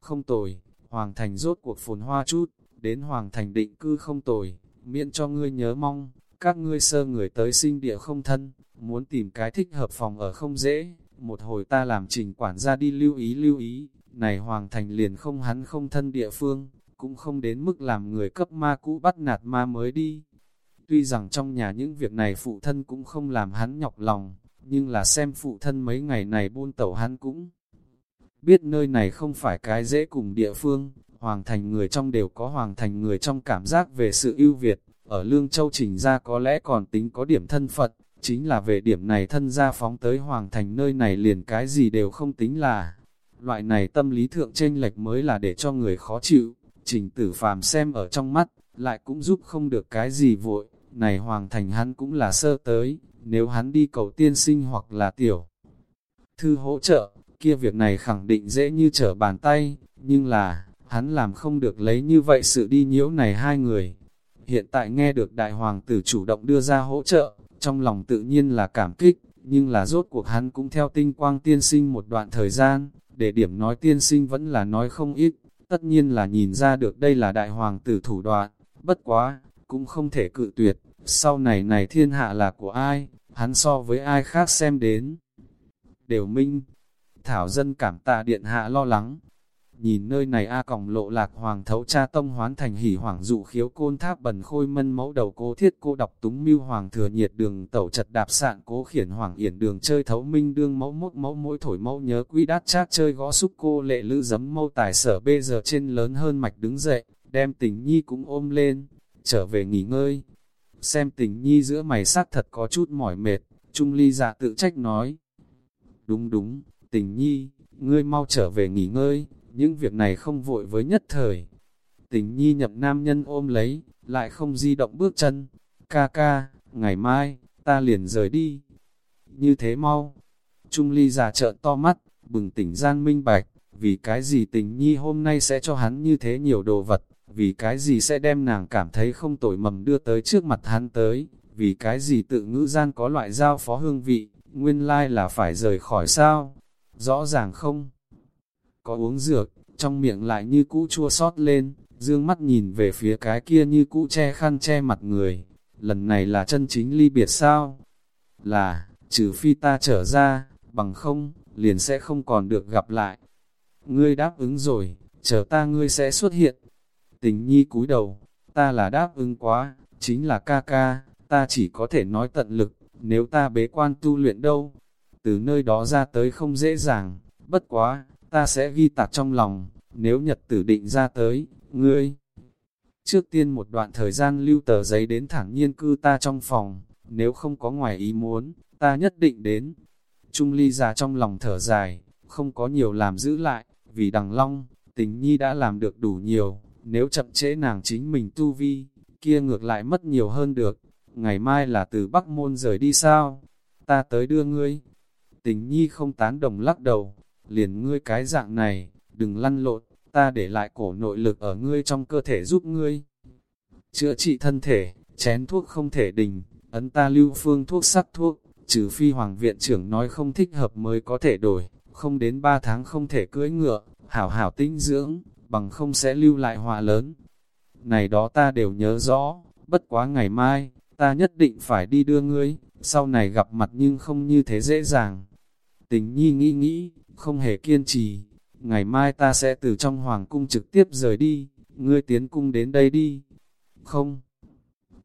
Không tồi, hoàng thành rốt cuộc phồn hoa chút, đến hoàng thành định cư không tồi, miễn cho ngươi nhớ mong, các ngươi sơ người tới sinh địa không thân, muốn tìm cái thích hợp phòng ở không dễ, một hồi ta làm trình quản gia đi lưu ý lưu ý, này hoàng thành liền không hắn không thân địa phương, cũng không đến mức làm người cấp ma cũ bắt nạt ma mới đi. Tuy rằng trong nhà những việc này phụ thân cũng không làm hắn nhọc lòng, nhưng là xem phụ thân mấy ngày này buôn tẩu hắn cũng biết nơi này không phải cái dễ cùng địa phương, hoàng thành người trong đều có hoàng thành người trong cảm giác về sự ưu việt, ở Lương Châu trình ra có lẽ còn tính có điểm thân phận chính là về điểm này thân gia phóng tới hoàng thành nơi này liền cái gì đều không tính là. Loại này tâm lý thượng chênh lệch mới là để cho người khó chịu, trình tử phàm xem ở trong mắt, lại cũng giúp không được cái gì vội, này hoàng thành hắn cũng là sơ tới, nếu hắn đi cầu tiên sinh hoặc là tiểu thư hỗ trợ, kia việc này khẳng định dễ như trở bàn tay, nhưng là, hắn làm không được lấy như vậy sự đi nhiễu này hai người. Hiện tại nghe được đại hoàng tử chủ động đưa ra hỗ trợ, trong lòng tự nhiên là cảm kích, nhưng là rốt cuộc hắn cũng theo tinh quang tiên sinh một đoạn thời gian, để điểm nói tiên sinh vẫn là nói không ít, tất nhiên là nhìn ra được đây là đại hoàng tử thủ đoạn, bất quá, cũng không thể cự tuyệt, sau này này thiên hạ là của ai, hắn so với ai khác xem đến. Đều minh, thảo dân cảm tạ điện hạ lo lắng, nhìn nơi này A còng lộ lạc hoàng thấu cha tông hoán thành hỉ hoàng dụ khiếu côn tháp bần khôi mân mẫu đầu cố thiết cô đọc túng mưu hoàng thừa nhiệt đường tẩu chật đạp sạn cố khiển hoàng yển đường chơi thấu minh đương mẫu mốt mẫu mỗi thổi mẫu nhớ quý đát trác chơi gõ xúc cô lệ lữ giấm mâu tài sở bây giờ trên lớn hơn mạch đứng dậy, đem tình nhi cũng ôm lên, trở về nghỉ ngơi. Xem tình nhi giữa mày sắc thật có chút mỏi mệt, Trung ly dạ tự trách nói. Đúng đúng, tình nhi, ngươi mau trở về nghỉ ngơi, những việc này không vội với nhất thời. Tình nhi nhập nam nhân ôm lấy, lại không di động bước chân. Ca ca, ngày mai, ta liền rời đi. Như thế mau. Trung ly già trợn to mắt, bừng tỉnh gian minh bạch, vì cái gì tình nhi hôm nay sẽ cho hắn như thế nhiều đồ vật, vì cái gì sẽ đem nàng cảm thấy không tội mầm đưa tới trước mặt hắn tới, vì cái gì tự ngữ gian có loại giao phó hương vị, nguyên lai là phải rời khỏi sao, rõ ràng không có uống dược, trong miệng lại như cũ chua sót lên, dương mắt nhìn về phía cái kia như cũ che khăn che mặt người. Lần này là chân chính ly biệt sao? Là, trừ phi ta trở ra, bằng không, liền sẽ không còn được gặp lại. Ngươi đáp ứng rồi, chờ ta ngươi sẽ xuất hiện. Tình nhi cúi đầu, ta là đáp ứng quá, chính là ca ca, ta chỉ có thể nói tận lực, nếu ta bế quan tu luyện đâu. Từ nơi đó ra tới không dễ dàng, bất quá, ta sẽ ghi tạc trong lòng, nếu nhật tử định ra tới, ngươi. Trước tiên một đoạn thời gian lưu tờ giấy đến thẳng nhiên cư ta trong phòng, nếu không có ngoài ý muốn, ta nhất định đến. Trung ly già trong lòng thở dài, không có nhiều làm giữ lại, vì đằng long, tình nhi đã làm được đủ nhiều, nếu chậm trễ nàng chính mình tu vi, kia ngược lại mất nhiều hơn được. Ngày mai là từ Bắc Môn rời đi sao? Ta tới đưa ngươi. Tình nhi không tán đồng lắc đầu, liền ngươi cái dạng này, đừng lăn lộn, ta để lại cổ nội lực ở ngươi trong cơ thể giúp ngươi. Chữa trị thân thể, chén thuốc không thể đình, ấn ta lưu phương thuốc sắc thuốc, trừ phi hoàng viện trưởng nói không thích hợp mới có thể đổi, không đến 3 tháng không thể cưỡi ngựa, hảo hảo tinh dưỡng, bằng không sẽ lưu lại họa lớn. Này đó ta đều nhớ rõ, bất quá ngày mai, ta nhất định phải đi đưa ngươi, sau này gặp mặt nhưng không như thế dễ dàng. Tình nhi nghĩ nghĩ, không hề kiên trì. Ngày mai ta sẽ từ trong hoàng cung trực tiếp rời đi, ngươi tiến cung đến đây đi. Không.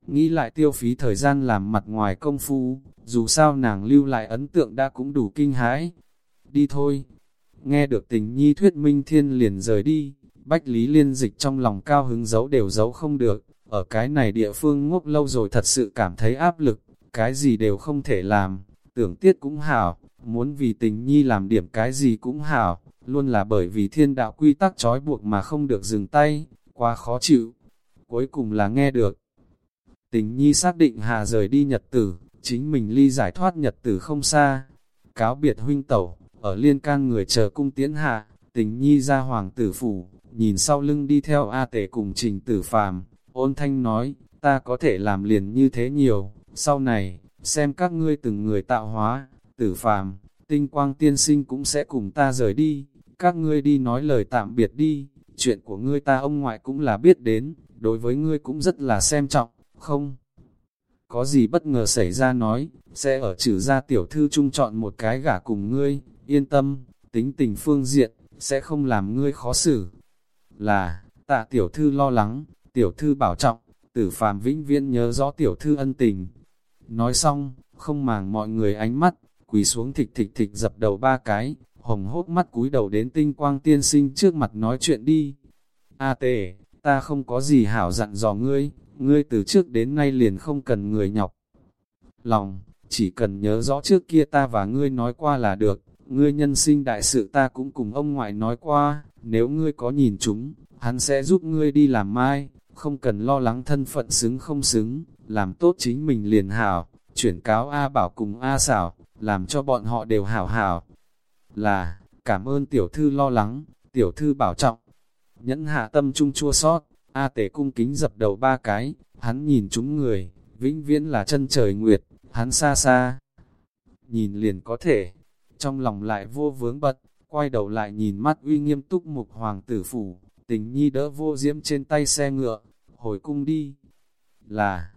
Nghĩ lại tiêu phí thời gian làm mặt ngoài công phu, dù sao nàng lưu lại ấn tượng đã cũng đủ kinh hãi. Đi thôi. Nghe được tình nhi thuyết minh thiên liền rời đi, bách lý liên dịch trong lòng cao hứng giấu đều giấu không được. Ở cái này địa phương ngốc lâu rồi thật sự cảm thấy áp lực, cái gì đều không thể làm, tưởng tiết cũng hảo, muốn vì tình nhi làm điểm cái gì cũng hảo, luôn là bởi vì thiên đạo quy tắc trói buộc mà không được dừng tay, quá khó chịu. Cuối cùng là nghe được. Tình nhi xác định hà rời đi nhật tử, chính mình ly giải thoát nhật tử không xa. Cáo biệt huynh tẩu, ở liên can người chờ cung tiến hạ, tình nhi ra hoàng tử phủ, nhìn sau lưng đi theo A tể cùng trình tử phàm, ôn thanh nói, ta có thể làm liền như thế nhiều, sau này, xem các ngươi từng người tạo hóa, tử phàm, tinh quang tiên sinh cũng sẽ cùng ta rời đi, các ngươi đi nói lời tạm biệt đi, chuyện của ngươi ta ông ngoại cũng là biết đến, đối với ngươi cũng rất là xem trọng, không? Có gì bất ngờ xảy ra nói, sẽ ở trừ ra tiểu thư trung chọn một cái gả cùng ngươi, yên tâm, tính tình phương diện, sẽ không làm ngươi khó xử. Là, tạ tiểu thư lo lắng, tiểu thư bảo trọng, tử phàm vĩnh viễn nhớ rõ tiểu thư ân tình. Nói xong, không màng mọi người ánh mắt, quỳ xuống thịch thịch thịch dập đầu ba cái, hồng hốt mắt cúi đầu đến tinh quang tiên sinh trước mặt nói chuyện đi. A tề, ta không có gì hảo dặn dò ngươi, ngươi từ trước đến nay liền không cần người nhọc. Lòng, chỉ cần nhớ rõ trước kia ta và ngươi nói qua là được, ngươi nhân sinh đại sự ta cũng cùng ông ngoại nói qua, nếu ngươi có nhìn chúng, hắn sẽ giúp ngươi đi làm mai, không cần lo lắng thân phận xứng không xứng, làm tốt chính mình liền hảo, chuyển cáo A Bảo cùng A Xảo, làm cho bọn họ đều hảo hảo. là, cảm ơn tiểu thư lo lắng, tiểu thư bảo trọng. Nhẫn hạ tâm trung chua sót, A tể cung kính dập đầu ba cái, hắn nhìn chúng người, vĩnh viễn là chân trời nguyệt, hắn xa xa. Nhìn liền có thể, trong lòng lại vô vướng bật, quay đầu lại nhìn mắt uy nghiêm túc mục hoàng tử phủ, tình nhi đỡ vô diễm trên tay xe ngựa, hồi cung đi. Là,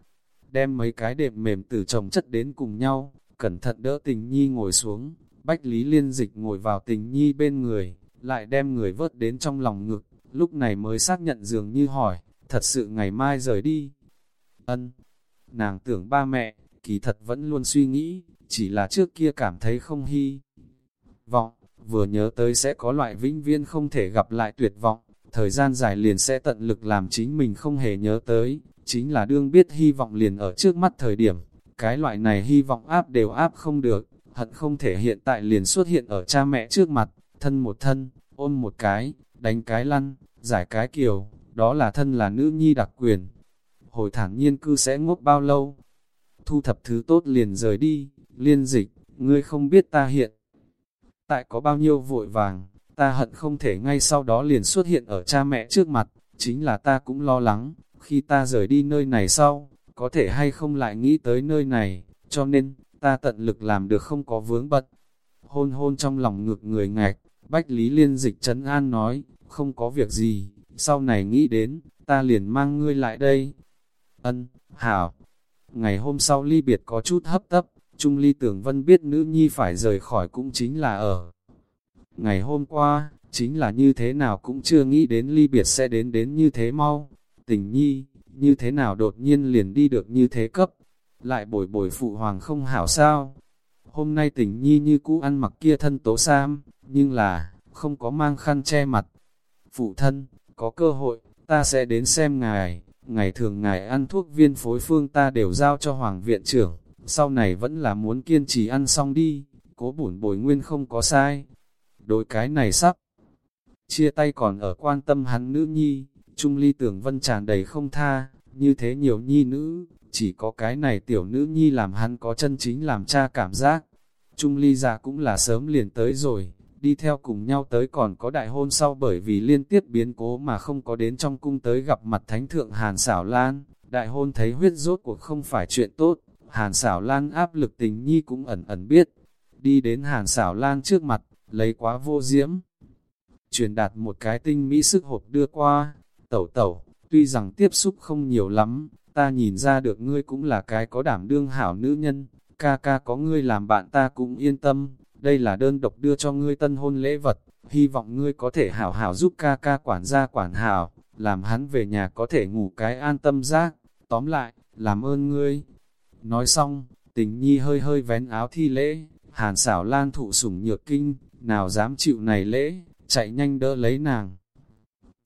đem mấy cái đệm mềm từ chồng chất đến cùng nhau, cẩn thận đỡ tình nhi ngồi xuống, bách lý liên dịch ngồi vào tình nhi bên người, lại đem người vớt đến trong lòng ngực, lúc này mới xác nhận dường như hỏi, thật sự ngày mai rời đi. Ân, nàng tưởng ba mẹ, kỳ thật vẫn luôn suy nghĩ, chỉ là trước kia cảm thấy không hy. Vọng, vừa nhớ tới sẽ có loại vĩnh viên không thể gặp lại tuyệt vọng, thời gian dài liền sẽ tận lực làm chính mình không hề nhớ tới, chính là đương biết hy vọng liền ở trước mắt thời điểm, cái loại này hy vọng áp đều áp không được, hận không thể hiện tại liền xuất hiện ở cha mẹ trước mặt, thân một thân, ôm một cái, đánh cái lăn, giải cái kiều, đó là thân là nữ nhi đặc quyền. Hồi thản nhiên cư sẽ ngốc bao lâu? Thu thập thứ tốt liền rời đi, liên dịch, ngươi không biết ta hiện. Tại có bao nhiêu vội vàng, ta hận không thể ngay sau đó liền xuất hiện ở cha mẹ trước mặt, chính là ta cũng lo lắng, khi ta rời đi nơi này sau, có thể hay không lại nghĩ tới nơi này, cho nên, ta tận lực làm được không có vướng bật. Hôn hôn trong lòng ngực người ngạch, Bách Lý Liên dịch trấn an nói, không có việc gì, sau này nghĩ đến, ta liền mang ngươi lại đây. Ân, hảo. Ngày hôm sau ly biệt có chút hấp tấp, Trung Ly Tưởng Vân biết nữ nhi phải rời khỏi cũng chính là ở. Ngày hôm qua, chính là như thế nào cũng chưa nghĩ đến ly biệt sẽ đến đến như thế mau. Tình nhi, như thế nào đột nhiên liền đi được như thế cấp. Lại bồi bồi phụ hoàng không hảo sao. Hôm nay tình nhi như cũ ăn mặc kia thân tố sam, nhưng là, không có mang khăn che mặt. Phụ thân, có cơ hội, ta sẽ đến xem ngài, ngày thường ngài ăn thuốc viên phối phương ta đều giao cho Hoàng viện trưởng, sau này vẫn là muốn kiên trì ăn xong đi, cố bổn bồi nguyên không có sai. Đối cái này sắp, chia tay còn ở quan tâm hắn nữ nhi, Trung ly tưởng vân tràn đầy không tha, như thế nhiều nhi nữ, chỉ có cái này tiểu nữ nhi làm hắn có chân chính làm cha cảm giác. Trung ly già cũng là sớm liền tới rồi, đi theo cùng nhau tới còn có đại hôn sau bởi vì liên tiếp biến cố mà không có đến trong cung tới gặp mặt thánh thượng Hàn xảo Lan, đại hôn thấy huyết rốt cuộc không phải chuyện tốt, Hàn xảo Lan áp lực tình nhi cũng ẩn ẩn biết, đi đến Hàn xảo Lan trước mặt, lấy quá vô diễm, truyền đạt một cái tinh mỹ sức hộp đưa qua, tẩu tẩu, tuy rằng tiếp xúc không nhiều lắm, ta nhìn ra được ngươi cũng là cái có đảm đương hảo nữ nhân, ca ca có ngươi làm bạn ta cũng yên tâm, đây là đơn độc đưa cho ngươi tân hôn lễ vật, hy vọng ngươi có thể hảo hảo giúp ca ca quản gia quản hảo, làm hắn về nhà có thể ngủ cái an tâm giác, tóm lại, làm ơn ngươi. Nói xong, tình nhi hơi hơi vén áo thi lễ, hàn xảo lan thụ sủng nhược kinh, nào dám chịu này lễ, chạy nhanh đỡ lấy nàng.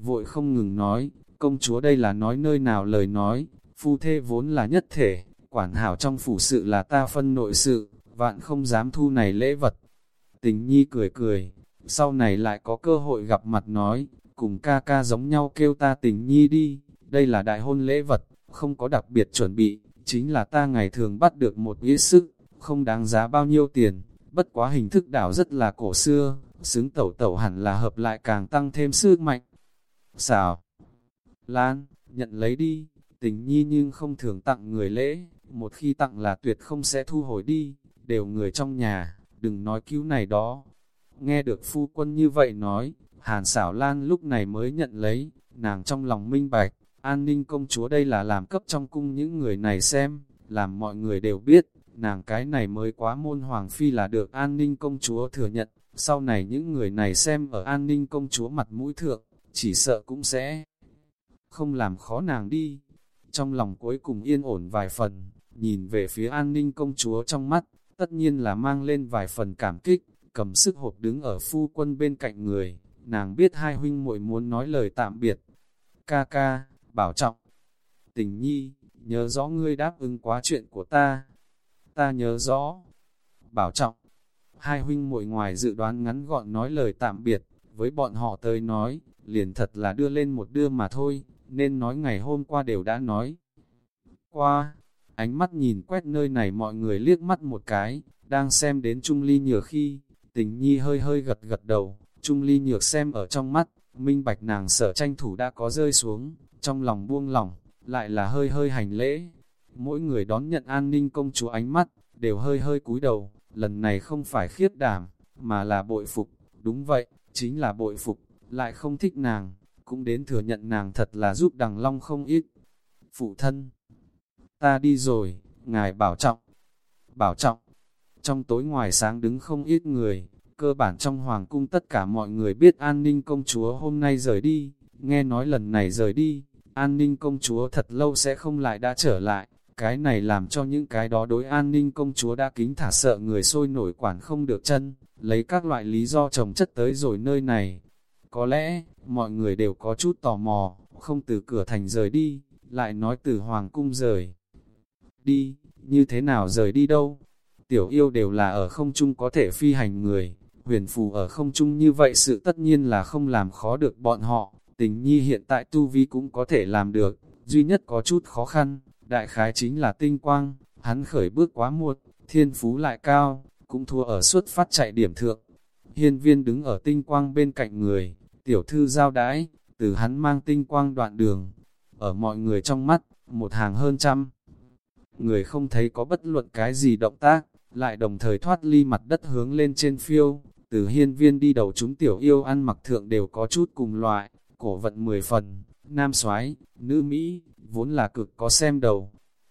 Vội không ngừng nói, công chúa đây là nói nơi nào lời nói, phu thê vốn là nhất thể, quản hảo trong phủ sự là ta phân nội sự, vạn không dám thu này lễ vật. Tình nhi cười cười, sau này lại có cơ hội gặp mặt nói, cùng ca ca giống nhau kêu ta tình nhi đi, đây là đại hôn lễ vật, không có đặc biệt chuẩn bị, chính là ta ngày thường bắt được một nghĩa sức, không đáng giá bao nhiêu tiền, bất quá hình thức đảo rất là cổ xưa, xứng tẩu tẩu hẳn là hợp lại càng tăng thêm sức mạnh. Xào! Lan, nhận lấy đi, tình nhi nhưng không thường tặng người lễ, một khi tặng là tuyệt không sẽ thu hồi đi, đều người trong nhà, đừng nói cứu này đó. Nghe được phu quân như vậy nói, Hàn xảo Lan lúc này mới nhận lấy, nàng trong lòng minh bạch, an ninh công chúa đây là làm cấp trong cung những người này xem, làm mọi người đều biết, nàng cái này mới quá môn hoàng phi là được an ninh công chúa thừa nhận, sau này những người này xem ở an ninh công chúa mặt mũi thượng, chỉ sợ cũng sẽ không làm khó nàng đi. Trong lòng cuối cùng yên ổn vài phần, nhìn về phía an ninh công chúa trong mắt, tất nhiên là mang lên vài phần cảm kích, cầm sức hộp đứng ở phu quân bên cạnh người, nàng biết hai huynh muội muốn nói lời tạm biệt. Ca ca, bảo trọng. Tình nhi, nhớ rõ ngươi đáp ứng quá chuyện của ta. Ta nhớ rõ. Bảo trọng. Hai huynh muội ngoài dự đoán ngắn gọn nói lời tạm biệt, với bọn họ tới nói, liền thật là đưa lên một đưa mà thôi, nên nói ngày hôm qua đều đã nói. Qua, ánh mắt nhìn quét nơi này mọi người liếc mắt một cái, đang xem đến Trung Ly nhờ khi, Tình nhi hơi hơi gật gật đầu, Trung ly nhược xem ở trong mắt, minh bạch nàng sở tranh thủ đã có rơi xuống, trong lòng buông lỏng, lại là hơi hơi hành lễ. Mỗi người đón nhận an ninh công chúa ánh mắt, đều hơi hơi cúi đầu, lần này không phải khiết đảm, mà là bội phục, đúng vậy, chính là bội phục, lại không thích nàng, cũng đến thừa nhận nàng thật là giúp đằng long không ít. Phụ thân, ta đi rồi, ngài bảo trọng, bảo trọng, trong tối ngoài sáng đứng không ít người, cơ bản trong hoàng cung tất cả mọi người biết an ninh công chúa hôm nay rời đi, nghe nói lần này rời đi, an ninh công chúa thật lâu sẽ không lại đã trở lại, cái này làm cho những cái đó đối an ninh công chúa đã kính thả sợ người sôi nổi quản không được chân, lấy các loại lý do trồng chất tới rồi nơi này. Có lẽ, mọi người đều có chút tò mò, không từ cửa thành rời đi, lại nói từ hoàng cung rời. Đi, như thế nào rời đi đâu? Tiểu yêu đều là ở không trung có thể phi hành người, huyền phù ở không trung như vậy sự tất nhiên là không làm khó được bọn họ, tình nhi hiện tại tu vi cũng có thể làm được, duy nhất có chút khó khăn, đại khái chính là tinh quang, hắn khởi bước quá muộn, thiên phú lại cao, cũng thua ở suốt phát chạy điểm thượng. Hiên viên đứng ở tinh quang bên cạnh người, tiểu thư giao đái, từ hắn mang tinh quang đoạn đường, ở mọi người trong mắt, một hàng hơn trăm. Người không thấy có bất luận cái gì động tác, lại đồng thời thoát ly mặt đất hướng lên trên phiêu, từ hiên viên đi đầu chúng tiểu yêu ăn mặc thượng đều có chút cùng loại, cổ vận mười phần, nam soái nữ Mỹ, vốn là cực có xem đầu.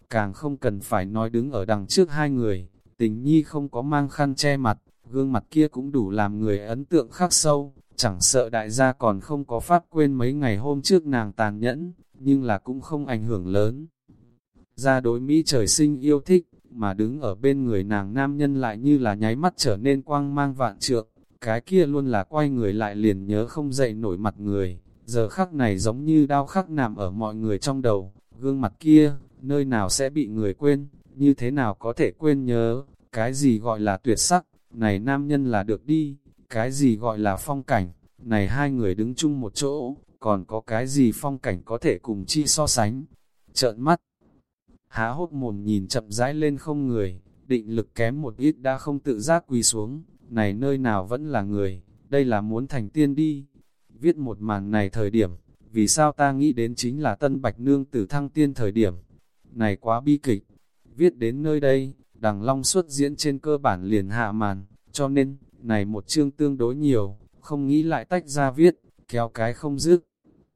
Càng không cần phải nói đứng ở đằng trước hai người, tình nhi không có mang khăn che mặt, gương mặt kia cũng đủ làm người ấn tượng khắc sâu, chẳng sợ đại gia còn không có pháp quên mấy ngày hôm trước nàng tàn nhẫn, nhưng là cũng không ảnh hưởng lớn. Ra đối Mỹ trời sinh yêu thích, mà đứng ở bên người nàng nam nhân lại như là nháy mắt trở nên quang mang vạn trượng, cái kia luôn là quay người lại liền nhớ không dậy nổi mặt người, giờ khắc này giống như đau khắc nằm ở mọi người trong đầu, gương mặt kia, nơi nào sẽ bị người quên, như thế nào có thể quên nhớ, cái gì gọi là tuyệt sắc, này nam nhân là được đi, cái gì gọi là phong cảnh, này hai người đứng chung một chỗ, còn có cái gì phong cảnh có thể cùng chi so sánh, trợn mắt. Há hốt mồm nhìn chậm rãi lên không người, định lực kém một ít đã không tự giác quỳ xuống, này nơi nào vẫn là người, đây là muốn thành tiên đi. Viết một màn này thời điểm, vì sao ta nghĩ đến chính là tân bạch nương tử thăng tiên thời điểm. Này quá bi kịch, viết đến nơi đây, đằng long xuất diễn trên cơ bản liền hạ màn, cho nên, này một chương tương đối nhiều, không nghĩ lại tách ra viết, kéo cái không dứt.